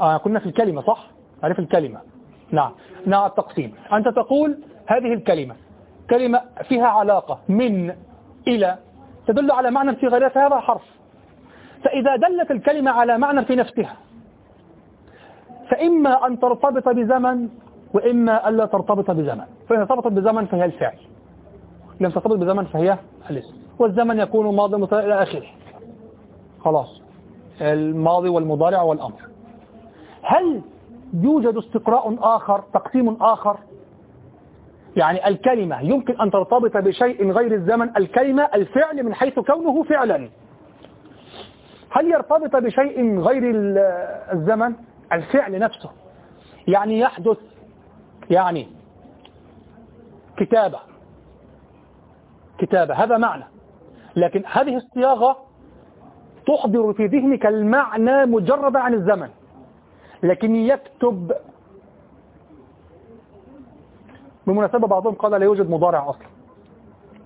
آه كنا في الكلمة صح؟ عارف الكلمة. نعم. نعم التقسيم. أنت تقول هذه الكلمة. كلمة فيها علاقة من إلى. تدل على معنى في غيرها فهذا حرف. فإذا دلت الكلمة على معنى في نفسها فإما أن ترتبط بزمن وإما ألا ترتبط بزمن. فإن ارتبطت بزمن فهي الفعل. لم ترتبط بزمن فهي الاسم. والزمن يكون ماضي مضارع إلى آخره. خلاص. الماضي والمضارع والأمر. هل يوجد استقراء آخر تقسيم آخر؟ يعني الكلمة يمكن أن ترتبط بشيء غير الزمن الكلمة الفعل من حيث كونه فعلا. هل يرتبط بشيء غير الزمن؟ الفعل نفسه. يعني يحدث يعني كتابة. كتابة هذا معنى. لكن هذه الصياغة تحضر في ذهنك المعنى مجرد عن الزمن لكن يكتب بالمناسبة بعضهم قال لا يوجد مضارع أصلا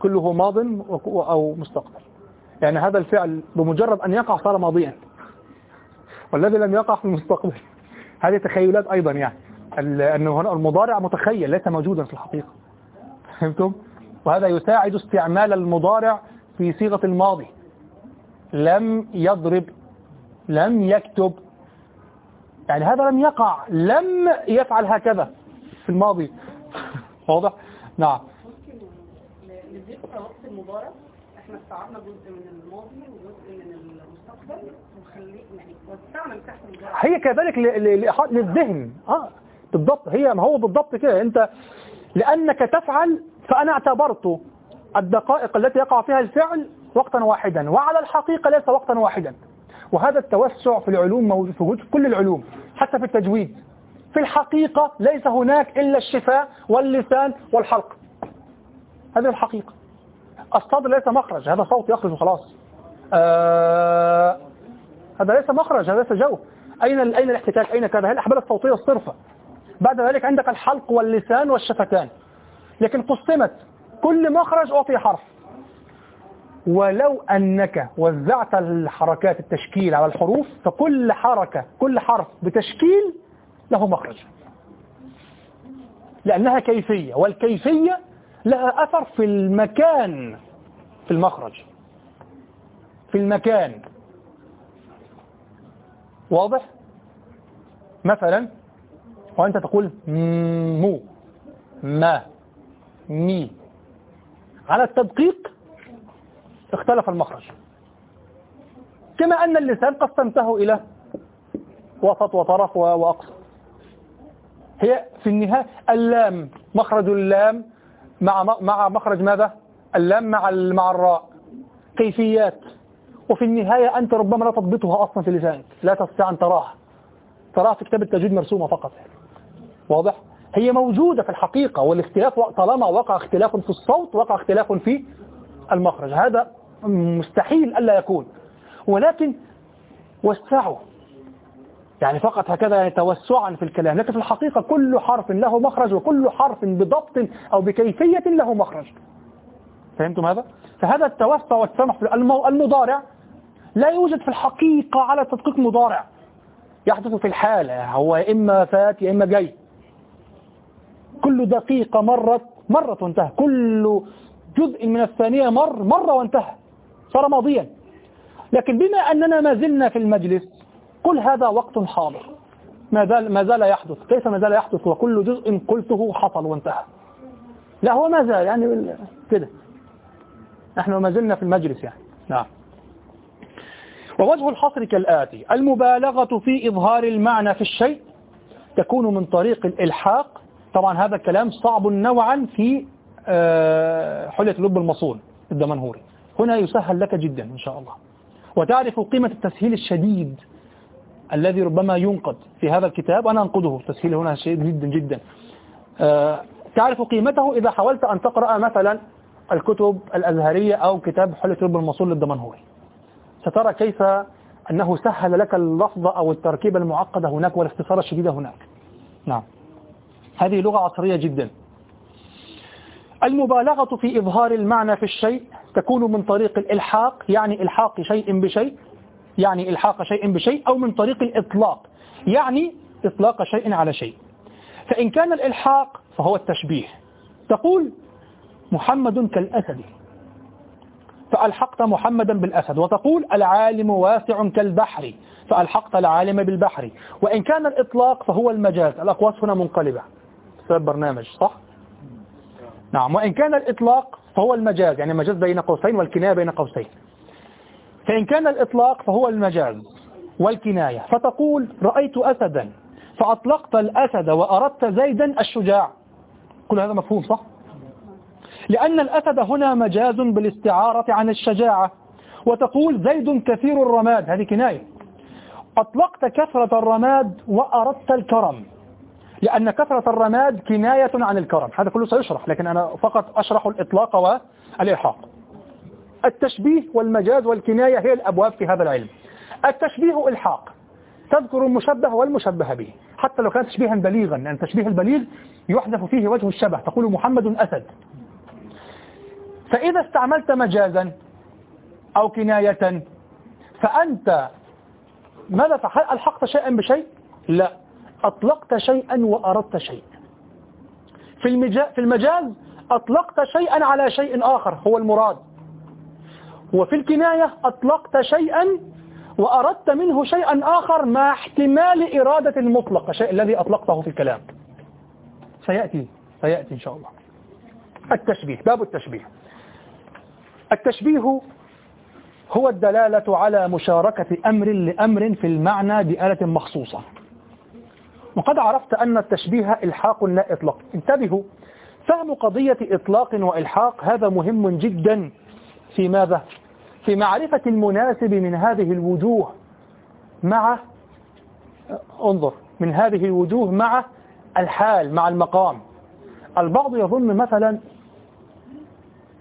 كله ماض أو مستقبل. يعني هذا الفعل بمجرد أن يقع صار ماضيا والذي لم يقع في المستقبل. هذه تخيلات أيضا يعني أنه هنا المضارع متخيل ليس موجودا في الحقيقة. فهمتم؟ وهذا يساعد استعمال المضارع في صيغة الماضي. لم يضرب لم يكتب. يعني هذا لم يقع لم يفعل هكذا في الماضي. واضح؟ نعم. ممكن وقت إحنا جزء من الماضي وجزء من المستقبل يعني وسعنا مساحه هي كذلك للذهن. آه بالضبط. هي ما هو بالضبط كده. أنت لأنك تفعل فأنا اعتبرت الدقائق التي يقع فيها الفعل وقتا واحدا وعلى الحقيقة ليس وقتا واحدا. وهذا التوسع في العلوم موجود في كل العلوم حتى في التجويد. في الحقيقة ليس هناك إلا الشفاء واللسان والحلق. هذه الحقيقة. الصدر ليس مخرج هذا صوت يخرج وخلاص آه هذا ليس مخرج هذا ليس جو. أين أين الاحتكاك؟ أين كذا؟ هي الأحبال الصوتية الصرفة؟ بعد ذلك عندك الحلق واللسان والشفتان. لكن قسمت كل مخرج أعطي حرف. ولو أنك وزعت الحركات التشكيل على الحروف فكل حركة كل حرف بتشكيل له مخرج. لأنها كيفية والكيفية لها أثر في المكان في المخرج. في المكان. واضح؟ مثلا وأنت تقول مو ما مي. على التدقيق اختلف المخرج. كما أن اللسان قسمته إلى وسط وطرف وأقصى. هي في النهاية اللام مخرج اللام مع مع مخرج ماذا؟ اللام مع مع الراء. كيفيات. وفي النهاية أنت ربما لا تضبطها أصلا في لسانك. لا تستطيع أن تراها. تراها في كتاب التجويد مرسومة فقط. واضح؟ هي موجودة في الحقيقة والاختلاف طالما وقع اختلاف في الصوت وقع اختلاف في المخرج. هذا مستحيل ألا يكون. ولكن وسعوا. يعني فقط هكذا يعني توسعا في الكلام. لكن في الحقيقة كل حرف له مخرج وكل حرف بضبط أو بكيفية له مخرج. فهمتم هذا؟ فهذا التوسع والسمح في المضارع لا يوجد في الحقيقة على تدقيق مضارع. يحدث في الحالة هو يا إما فات يا إما جاي. كل دقيقة مرت مرت وانتهى كل جزء من الثانية مر مر وانتهى. صار ماضيا. لكن بما أننا ما زلنا في المجلس كل هذا وقت حاضر. ما زال, ما زال يحدث. كيف ما زال يحدث؟ وكل جزء قلته حصل وانتهى. لا هو ما زال. يعني كده. نحن ما زلنا في المجلس يعني. نعم. ووجه الحصر كالآتي. المبالغة في إظهار المعنى في الشيء تكون من طريق الإلحاق طبعا هذا الكلام صعب نوعا في آه، حلية لب المصون الدمنهوري. هنا يسهل لك جدا إن شاء الله. وتعرف قيمة التسهيل الشديد الذي ربما ينقد في هذا الكتاب؟ أنا أنقده التسهيل هنا شديد جدا جدا. آه، تعرف قيمته إذا حاولت أن تقرأ مثلا الكتب الأزهرية أو كتاب حلة رب المصول للدمنهوري. سترى كيف أنه سهل لك اللفظة أو التركيبة المعقدة هناك والاختصار الشديد هناك. نعم. هذه لغة عصرية جدا. المبالغة في إظهار المعنى في الشيء تكون من طريق الإلحاق يعني إلحاق شيء بشيء يعني إلحاق شيء بشيء أو من طريق الإطلاق يعني إطلاق شيء على شيء. فإن كان الإلحاق فهو التشبيه. تقول محمد كالأسد. فألحقت محمدا بالأسد. وتقول العالم واسع كالبحر. فألحقت العالم بالبحر. وإن كان الإطلاق فهو المجاز. الأقواس هنا منقلبة. بسبب برنامج صح؟ نعم وإن كان الإطلاق فهو المجاز يعني المجاز بين قوسين والكناية بين قوسين. فإن كان الإطلاق فهو المجاز والكناية. فتقول رأيت أسدا فأطلقت الأسد وأردت زيدا الشجاع. كل هذا مفهوم صح؟ لأن الأسد هنا مجاز بالاستعارة عن الشجاعة. وتقول زيد كثير الرماد هذه كناية. أطلقت كثرة الرماد وأردت الكرم. لأن كثرة الرماد كناية عن الكرم. هذا كله سيشرح لكن أنا فقط أشرح الإطلاق والإلحاق. التشبيه والمجاز والكناية هي الأبواب في هذا العلم. التشبيه إلحاق. تذكر المشبه والمشبه به. حتى لو كان تشبيها بليغا لأن التشبيه البليغ يحذف فيه وجه الشبه. تقول محمد أسد. فإذا استعملت مجازا أو كناية فأنت ماذا فعل ألحقت شيئا بشيء؟ لا. أطلقت شيئا وأردت شيء في, في المجاز أطلقت شيئا على شيء آخر هو المراد. وفي الكناية أطلقت شيئا وأردت منه شيئا آخر مع احتمال إرادة المطلق الشيء الذي أطلقته في الكلام. سيأتي سيأتي إن شاء الله. التشبيه باب التشبيه. التشبيه هو الدلالة على مشاركة أمر لأمر في المعنى بآلة مخصوصة. وقد عرفت أن التشبيه إلحاق لا إطلاق انتبهوا فهم قضية إطلاق وإلحاق هذا مهم جدا في ماذا؟ في معرفة المناسب من هذه الوجوه مع انظر من هذه الوجوه مع الحال مع المقام البعض يظن مثلا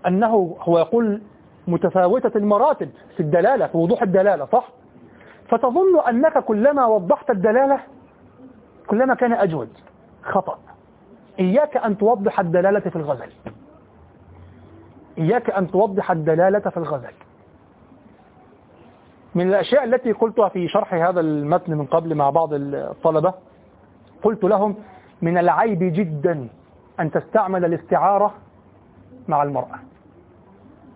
أنه هو يقول متفاوتة المراتب في الدلالة في وضوح الدلالة صح؟ فتظن أنك كلما وضحت الدلالة كلما كان أجود خطأ. إياك أن توضح الدلالة في الغزل. إياك أن توضح الدلالة في الغزل. من الأشياء التي قلتها في شرح هذا المتن من قبل مع بعض الطلبة قلت لهم من العيب جدا أن تستعمل الاستعارة مع المرأة.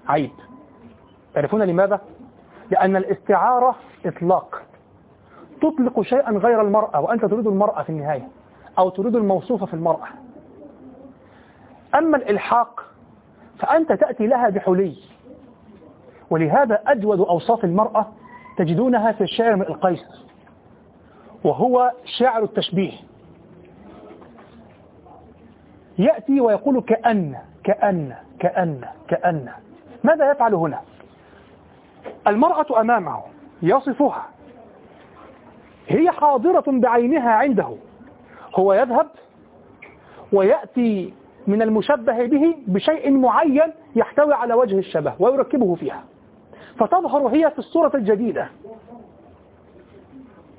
عيب. تعرفون لماذا؟ لأن الاستعارة إطلاق. تطلق شيئا غير المرأة وأنت تريد المرأة في النهاية أو تريد الموصوف في المرأة. أما الإلحاق فأنت تأتي لها بحلي. ولهذا أجود أوصاف المرأة تجدونها في الشعر من القيس وهو شعر التشبيه. يأتي ويقول كأن كأن كأن كأن. ماذا يفعل هنا؟ المرأة أمامه يصفها. هي حاضرة بعينها عنده. هو يذهب ويأتي من المشبه به بشيء معين يحتوي على وجه الشبه ويركبه فيها. فتظهر هي في الصورة الجديدة.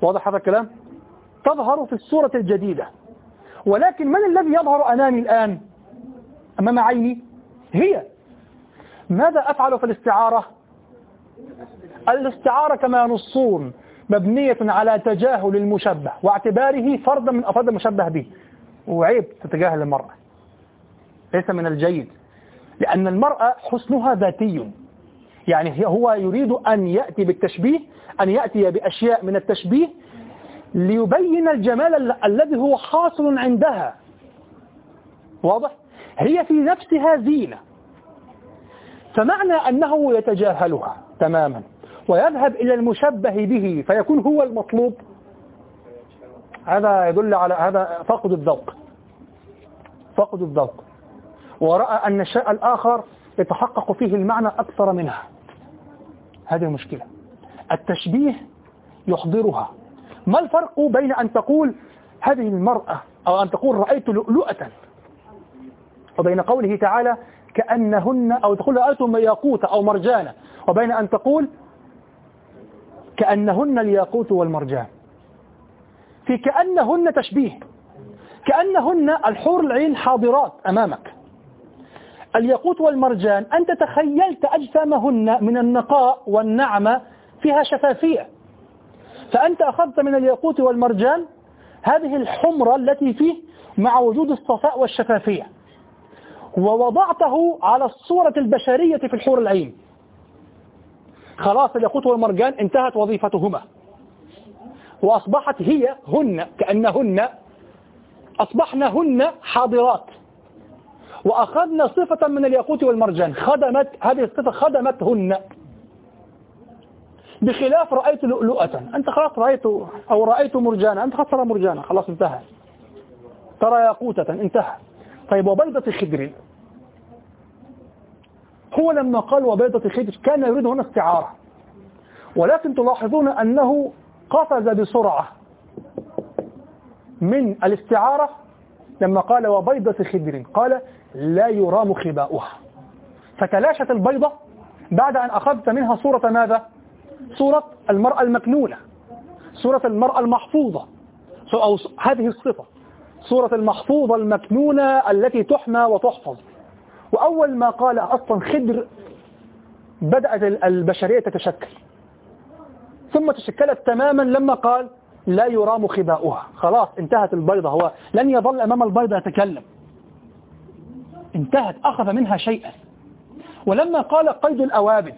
واضح هذا الكلام؟ تظهر في الصورة الجديدة. ولكن من الذي يظهر أمامي الآن؟ أمام عيني؟ هي. ماذا أفعل في الاستعارة؟ الاستعارة كما نصون. مبنية على تجاهل المشبه واعتباره فردا من أفراد المشبه به. وعيب تتجاهل المرأة. ليس من الجيد. لأن المرأة حسنها ذاتي. يعني هو يريد أن يأتي بالتشبيه أن يأتي بأشياء من التشبيه ليبين الجمال الذي هو حاصل عندها. واضح؟ هي في نفسها زينة. فمعنى أنه يتجاهلها تماما. ويذهب إلى المشبه به فيكون هو المطلوب. هذا يدل على هذا فقد الذوق. فقد الذوق. ورأى أن الشيء الآخر يتحقق فيه المعنى أكثر منها. هذه المشكلة. التشبيه يحضرها. ما الفرق بين أن تقول هذه المرأة أو أن تقول رأيت لؤلؤة؟ وبين قوله تعالى كأنهن أو تقول رأيتم ياقوت أو مرجانة وبين أن تقول كأنهن الياقوت والمرجان. في كأنهن تشبيه. كأنهن الحور العين حاضرات أمامك. الياقوت والمرجان أنت تخيلت أجسامهن من النقاء والنعمة فيها شفافية. فأنت أخذت من الياقوت والمرجان هذه الحمرة التي فيه مع وجود الصفاء والشفافية. ووضعته على الصورة البشرية في الحور العين. خلاص الياقوت والمرجان انتهت وظيفتهما. وأصبحت هي هن كأنهن أصبحن هن حاضرات. وأخذنا صفة من الياقوت والمرجان خدمت هذه الصفة خدمتهن. بخلاف رأيت لؤلؤة. أنت خلاص رأيت أو رأيت مرجانا أنت خلاص ترى مرجانا خلاص انتهى. ترى ياقوتة انتهى. طيب وبيضة خدر. هو لما قال وبيضة خدر كان يريد هنا استعارة. ولكن تلاحظون أنه قفز بسرعة من الاستعارة لما قال وبيضة خدر. قال لا يرام خباؤها. فتلاشت البيضة بعد أن أخذت منها صورة ماذا؟ صورة المرأة المكنونة. صورة المرأة المحفوظة. أو هذه الصفة. صورة المحفوظة المكنونة التي تحمى وتحفظ. وأول ما قال أصلا خدر بدأت البشرية تتشكل. ثم تشكلت تماما لما قال لا يرام خباؤها. خلاص انتهت البيضة. هو لن يظل أمام البيضة يتكلم. انتهت أخذ منها شيئا. ولما قال قيد الأوابد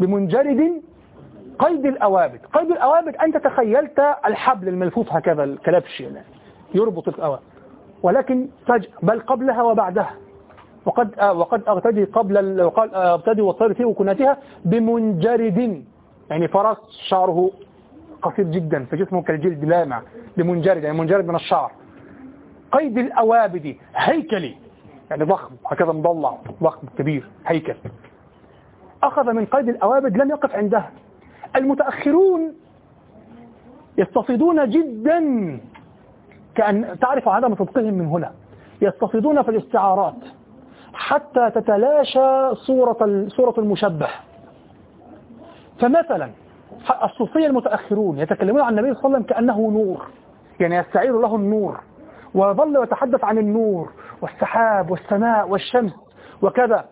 بمنجرد قيد الأوابد. قيد الأوابد أنت تخيلت الحبل الملفوف هكذا الكلبش يعني يربط الأوابد. ولكن فجأة بل قبلها وبعدها. وقد آه وقد أغتدي قبل وقال أغتدي والطير في وكناتها بمنجرد يعني فرس شعره قصير جدا فجسمه كالجلد لامع بمنجرد يعني منجرد من الشعر. قيد الأوابد هيكلي يعني ضخم هكذا مضلع ضخم كبير هيكل. أخذ من قيد الأوابد لم يقف عندها المتأخرون يستفيدون جدا كأن تعرف عدم صدقهم من هنا. يستفيدون في الاستعارات حتى تتلاشى صورة صورة المشبه. فمثلا الصوفية المتأخرون يتكلمون عن النبي صلى الله عليه وسلم كأنه نور. يعني يستعير له النور. ويظل يتحدث عن النور والسحاب والسماء والشمس وكذا.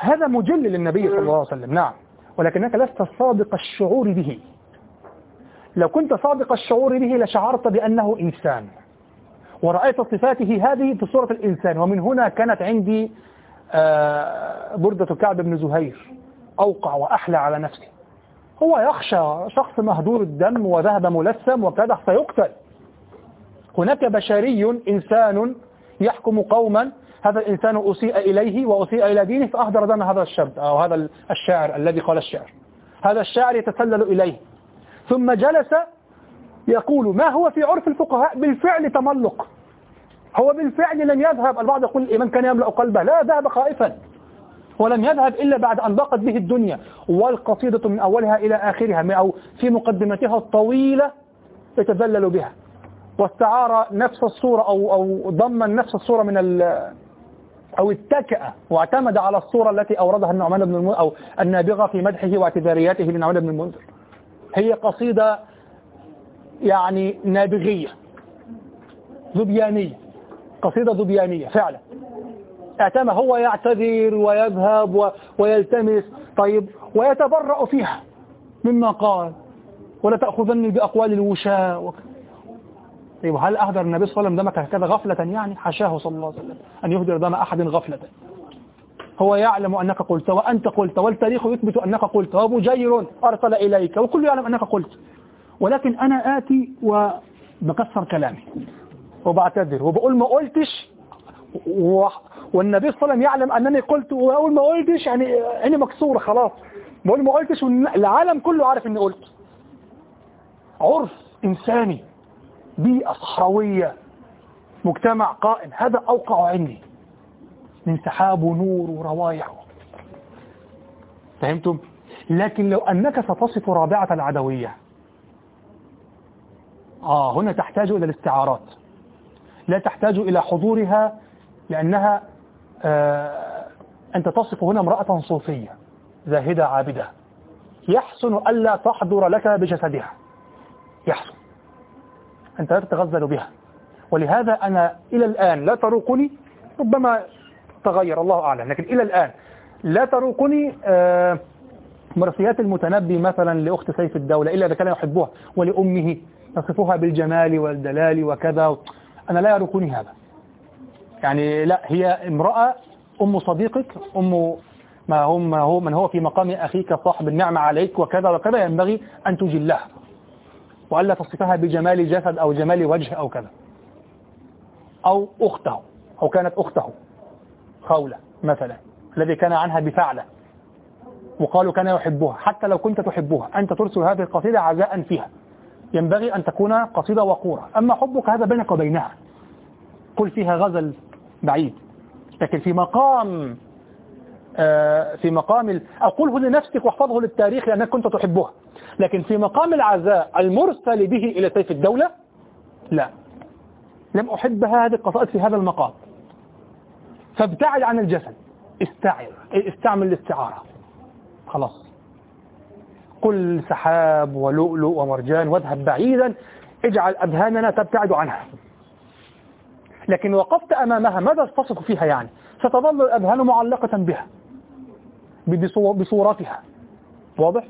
هذا مجل للنبي صلى الله عليه وسلم. نعم. ولكنك لست صادق الشعور به. لو كنت صادق الشعور به لشعرت بأنه إنسان. ورأيت صفاته هذه في صورة الإنسان ومن هنا كانت عندي آه، بردة كعب بن زهير. أوقع وأحلى على نفسي. هو يخشى شخص مهدور الدم وذهب ملثم وكذا سيقتل هناك بشري إنسان يحكم قوما هذا الإنسان أسيء إليه وأسيء إلى دينه فأهدر دم هذا الشاب أو هذا الشاعر الذي قال الشعر. هذا الشاعر يتسلل إليه. ثم جلس يقول ما هو في عرف الفقهاء بالفعل تملق؟ هو بالفعل لم يذهب. البعض يقول الإيمان كان يملأ قلبه. لا ذهب خائفا. ولم يذهب إلا بعد أن ضاقت به الدنيا. والقصيدة من أولها إلى آخرها أو في مقدمتها الطويلة يتذلل بها. واستعار نفس الصورة أو, أو ضمن نفس الصورة من أو اتكأ واعتمد على الصورة التي أوردها النعمان بن أو النابغة في مدحه واعتذارياته لنعمان بن المنذر. هي قصيدة يعني نابغية ذبيانية قصيدة ذبيانية فعلا. اعتمى هو يعتذر ويذهب ويلتمس طيب ويتبرأ فيها مما قال ولا تأخذني بأقوال الوشاء طيب هل أهدر النبي صلى الله عليه وسلم دمك هكذا غفلة يعني؟ حاشاه صلى الله عليه وسلم أن يهدر دم أحد غفلة. هو يعلم أنك قلت وأنت قلت والتاريخ يثبت أنك قلت ومجير أرسل إليك وكل يعلم أنك قلت ولكن أنا آتي وبكسر كلامي وبعتذر وبقول ما قلتش و... والنبي صلى الله عليه وسلم يعلم أنني قلت وأقول ما قلتش يعني عيني مكسورة خلاص بقول ما قلتش والعالم كله عارف أني قلت عرف إنساني بيئة صحراوية مجتمع قائم هذا أوقع عندي من سحاب ونور وروايح فهمتم؟ لكن لو أنك ستصف رابعة العدوية. آه هنا تحتاج إلى الاستعارات. لا تحتاج إلى حضورها لأنها آه أنت تصف هنا امرأة صوفية زاهدة عابدة. يحسن ألا تحضر لك بجسدها. يحسن. أنت لا تتغزل بها. ولهذا أنا إلى الآن لا تروقني ربما تغير الله أعلم. لكن إلى الآن لا تروقني آه، مرثيات المتنبي مثلا لأخت سيف الدولة إلا إذا كان يحبها ولأمه تصفها بالجمال والدلال وكذا. أنا لا يركني هذا. يعني لا هي امرأة أم صديقك أم ما هو ما هو من هو في مقام أخيك صاحب النعمة عليك وكذا وكذا ينبغي أن تجلها. وألا تصفها بجمال جسد أو جمال وجه أو كذا. أو أخته أو كانت أخته. خولة مثلا الذي كان عنها بفعلة. وقالوا كان يحبها حتى لو كنت تحبها أنت ترسل هذه القصيدة عزاء فيها. ينبغي أن تكون قصيدة وقورة. أما حبك هذا بينك وبينها. قل فيها غزل بعيد. لكن في مقام آه، في مقام أقوله لنفسك واحفظه للتاريخ لأنك كنت تحبها لكن في مقام العزاء المرسل به إلى سيف الدولة لا. لم أحب هذه القصائد في هذا المقام. فابتعد عن الجسد. استعر استعمل الاستعارة. خلاص. قل سحاب ولؤلؤ ومرجان واذهب بعيدا. اجعل أذهاننا تبتعد عنها. لكن وقفت أمامها ماذا تصف فيها يعني؟ ستظل الأذهان معلقة بها. بصورتها. واضح؟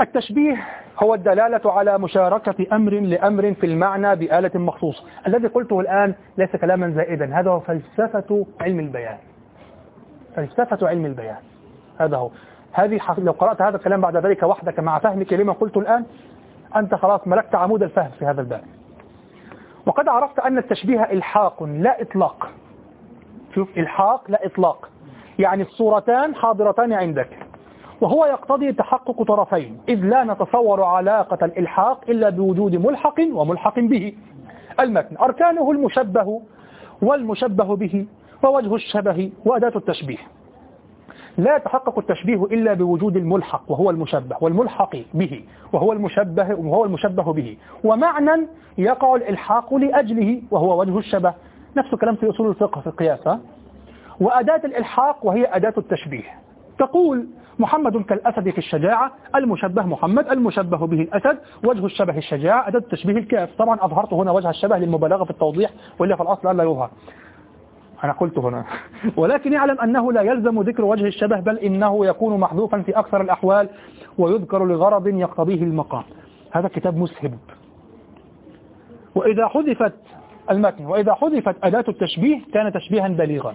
التشبيه هو الدلالة على مشاركة أمر لأمر في المعنى بآلة مخصوصة. الذي قلته الآن ليس كلاما زائدا هذا هو فلسفة علم البيان. فلسفة علم البيان. هذا هو. هذه لو قرأت هذا الكلام بعد ذلك وحدك مع فهمك لما قلت الآن أنت خلاص ملكت عمود الفهم في هذا الباب. وقد عرفت أن التشبيه إلحاق لا إطلاق. شوف إلحاق لا إطلاق. يعني الصورتان حاضرتان عندك. وهو يقتضي تحقق طرفين. إذ لا نتصور علاقة الإلحاق إلا بوجود ملحق وملحق به. المتن أركانه المشبه والمشبه به ووجه الشبه وأداة التشبيه. لا يتحقق التشبيه إلا بوجود الملحق وهو المشبه والملحق به وهو المشبه وهو المشبه به. ومعنى يقع الإلحاق لأجله وهو وجه الشبه. نفس الكلام في أصول الفقه في القياس وأداة الإلحاق وهي أداة التشبيه. تقول محمد كالأسد في الشجاعة المشبه محمد المشبه به الأسد وجه الشبه الشجاعة أداة التشبيه الكاف. طبعا أظهرت هنا وجه الشبه للمبالغة في التوضيح وإلا في الأصل لا يظهر. أنا قلت هنا. ولكن يعلم أنه لا يلزم ذكر وجه الشبه بل إنه يكون محذوفا في أكثر الأحوال ويذكر لغرض يقتضيه المقام. هذا كتاب مسهب. وإذا حذفت المتن وإذا حذفت أداة التشبيه كان تشبيها بليغا.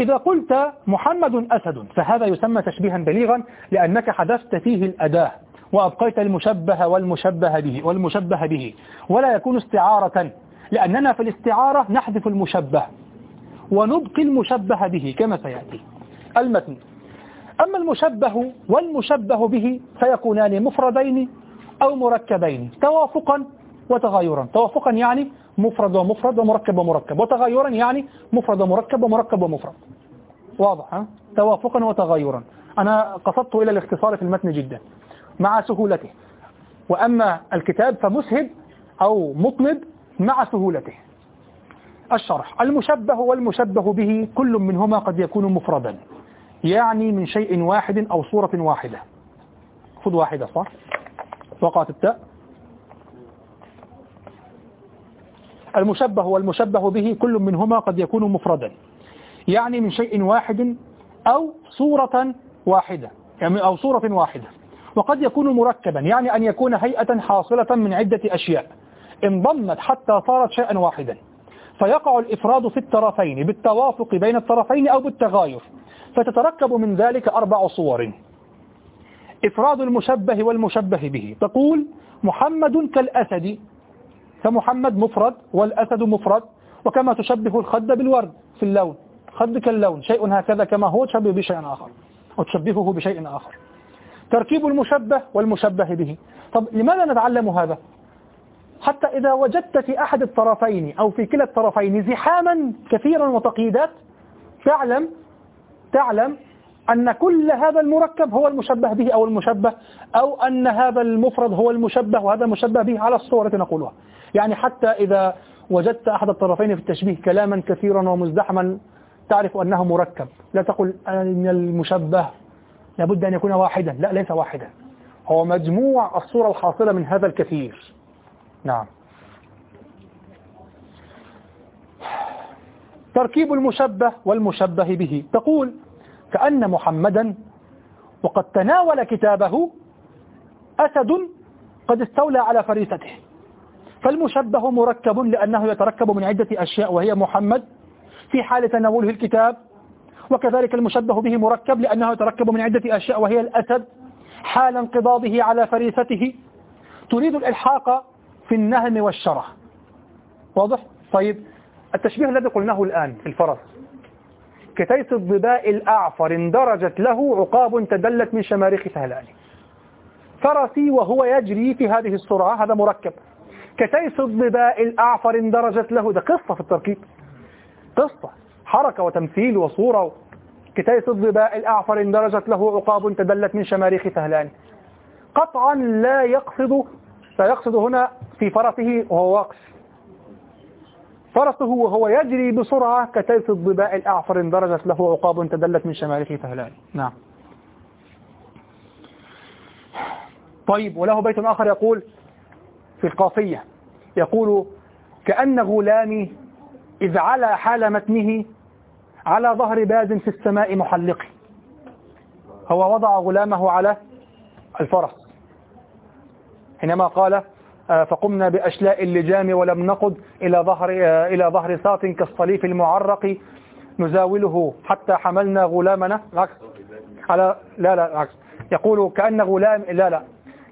إذا قلت محمد أسد فهذا يسمى تشبيها بليغا لأنك حذفت فيه الأداة وأبقيت المشبه والمشبه به والمشبه به. ولا يكون استعارة لأننا في الاستعارة نحذف المشبه ونبقي المشبه به كما سيأتي. المتن أما المشبه والمشبه به فيكونان مفردين أو مركبين توافقا وتغايرا. توافقا يعني مفرد ومفرد ومركب ومركب. وتغايرا يعني مفرد ومركب ومركب ومفرد. واضح ها؟ توافقا وتغايرا أنا قصدت إلى الاختصار في المتن جدا. مع سهولته. وأما الكتاب فمسهب أو مطلب مع سهولته. الشرح. المشبه والمشبه به كل منهما قد يكون مفردا. يعني من شيء واحد أو صورة واحدة. خذ واحدة صح؟ وقعت التاء. المشبه والمشبه به كل منهما قد يكون مفردا. يعني من شيء واحد أو صورة واحدة. يعني أو صورة واحدة. وقد يكون مركبا. يعني أن يكون هيئة حاصلة من عدة أشياء. انضمت حتى صارت شيئا واحدا. فيقع الإفراد في الطرفين بالتوافق بين الطرفين أو بالتغاير. فتتركب من ذلك أربع صور. إفراد المشبه والمشبه به. تقول محمد كالأسد. فمحمد مفرد والأسد مفرد وكما تشبه الخد بالورد في اللون. خد كاللون شيء هكذا كما هو تشبه بشيء آخر وتشبهه بشيء آخر. تركيب المشبه والمشبه به. طب لماذا نتعلم هذا؟ حتى إذا وجدت في أحد الطرفين أو في كلا الطرفين زحاما كثيرا وتقييدات تعلم تعلم أن كل هذا المركب هو المشبه به أو المشبه أو أن هذا المفرد هو المشبه وهذا المشبه به على الصورة نقولها. يعني حتى إذا وجدت أحد الطرفين في التشبيه كلاما كثيرا ومزدحما تعرف أنه مركب. لا تقل أن المشبه لابد أن يكون واحدا. لا ليس واحدا. هو مجموع الصورة الحاصلة من هذا الكثير. نعم. تركيب المشبه والمشبه به. تقول كأن محمدا وقد تناول كتابه أسد قد استولى على فريسته. فالمشبه مركب لأنه يتركب من عدة أشياء وهي محمد في حال تناوله الكتاب. وكذلك المشبه به مركب لأنه يتركب من عدة أشياء وهي الأسد حال انقضاضه على فريسته. تريد الإلحاق في النهم والشرح واضح؟ طيب التشبيه الذي قلناه الآن في الفرس. كتيس الضباء الأعفر اندرجت له عقاب تدلت من شماريخ فهلان فرسي وهو يجري في هذه السرعة هذا مركب. كتيس الظباء الأعفر انضرجت له ده قصة في التركيب. قصة حركة وتمثيل وصورة. كتيس الظباء الأعفر انضرجت له عقاب تدلت من شماريخ ثهلان قطعا لا يقصد لا يقصد هنا في فرسه وهو واقف. فرسه وهو يجري بسرعة كتيس الظباء الأعفر انضرجت له عقاب تدلت من شماريخ ثهلان. نعم. طيب وله بيت آخر يقول في القافية. يقول كأن غلامي إذ على حال متنه على ظهر باد في السماء محلق هو وضع غلامه على الفرس. حينما قال فقمنا بأشلاء اللجام ولم نقد إلى ظهر إلى ظهر ساط كالصليف المعرق نزاوله حتى حملنا غلامنا. على لا لا العكس يقول كأن غلام لا لا.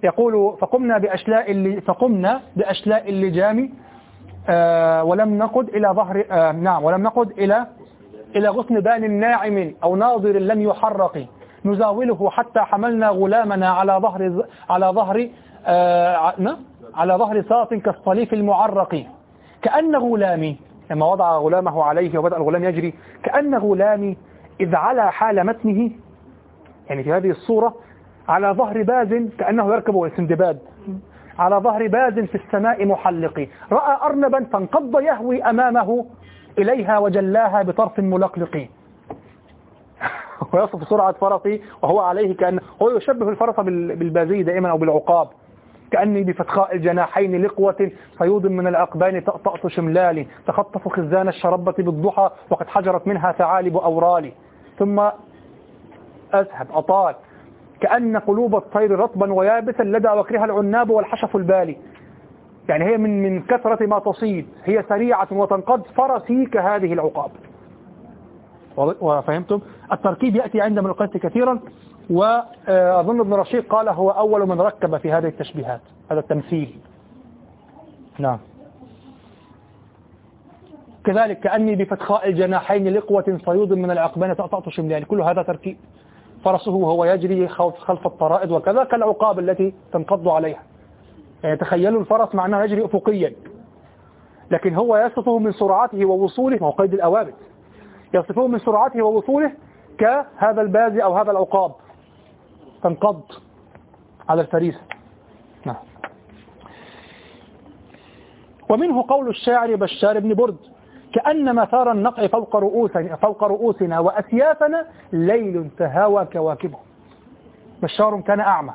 يقول فقمنا بأشلاء فقمنا بأشلاء اللجام آه ولم نقد إلى ظهر آه نعم ولم نقد إلى إلى غصن بان ناعم أو ناظر لم يحرق. نزاوله حتى حملنا غلامنا على ظهر على ظهر آه على ظهر ساط كالصليف المعرق. كأن غلامي لما وضع غلامه عليه وبدأ الغلام يجري كأن غلامي إذ على حال متنه. يعني في هذه الصورة على ظهر باز كأنه يركب السندباد. على ظهر باز في السماء محلق. رأى أرنبا فانقض يهوي أمامه إليها وجلاها بطرف ملقلق. ويصف سرعة فرسي وهو عليه كأن هو يشبه الفرس بالبازي دائما أو بالعقاب. كأني بفتخاء الجناحين لقوة صيود من الأقبان تأطأت شملالي تخطف خزان الشربة بالضحى وقد حجرت منها ثعالب أورالي ثم أذهب أطال. كأن قلوب الطير رطبا ويابسا لدى وكرها العناب والحشف البالي. يعني هي من من كثرة ما تصيد. هي سريعة وتنقض فرسي كهذه العقاب. وفهمتم؟ التركيب يأتي عند من القيس كثيرا. وأظن ابن رشيد قال هو أول من ركب في هذه التشبيهات هذا التمثيل. نعم. كذلك كأني بفتخاء الجناحين لقوة صيود من العقبان تأطأت شملان كل هذا تركيب فرسه وهو يجري خلف الطرائد وكذا كالعقاب التي تنقض عليها. يعني تخيلوا الفرس مع أنه يجري أفقيا. لكن هو يصفه من سرعته ووصوله هو قيد الأوابت. يصفه من سرعته ووصوله كهذا البازي أو هذا العقاب. تنقض على الفريسة. نعم. ومنه قول الشاعر بشار بن برد كأن مثار النقع فوق رؤوسنا, فوق رؤوسنا وأسيافنا ليل تهاوى كواكبه. بشار كان أعمى.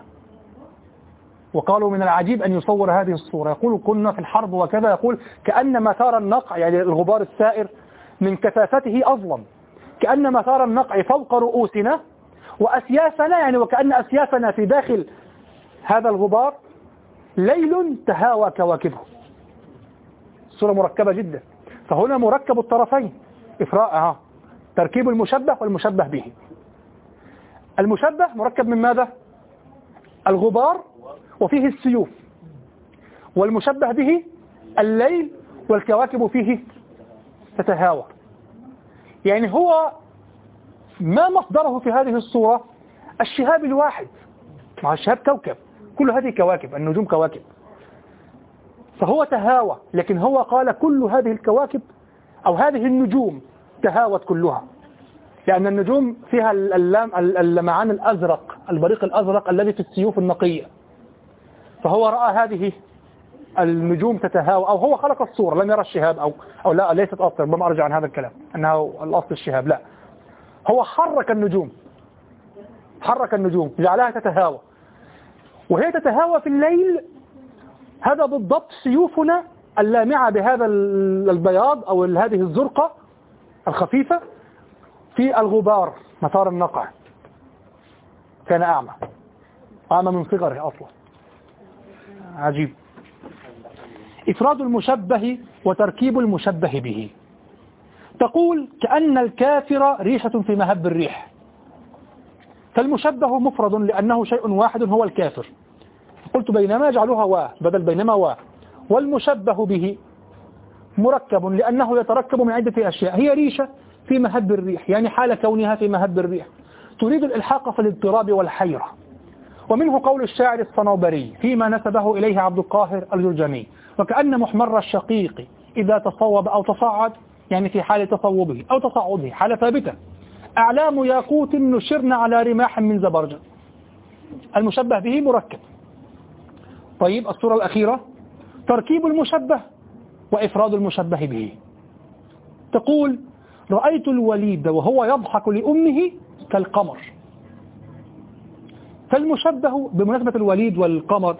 وقالوا من العجيب أن يصور هذه الصورة. يقول كنا في الحرب وكذا يقول كأن مثار النقع يعني الغبار السائر من كثافته أظلم. كأن مثار النقع فوق رؤوسنا وأسيافنا يعني وكأن أسيافنا في داخل هذا الغبار ليل تهاوى كواكبه. الصورة مركبة جدا. فهنا مركب الطرفين. إفراء تركيب المشبه والمشبه به. المشبه مركب من ماذا؟ الغبار وفيه السيوف. والمشبه به الليل والكواكب فيه تتهاوى. يعني هو ما مصدره في هذه الصورة؟ الشهاب الواحد مع الشهاب كوكب. كل هذه كواكب النجوم كواكب. فهو تهاوى لكن هو قال كل هذه الكواكب أو هذه النجوم تهاوت كلها. لأن النجوم فيها اللمعان الأزرق البريق الأزرق الذي في السيوف النقية. فهو رأى هذه النجوم تتهاوى أو هو خلق الصورة لم يرى الشهاب أو, أو لا ليست أصل ربما أرجع عن هذا الكلام أنه الأصل الشهاب لا. هو حرك النجوم. حرك النجوم جعلها تتهاوى. وهي تتهاوى في الليل هذا بالضبط سيوفنا اللامعة بهذا البياض أو هذه الزرقة الخفيفة في الغبار مثار النقع. كان أعمى. أعمى من صغره أصلا. عجيب. إفراد المشبه وتركيب المشبه به. تقول كأن الكافر ريحة في مهب الريح. فالمشبه مفرد لأنه شيء واحد هو الكافر. قلت بينما جعلوها وا بدل بينما وا والمشبه به مركب لأنه يتركب من عدة أشياء. هي ريشة في مهب الريح يعني حال كونها في مهب الريح. تريد الإلحاق في الاضطراب والحيرة. ومنه قول الشاعر الصنوبري فيما نسبه إليه عبد القاهر الجرجاني وكأن محمر الشقيق إذا تصوب أو تصاعد يعني في حال تصوبه أو تصاعده حال ثابتة. أعلام ياقوت نشرن على رماح من زبرجة. المشبه به مركب. طيب الصورة الأخيرة. تركيب المشبه وإفراد المشبه به. تقول رأيت الوليد وهو يضحك لأمه كالقمر. فالمشبه بمناسبة الوليد والقمر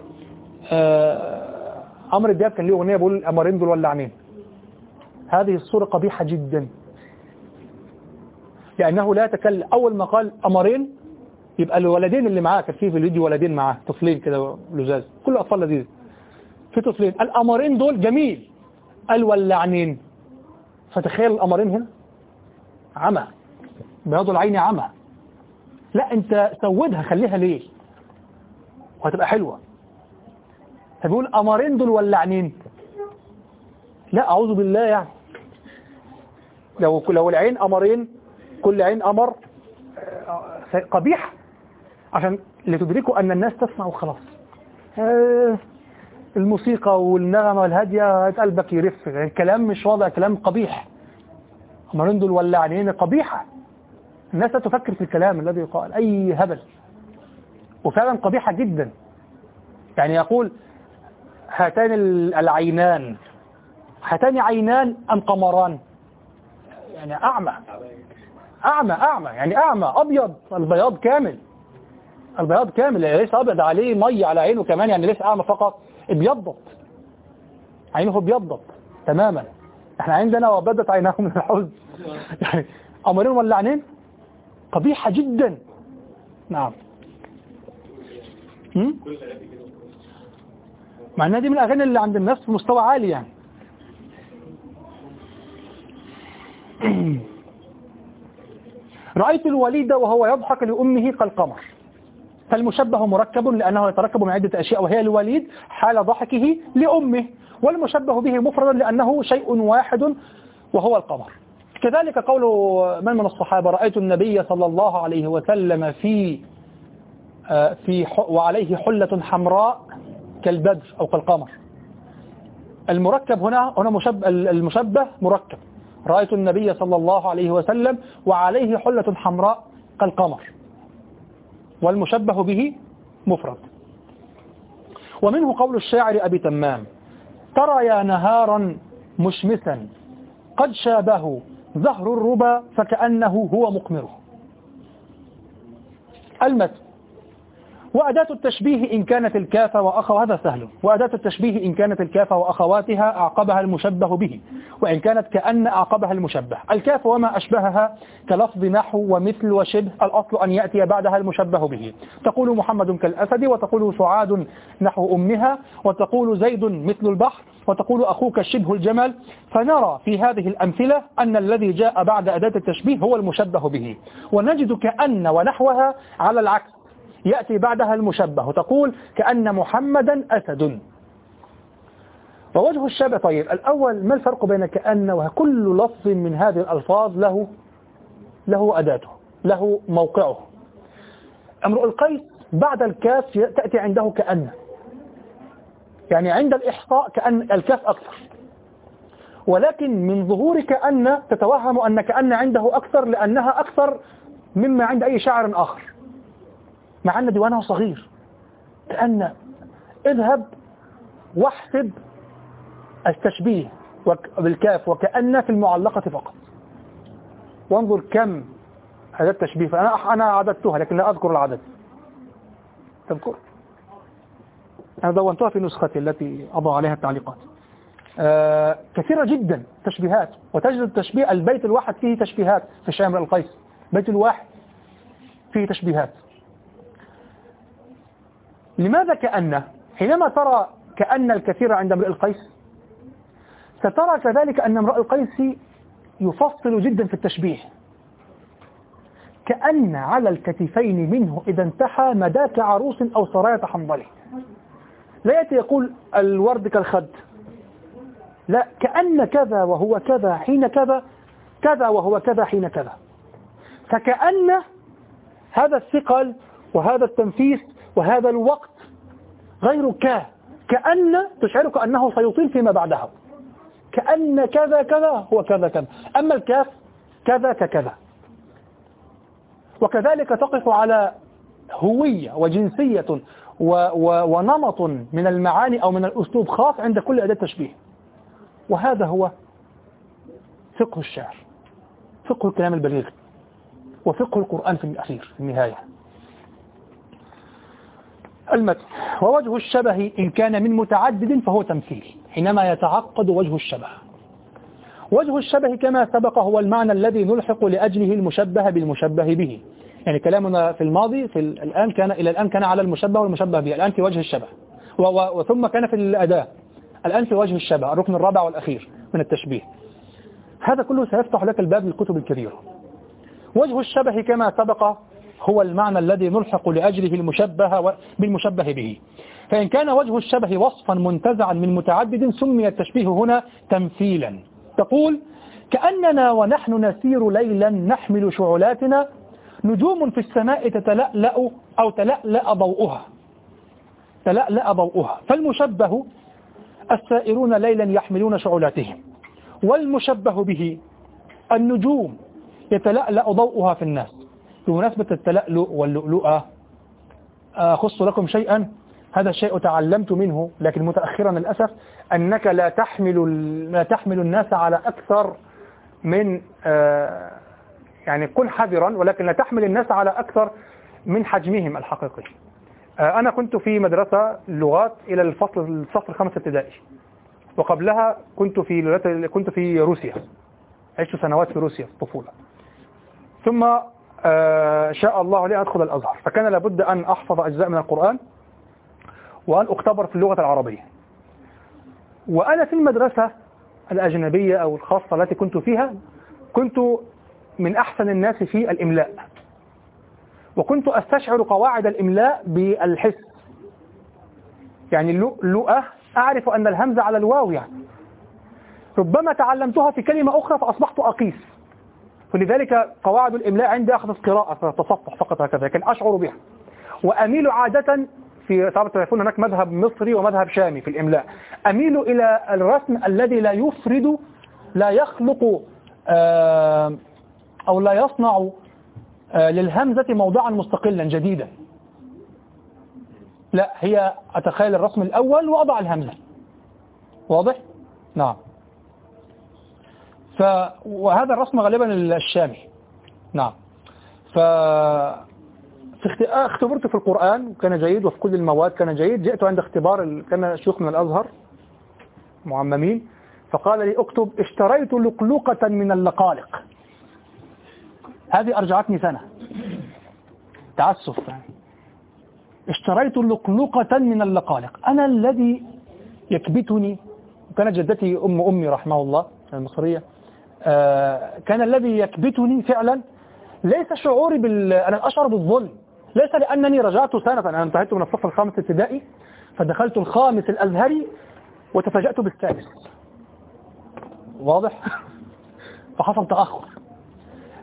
آه، عمرو دياب كان له أغنية بيقول القمرين دول ولعنين. هذه الصورة قبيحة جدا. لأنه لا يتكلم. أول ما قال قمرين يبقى الولدين اللي معاه كان في في الفيديو ولدين معاه طفلين كده لزاز. كل أطفال لذيذ. في طفلين القمرين دول جميل. قال ولعنين فتخيل القمرين هنا؟ عمى. بياض العين عمى. لا أنت سودها خليها ليه؟ وهتبقى حلوة. فبيقول قمرين دول ولعنين. لا أعوذ بالله يعني. لو لو العين قمرين كل عين قمر آه، قبيح عشان لتدركوا أن الناس تسمع وخلاص. آه، الموسيقى والنغمة الهادية قلبك يرف الكلام مش واضح كلام قبيح. قمرين دول ولعنين قبيحة. الناس لا تفكر في الكلام الذي يقال. أي هبل. وفعلا قبيحة جدا. يعني يقول هاتان العينان. هاتان عينان أم قمران؟ يعني أعمى. أعمى أعمى. يعني أعمى. أبيض. البياض كامل. البياض كامل. يعني ليس أبيض. عليه مي على عينه كمان. يعني ليس أعمى فقط. ابيضت عينه ابيضت تماما. إحنا عندنا وبدت عيناه من الحزن. يعني أمرين ولا عينين؟ قبيحة جدا. نعم. مع إنها دي من الأغاني اللي عند الناس في مستوى عالي يعني. رأيت الوليد وهو يضحك لأمه كالقمر. فالمشبه مركب لأنه يتركب من عدة أشياء وهي الوليد حال ضحكه لأمه والمشبه به مفردا لأنه شيء واحد وهو القمر. كذلك قول من من الصحابة رأيت النبي صلى الله عليه وسلم في آه، في وعليه حلة حمراء كالبدر أو كالقمر. المركب هنا هنا مشبه المشبه مركب. رأيت النبي صلى الله عليه وسلم وعليه حلة حمراء كالقمر. والمشبه به مفرد. ومنه قول الشاعر أبي تمام. ترى يا نهارا مشمسا قد شابه زهر الربا فكأنه هو مقمره. المثل وأداة التشبيه إن كانت الكافة وأخواتها سهل. وأداة التشبيه إن كانت الكافة وأخواتها أعقبها المشبه به. وإن كانت كأن أعقبها المشبه. الكاف وما أشبهها كلفظ نحو ومثل وشبه. الأصل أن يأتي بعدها المشبه به. تقول محمد كالأسد وتقول سعاد نحو أمها وتقول زيد مثل البحر وتقول أخوك شبه الجمل فنرى في هذه الأمثلة أن الذي جاء بعد أداة التشبيه هو المشبه به. ونجد كأن ونحوها على العكس. يأتي بعدها المشبه تقول كأن محمدا أسد. ووجه الشبه طيب الأول ما الفرق بين كأن وكل لفظ من هذه الألفاظ له له أداته له موقعه. امرؤ القيس بعد الكاف تأتي عنده كأن. يعني عند الإحصاء كأن الكاف أكثر. ولكن من ظهور كأن تتوهم أن كأن عنده أكثر لأنها أكثر مما عند أي شاعر آخر. مع أن ديوانه صغير. كأن اذهب واحسب التشبيه بالكاف وكأن في المعلقة فقط. وانظر كم هذا التشبيه. فأنا أنا عددتها لكن لا أذكر العدد. تذكر؟ أنا دونتها في نسختي التي أضع عليها التعليقات. آه كثيرة جدا تشبيهات. وتجد التشبيه البيت الواحد فيه تشبيهات في الشامر القيس. بيت الواحد فيه تشبيهات. لماذا كأن حينما ترى كأن الكثير عند امرئ القيس سترى كذلك أن امرئ القيس يفصل جدا في التشبيه. كأن على الكتفين منه إذا انتحى مداك عروس أو سراية حنظله لا يأتي يقول الورد كالخد. لا كأن كذا وهو كذا حين كذا كذا وهو كذا حين كذا. فكأن هذا الثقل وهذا التنفيس وهذا الوقت غير كا كأن تشعرك أنه سيطيل فيما بعدها. كأن كذا كذا هو كذا كذا. أما الكاف كذا ككذا. وكذلك تقف على هوية وجنسية و و ونمط من المعاني أو من الأسلوب خاص عند كل أداة تشبيه. وهذا هو فقه الشعر فقه الكلام البليغ وفقه القرآن في الأخير في النهاية. المتن ووجه الشبه إن كان من متعدد فهو تمثيل حينما يتعقد وجه الشبه. وجه الشبه كما سبق هو المعنى الذي نلحق لأجله المشبه بالمشبه به. يعني كلامنا في الماضي في الآن كان إلى الآن كان على المشبه والمشبه به الآن في وجه الشبه. وثم كان في الأداة الآن في وجه الشبه الركن الرابع والأخير من التشبيه. هذا كله سيفتح لك الباب للكتب الكبيرة. وجه الشبه كما سبق هو المعنى الذي نلحق لأجله المشبه بالمشبه به. فإن كان وجه الشبه وصفا منتزعا من متعدد سمي التشبيه هنا تمثيلا. تقول كأننا ونحن نسير ليلا نحمل شعلاتنا نجوم في السماء تتلألأ أو تلألأ ضوءها. تلألأ ضوءها. فالمشبه السائرون ليلا يحملون شعلاتهم. والمشبه به النجوم يتلألأ ضوءها في الناس. بمناسبة التلألؤ واللؤلؤة أخص لكم شيئا؟ هذا الشيء تعلمت منه لكن متأخرا للأسف أنك لا تحمل لا تحمل الناس على أكثر من آه، يعني كن حذرا ولكن لا تحمل الناس على أكثر من حجمهم الحقيقي. آه، أنا كنت في مدرسة لغات إلى الفصل الصف الخامس ابتدائي. وقبلها كنت في كنت في روسيا. عشت سنوات في روسيا في الطفولة ثم شاء الله لي أدخل الأزهر. فكان لابد أن أحفظ أجزاء من القرآن وأن أختبر في اللغة العربية. وأنا في المدرسة الأجنبية أو الخاصة التي كنت فيها كنت من أحسن الناس في الإملاء. وكنت أستشعر قواعد الإملاء بالحس. يعني اللؤة أعرف أن الهمزة على الواو يعني. ربما تعلمتها في كلمة أخرى فأصبحت أقيس. فلذلك قواعد الإملاء عندي أخذت قراءة تصفح فقط هكذا لكن أشعر بها. وأميل عادة في طبعا تعرفون هناك مذهب مصري ومذهب شامي في الإملاء. أميل إلى الرسم الذي لا يفرد لا يخلق آه، أو لا يصنع آه، للهمزة موضعا مستقلا جديدا. لا هي أتخيل الرسم الأول وأضع الهمزة. واضح؟ نعم. ف وهذا الرسم غالبا الشامي. نعم. ف آه، اختبرت في القرآن وكان جيد وفي كل المواد كان جيد. جئت عند اختبار كان شيوخ من الأزهر معممين فقال لي اكتب اشتريت لقلقة من اللقالق. هذه أرجعتني سنة. تعسف. اشتريت لقلقة من اللقالق. أنا الذي يكبتني. وكانت جدتي أم أمي رحمه الله المصرية. كان الذي يكبتني فعلا. ليس شعوري بال... أنا أشعر بالظلم. ليس لأنني رجعت سنة أنا انتهيت من الصف الخامس ابتدائي فدخلت الخامس الأزهري وتفاجأت بالسادس. واضح؟ فحصل تأخر.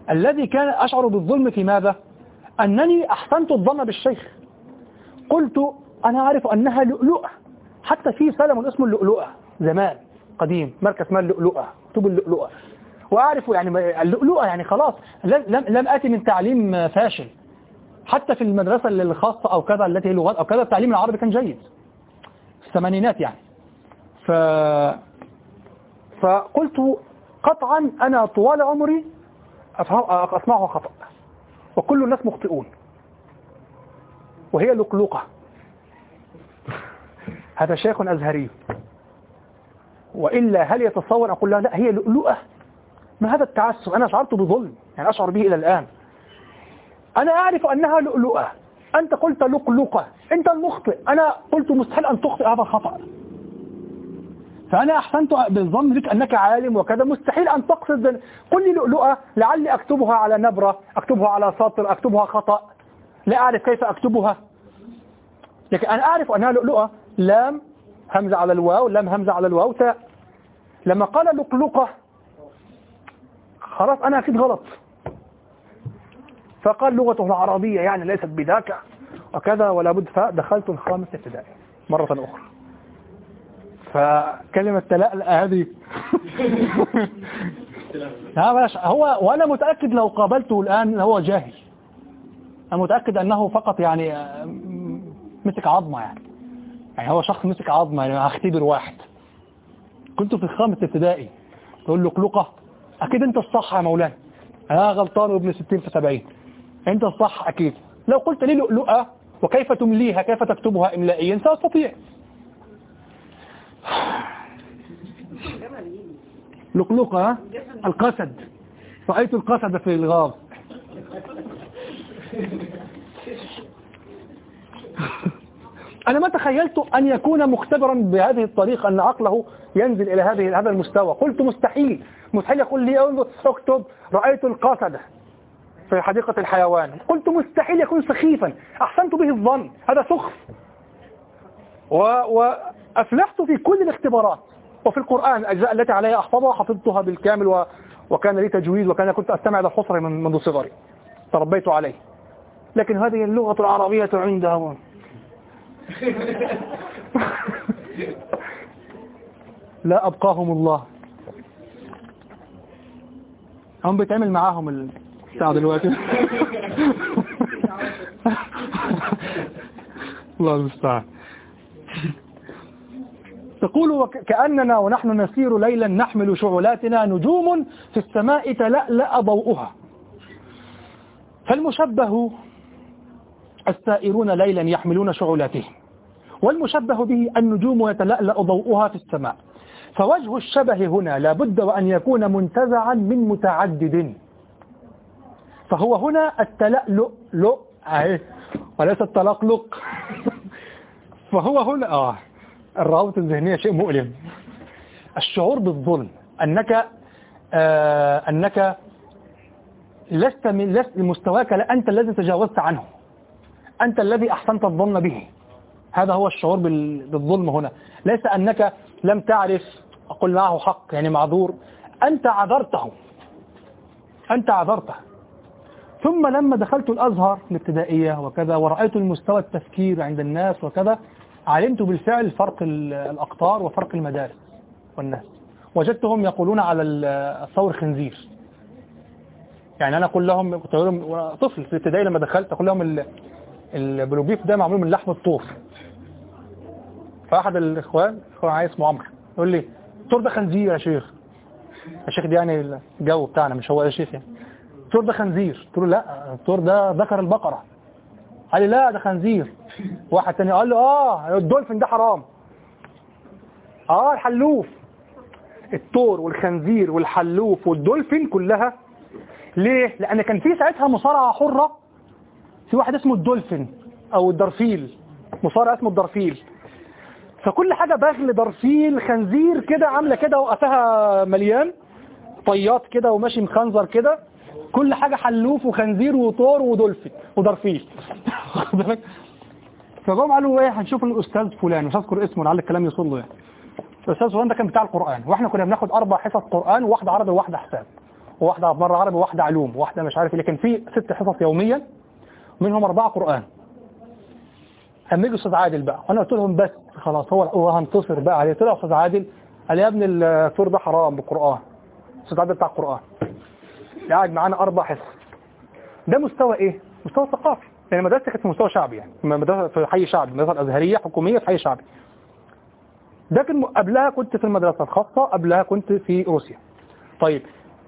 الذي كان أشعر بالظلم في ماذا؟ أنني أحسنت الظن بالشيخ. قلت أنا أعرف أنها لؤلؤة. حتى في سلم اسمه اللؤلؤة زمان قديم مركز مال اللؤلؤة كتب اللؤلؤة. وأعرف يعني اللؤلؤة يعني خلاص لم, لم أتي من تعليم فاشل. حتى في المدرسة الخاصة أو كذا التي هي لغات أو كذا التعليم العربي كان جيد. في الثمانينات يعني. ف... فقلت قطعا أنا طوال عمري أسمعه خطأ. وكل الناس مخطئون. وهي لقلقة هذا شيخ أزهري. وإلا هل يتصور أقول له لا هي لؤلؤة. ما هذا التعسف أنا شعرت بظلم يعني أشعر به إلى الآن. أنا أعرف أنها لؤلؤة. أنت قلت لقلقة أنت المخطئ. أنا قلت مستحيل أن تخطئ هذا خطأ فأنا أحسنت بالظن بك أنك عالم وكذا. مستحيل أن تقصد قل لي لؤلؤة لعلي أكتبها على نبرة أكتبها على سطر أكتبها خطأ. لا أعرف كيف أكتبها. لكن أنا أعرف أنها لؤلؤة. لام همزة على الواو لام همزة على الواو تاء لما قال لقلقة خلاص أنا أكيد غلط. فقال لغته العربية يعني ليست بذاك. وكذا ولا بد فدخلت الخامس ابتدائي مرة أخرى. فكلمة تلألأ هذه. لا بلاش. هو وأنا متأكد لو قابلته الآن هو جاهل. أنا متأكد أنه فقط يعني آه، مسك عظمة يعني. يعني هو شخص مسك عظمة يعني هختبر واحد. كنت في الخامس ابتدائي. تقول له قلقة أكيد أنت الصح يا مولانا. أنا غلطان وابن ستين في سبعين. أنت الصح أكيد. لو قلت لي لؤلؤة وكيف تمليها؟ كيف تكتبها؟ إملائيا سأستطيع. لقلقة القسد. رأيت القسد في الغاب أنا ما تخيلت أن يكون مختبرا بهذه الطريقة أن عقله ينزل إلى هذه هذا المستوى. قلت مستحيل. مستحيل يقول لي انظر أكتب رأيت القسد في حديقة الحيوان. قلت مستحيل يكون سخيفا. أحسنت به الظن. هذا سخف. وأفلحت في كل الاختبارات. وفي القرآن الأجزاء التي علي أحفظها حفظتها بالكامل و... وكان لي تجويد وكان كنت أستمع إلى الحصر من منذ صغري. تربيت عليه. لكن هذه اللغة العربية عندها لا أبقاهم الله. هم بيتعمل معاهم الساعة دلوقتي. الله المستعان. تقول وكأننا ونحن نسير ليلا نحمل شعلاتنا نجوم في السماء تلألأ ضوءها. فالمشبه السائرون ليلا يحملون شعلاتهم. والمشبه به النجوم يتلألأ ضوءها في السماء. فوجه الشبه هنا لابد وأن يكون منتزعا من متعدد. فهو هنا التلألؤ لؤ وليس التلقلق؟ فهو هنا آه الروابط الذهنية شيء مؤلم. الشعور بالظلم أنك آه أنك لست من لست مستواك لا أنت الذي تجاوزت عنه. أنت الذي أحسنت الظن به. هذا هو الشعور بالظلم هنا. ليس أنك لم تعرف أقول معه حق يعني معذور. أنت عذرته. أنت عذرته. ثم لما دخلت الأزهر الابتدائية وكذا ورأيت المستوى التفكير عند الناس وكذا علمت بالفعل فرق الأقطار وفرق المدارس والناس. وجدتهم يقولون على الثور خنزير. يعني أنا أقول لهم كنت لهم طفل في الابتدائي لما دخلت أقول لهم البلوجيف ده معمول من لحم الطور. فأحد الإخوان إخوان عايز اسمه عمرو يقول لي الطور ده خنزير يا شيخ. يا شيخ دي يعني الجو بتاعنا مش هو يا شيخ يعني. الطور ده خنزير قلت له لا الطور ده ذكر البقرة. قال لي لا ده خنزير واحد تاني قال له آه الدولفين ده حرام. آه الحلوف. التور والخنزير والحلوف والدولفين كلها. ليه؟ لأن كان في ساعتها مصارعة حرة. في واحد اسمه الدولفين أو الدرفيل. مصارع اسمه الدرفيل. فكل حاجة بغل درفيل خنزير كده عاملة كده وقفها مليان. طيات كده وماشي مخنزر كده. كل حاجة حلوف وخنزير وطور ودولفين ودرفيل فجم قالوا إيه هنشوف الأستاذ فلان مش هذكر اسمه لعل الكلام يوصل له يعني. الأستاذ فلان ده كان بتاع القرآن وإحنا كنا بناخد أربع حصص قرآن وواحده عربي وواحدة حساب. وواحده مره عربي وواحدة علوم وواحده مش عارف لكن في ست حصص يوميا منهم أربعة قرآن. أما يجي أستاذ عادل بقى. وأنا قلت لهم بس خلاص هو هو هنتصر بقى عليه. طلع أستاذ عادل قال يا ابني الثور ده حرام بالقرآن. أستاذ عادل بتاع القرآن. قاعد معانا أربع حصص. ده مستوى إيه؟ مستوى ثقافي. يعني مدرستي كانت في مستوى شعبي يعني. مدرسة في حي شعبي مدرسة الأزهرية حكومية في حي شعبي. لكن قبلها كنت في المدرسة الخاصة قبلها كنت في روسيا. طيب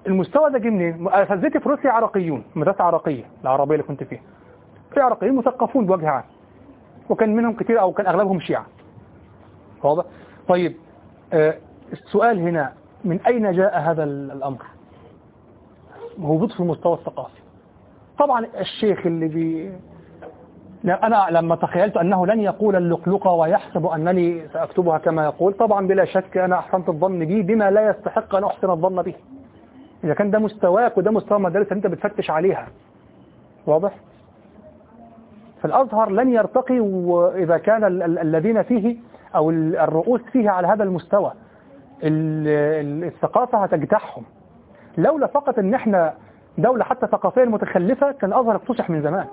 المستوى ده جه منين؟ أساتذتي في روسيا عراقيون مدرسة عراقية العربية اللي كنت فيها. في عراقيين مثقفون بوجه عام. وكان منهم كتير أو كان أغلبهم شيعة. واضح؟ طيب آه السؤال هنا من أين جاء هذا الأمر؟ هبوط في المستوى الثقافي. طبعا الشيخ اللي بي أنا لما تخيلت أنه لن يقول اللقلقة ويحسب أنني سأكتبها كما يقول طبعا بلا شك أنا أحسنت الظن به بما لا يستحق أن أحسن الظن به. إذا كان ده مستواك وده مستوى المدارس اللي أنت بتفتش عليها. واضح؟ فالأزهر لن يرتقي وإذا كان ال- ال- الذين فيه أو ال- الرؤوس فيه على هذا المستوى. ال- ال- الثقافة هتجتاحهم. لولا فقط إن إحنا دولة حتى ثقافيا متخلفة كان الأزهر اكتسح من زمان.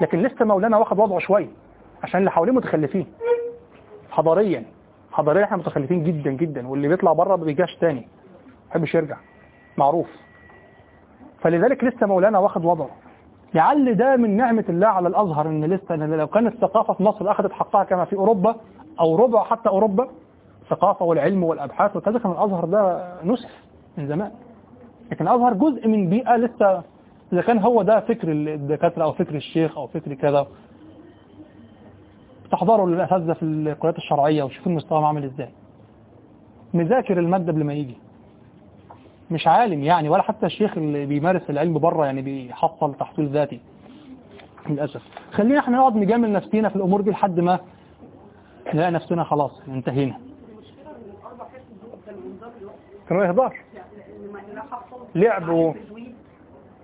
لكن لسه مولانا واخد وضعه شوية عشان اللي حواليه متخلفين. حضاريا. حضاريا إحنا متخلفين جدا جدا. واللي بيطلع بره ما بيجاش تاني. ما يحبش يرجع. معروف. فلذلك لسه مولانا واخد وضعه. لعل ده من نعمة الله على الأزهر إن لسه إن لو كانت الثقافة في مصر أخذت حقها كما في أوروبا أو ربع حتى أوروبا الثقافة والعلم والأبحاث وكذا كان الأزهر ده نسف من زمان. لكن الأزهر جزء من بيئة لسه إذا كان هو ده فكر الدكاترة أو فكر الشيخ أو فكر كذا. تحضروا للأساتذة في الكليات الشرعية وشوفوا المستوى عامل إزاي. مذاكر المادة قبل ما يجي. مش عالم يعني ولا حتى الشيخ اللي بيمارس العلم بره يعني بيحصل تحصيل ذاتي للأسف. خلينا إحنا نقعد نجامل نفسينا في الأمور دي لحد ما نلاقي نفسنا خلاص انتهينا. كانوا حفظ لعب و-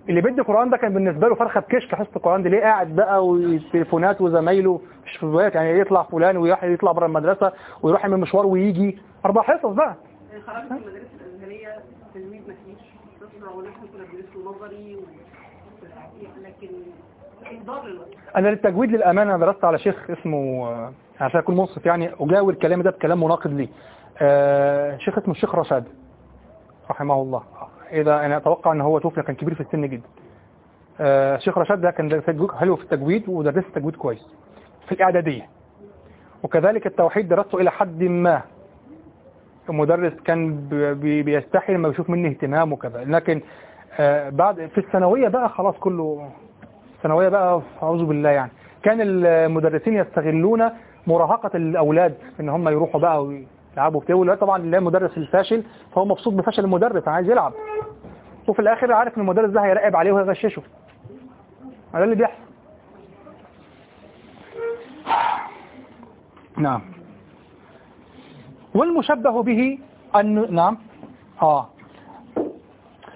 اللي بيدي قرآن ده كان بالنسبة له فرخة بكشك حصة القرآن دي ليه قاعد بقى وتليفونات وزمايله مش البيت؟ يعني يطلع فلان ويروح يطلع بره المدرسة ويروح يعمل مشوار ويجي. أربع حصص بقى. خرجت من المدارس الازهريه تجويد ما فيش تصنع أنا للتجويد للأمانة أنا درست على شيخ اسمه آه، عشان أكون منصف يعني أجاور كلامي ده بكلام مناقض ليه آه، شيخ اسمه الشيخ رشاد رحمه الله. إذا أنا أتوقع أن هو توفي كان كبير في السن جدا. آه، الشيخ رشاد ده كان حلو في التجويد ودرس التجويد كويس في الإعدادية. وكذلك التوحيد درسته إلى حد ما. المدرس كان بي- بي- بيستحي لما بيشوف مني اهتمام وكذا. لكن آه، بعد في الثانوية بقى خلاص كله ثانوية بقى أعوذ بالله يعني. كان المدرسين يستغلون مراهقة الأولاد إن هم يروحوا بقى ويلعبوا بتاع والولاد طبعا اللي المدرس الفاشل فهو مبسوط بفشل المدرس عايز يلعب. وفي الآخر عارف إن المدرس ده هيراقب عليه وهيغششه. ده اللي بيحصل. نعم. والمشبه به أن نعم. آه.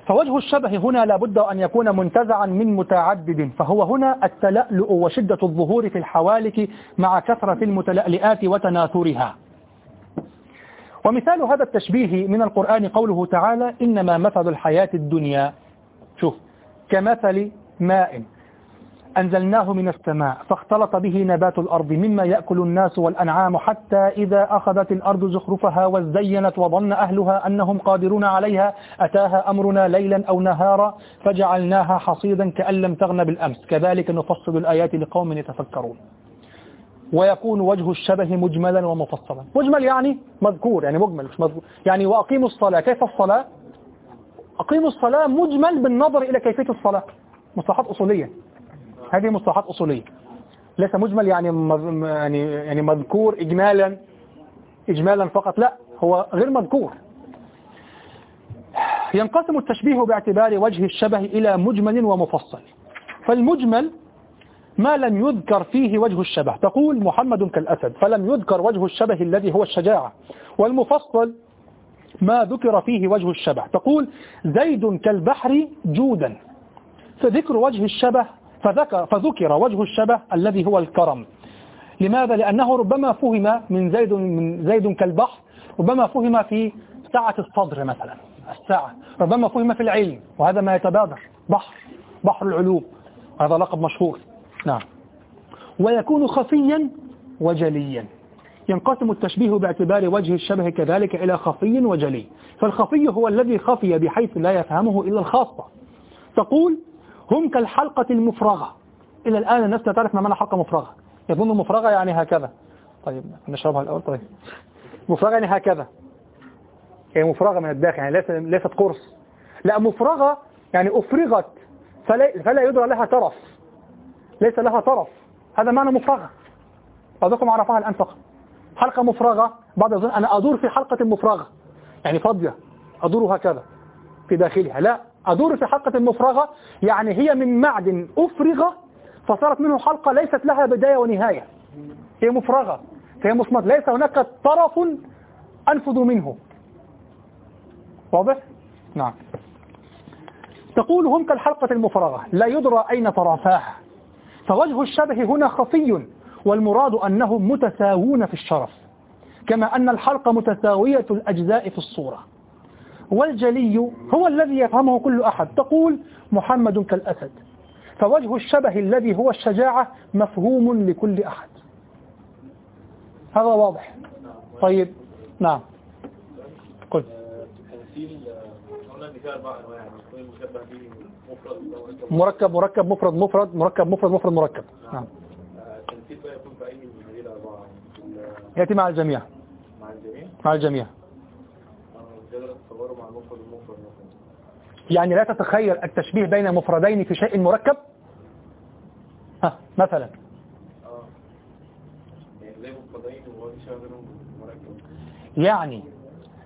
فوجه الشبه هنا لابد أن يكون منتزعا من متعدد فهو هنا التلألؤ وشدة الظهور في الحوالك مع كثرة المتلألئات وتناثرها. ومثال هذا التشبيه من القرآن قوله تعالى إنما مثل الحياة الدنيا. شوف كمثل ماء. أنزلناه من السماء فاختلط به نبات الأرض مما يأكل الناس والأنعام حتى إذا أخذت الأرض زخرفها وزينت وظن أهلها أنهم قادرون عليها أتاها أمرنا ليلا أو نهارا فجعلناها حصيدا كأن لم تغن بالأمس. كذلك نفصل الآيات لقوم يتفكرون. ويكون وجه الشبه مجملا ومفصلا. مجمل يعني مذكور يعني مجمل مش مذكور. يعني وأقيموا الصلاة. كيف الصلاة؟ أقيموا الصلاة مجمل بالنظر إلى كيفية الصلاة. مصطلحات أصولية. هذه مصطلحات أصولية. ليس مجمل يعني يعني يعني مذكور إجمالا إجمالا فقط لا هو غير مذكور. ينقسم التشبيه باعتبار وجه الشبه إلى مجمل ومفصل. فالمجمل ما لم يذكر فيه وجه الشبه. تقول محمد كالأسد فلم يذكر وجه الشبه الذي هو الشجاعة. والمفصل ما ذكر فيه وجه الشبه. تقول زيد كالبحر جودا. فذكر وجه الشبه فذكر, فذكر وجه الشبه الذي هو الكرم. لماذا؟ لأنه ربما فهم من زيد من زيد كالبحر ربما فهم في سعة الصدر مثلا السعة ربما فهم في العلم وهذا ما يتبادر. بحر بحر العلوم. هذا لقب مشهور. نعم. ويكون خفيا وجليا. ينقسم التشبيه باعتبار وجه الشبه كذلك إلى خفي وجلي. فالخفي هو الذي خفي بحيث لا يفهمه إلا الخاصة. تقول هم كالحلقة المفرغة. إلى الآن الناس لا تعرف ما معنى حلقة مفرغة. يظن مفرغة يعني هكذا. طيب نشربها الأول. طيب. مفرغة يعني هكذا. هي مفرغة من الداخل يعني ليست ليست قرص. لا مفرغة يعني أفرغت. فلا, فلا يدرى لها طرف. ليس لها طرف. هذا معنى مفرغة. بعضكم عرفها الآن فقط. حلقة مفرغة. بعض يظن أنا أدور في حلقة مفرغة. يعني فاضية. أدور هكذا في داخلها. لا. أدور في حلقة مفرغة؟ يعني هي من معدن أفرغ فصارت منه حلقة ليست لها بداية ونهاية. هي مفرغة. فهي مصمت. ليس هناك طرف أنفذ منه. واضح؟ نعم. تقول هم كالحلقة المفرغة. لا يدرى أين طرفاها. فوجه الشبه هنا خفي والمراد أنهم متساوون في الشرف. كما أن الحلقة متساوية الأجزاء في الصورة. والجلي هو الذي يفهمه كل أحد. تقول محمد كالأسد. فوجه الشبه الذي هو الشجاعة مفهوم لكل أحد. هذا واضح. طيب نعم. قل. مركب مركب مفرد مفرد مركب مفرد مفرد مركب. نعم. يأتي مع الجميع. مع الجميع. مع الجميع آه، تقدر تتصوره مع المفرد المفرد مثلا يعني لا تتخيل التشبيه بين مفردين في شيء مركب؟ ها مثلا. يعني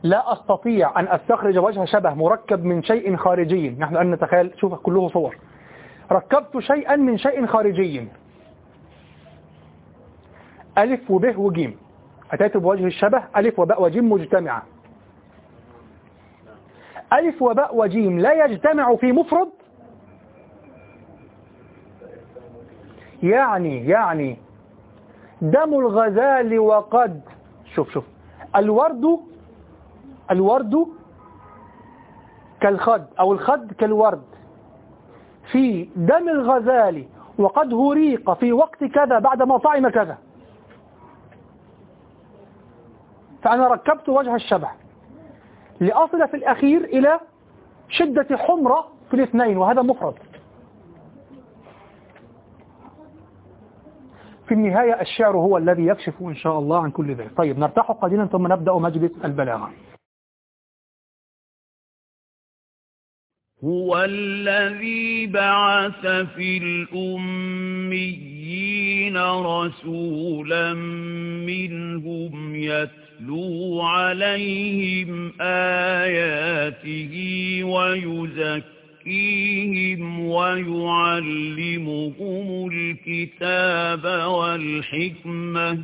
لا أستطيع أن أستخرج وجه شبه مركب من شيء خارجي. نحن الآن نتخيل شوف كله صور. ركبت شيئا من شيء خارجي. ألف وب وجيم. أتيت بوجه الشبه؟ ألف وباء وجيم مجتمعة. ألف وباء وجيم لا يجتمع في مفرد؟ يعني يعني. دم الغزال وقد. شوف شوف. الورد الورد كالخد أو الخد كالورد. في دم الغزال وقد هريق في وقت كذا بعدما طعم كذا. فأنا ركبت وجه الشبه لأصل في الأخير إلى شدة حمرة في الاثنين وهذا مفرد. في النهاية الشعر هو الذي يكشف إن شاء الله عن كل ذلك. طيب نرتاح قليلا ثم نبدأ مجلس البلاغة. هو الذي بعث في الأميين رسولا منهم يتلو عليهم آياته ويزكيهم ويعلمهم الكتاب والحكمة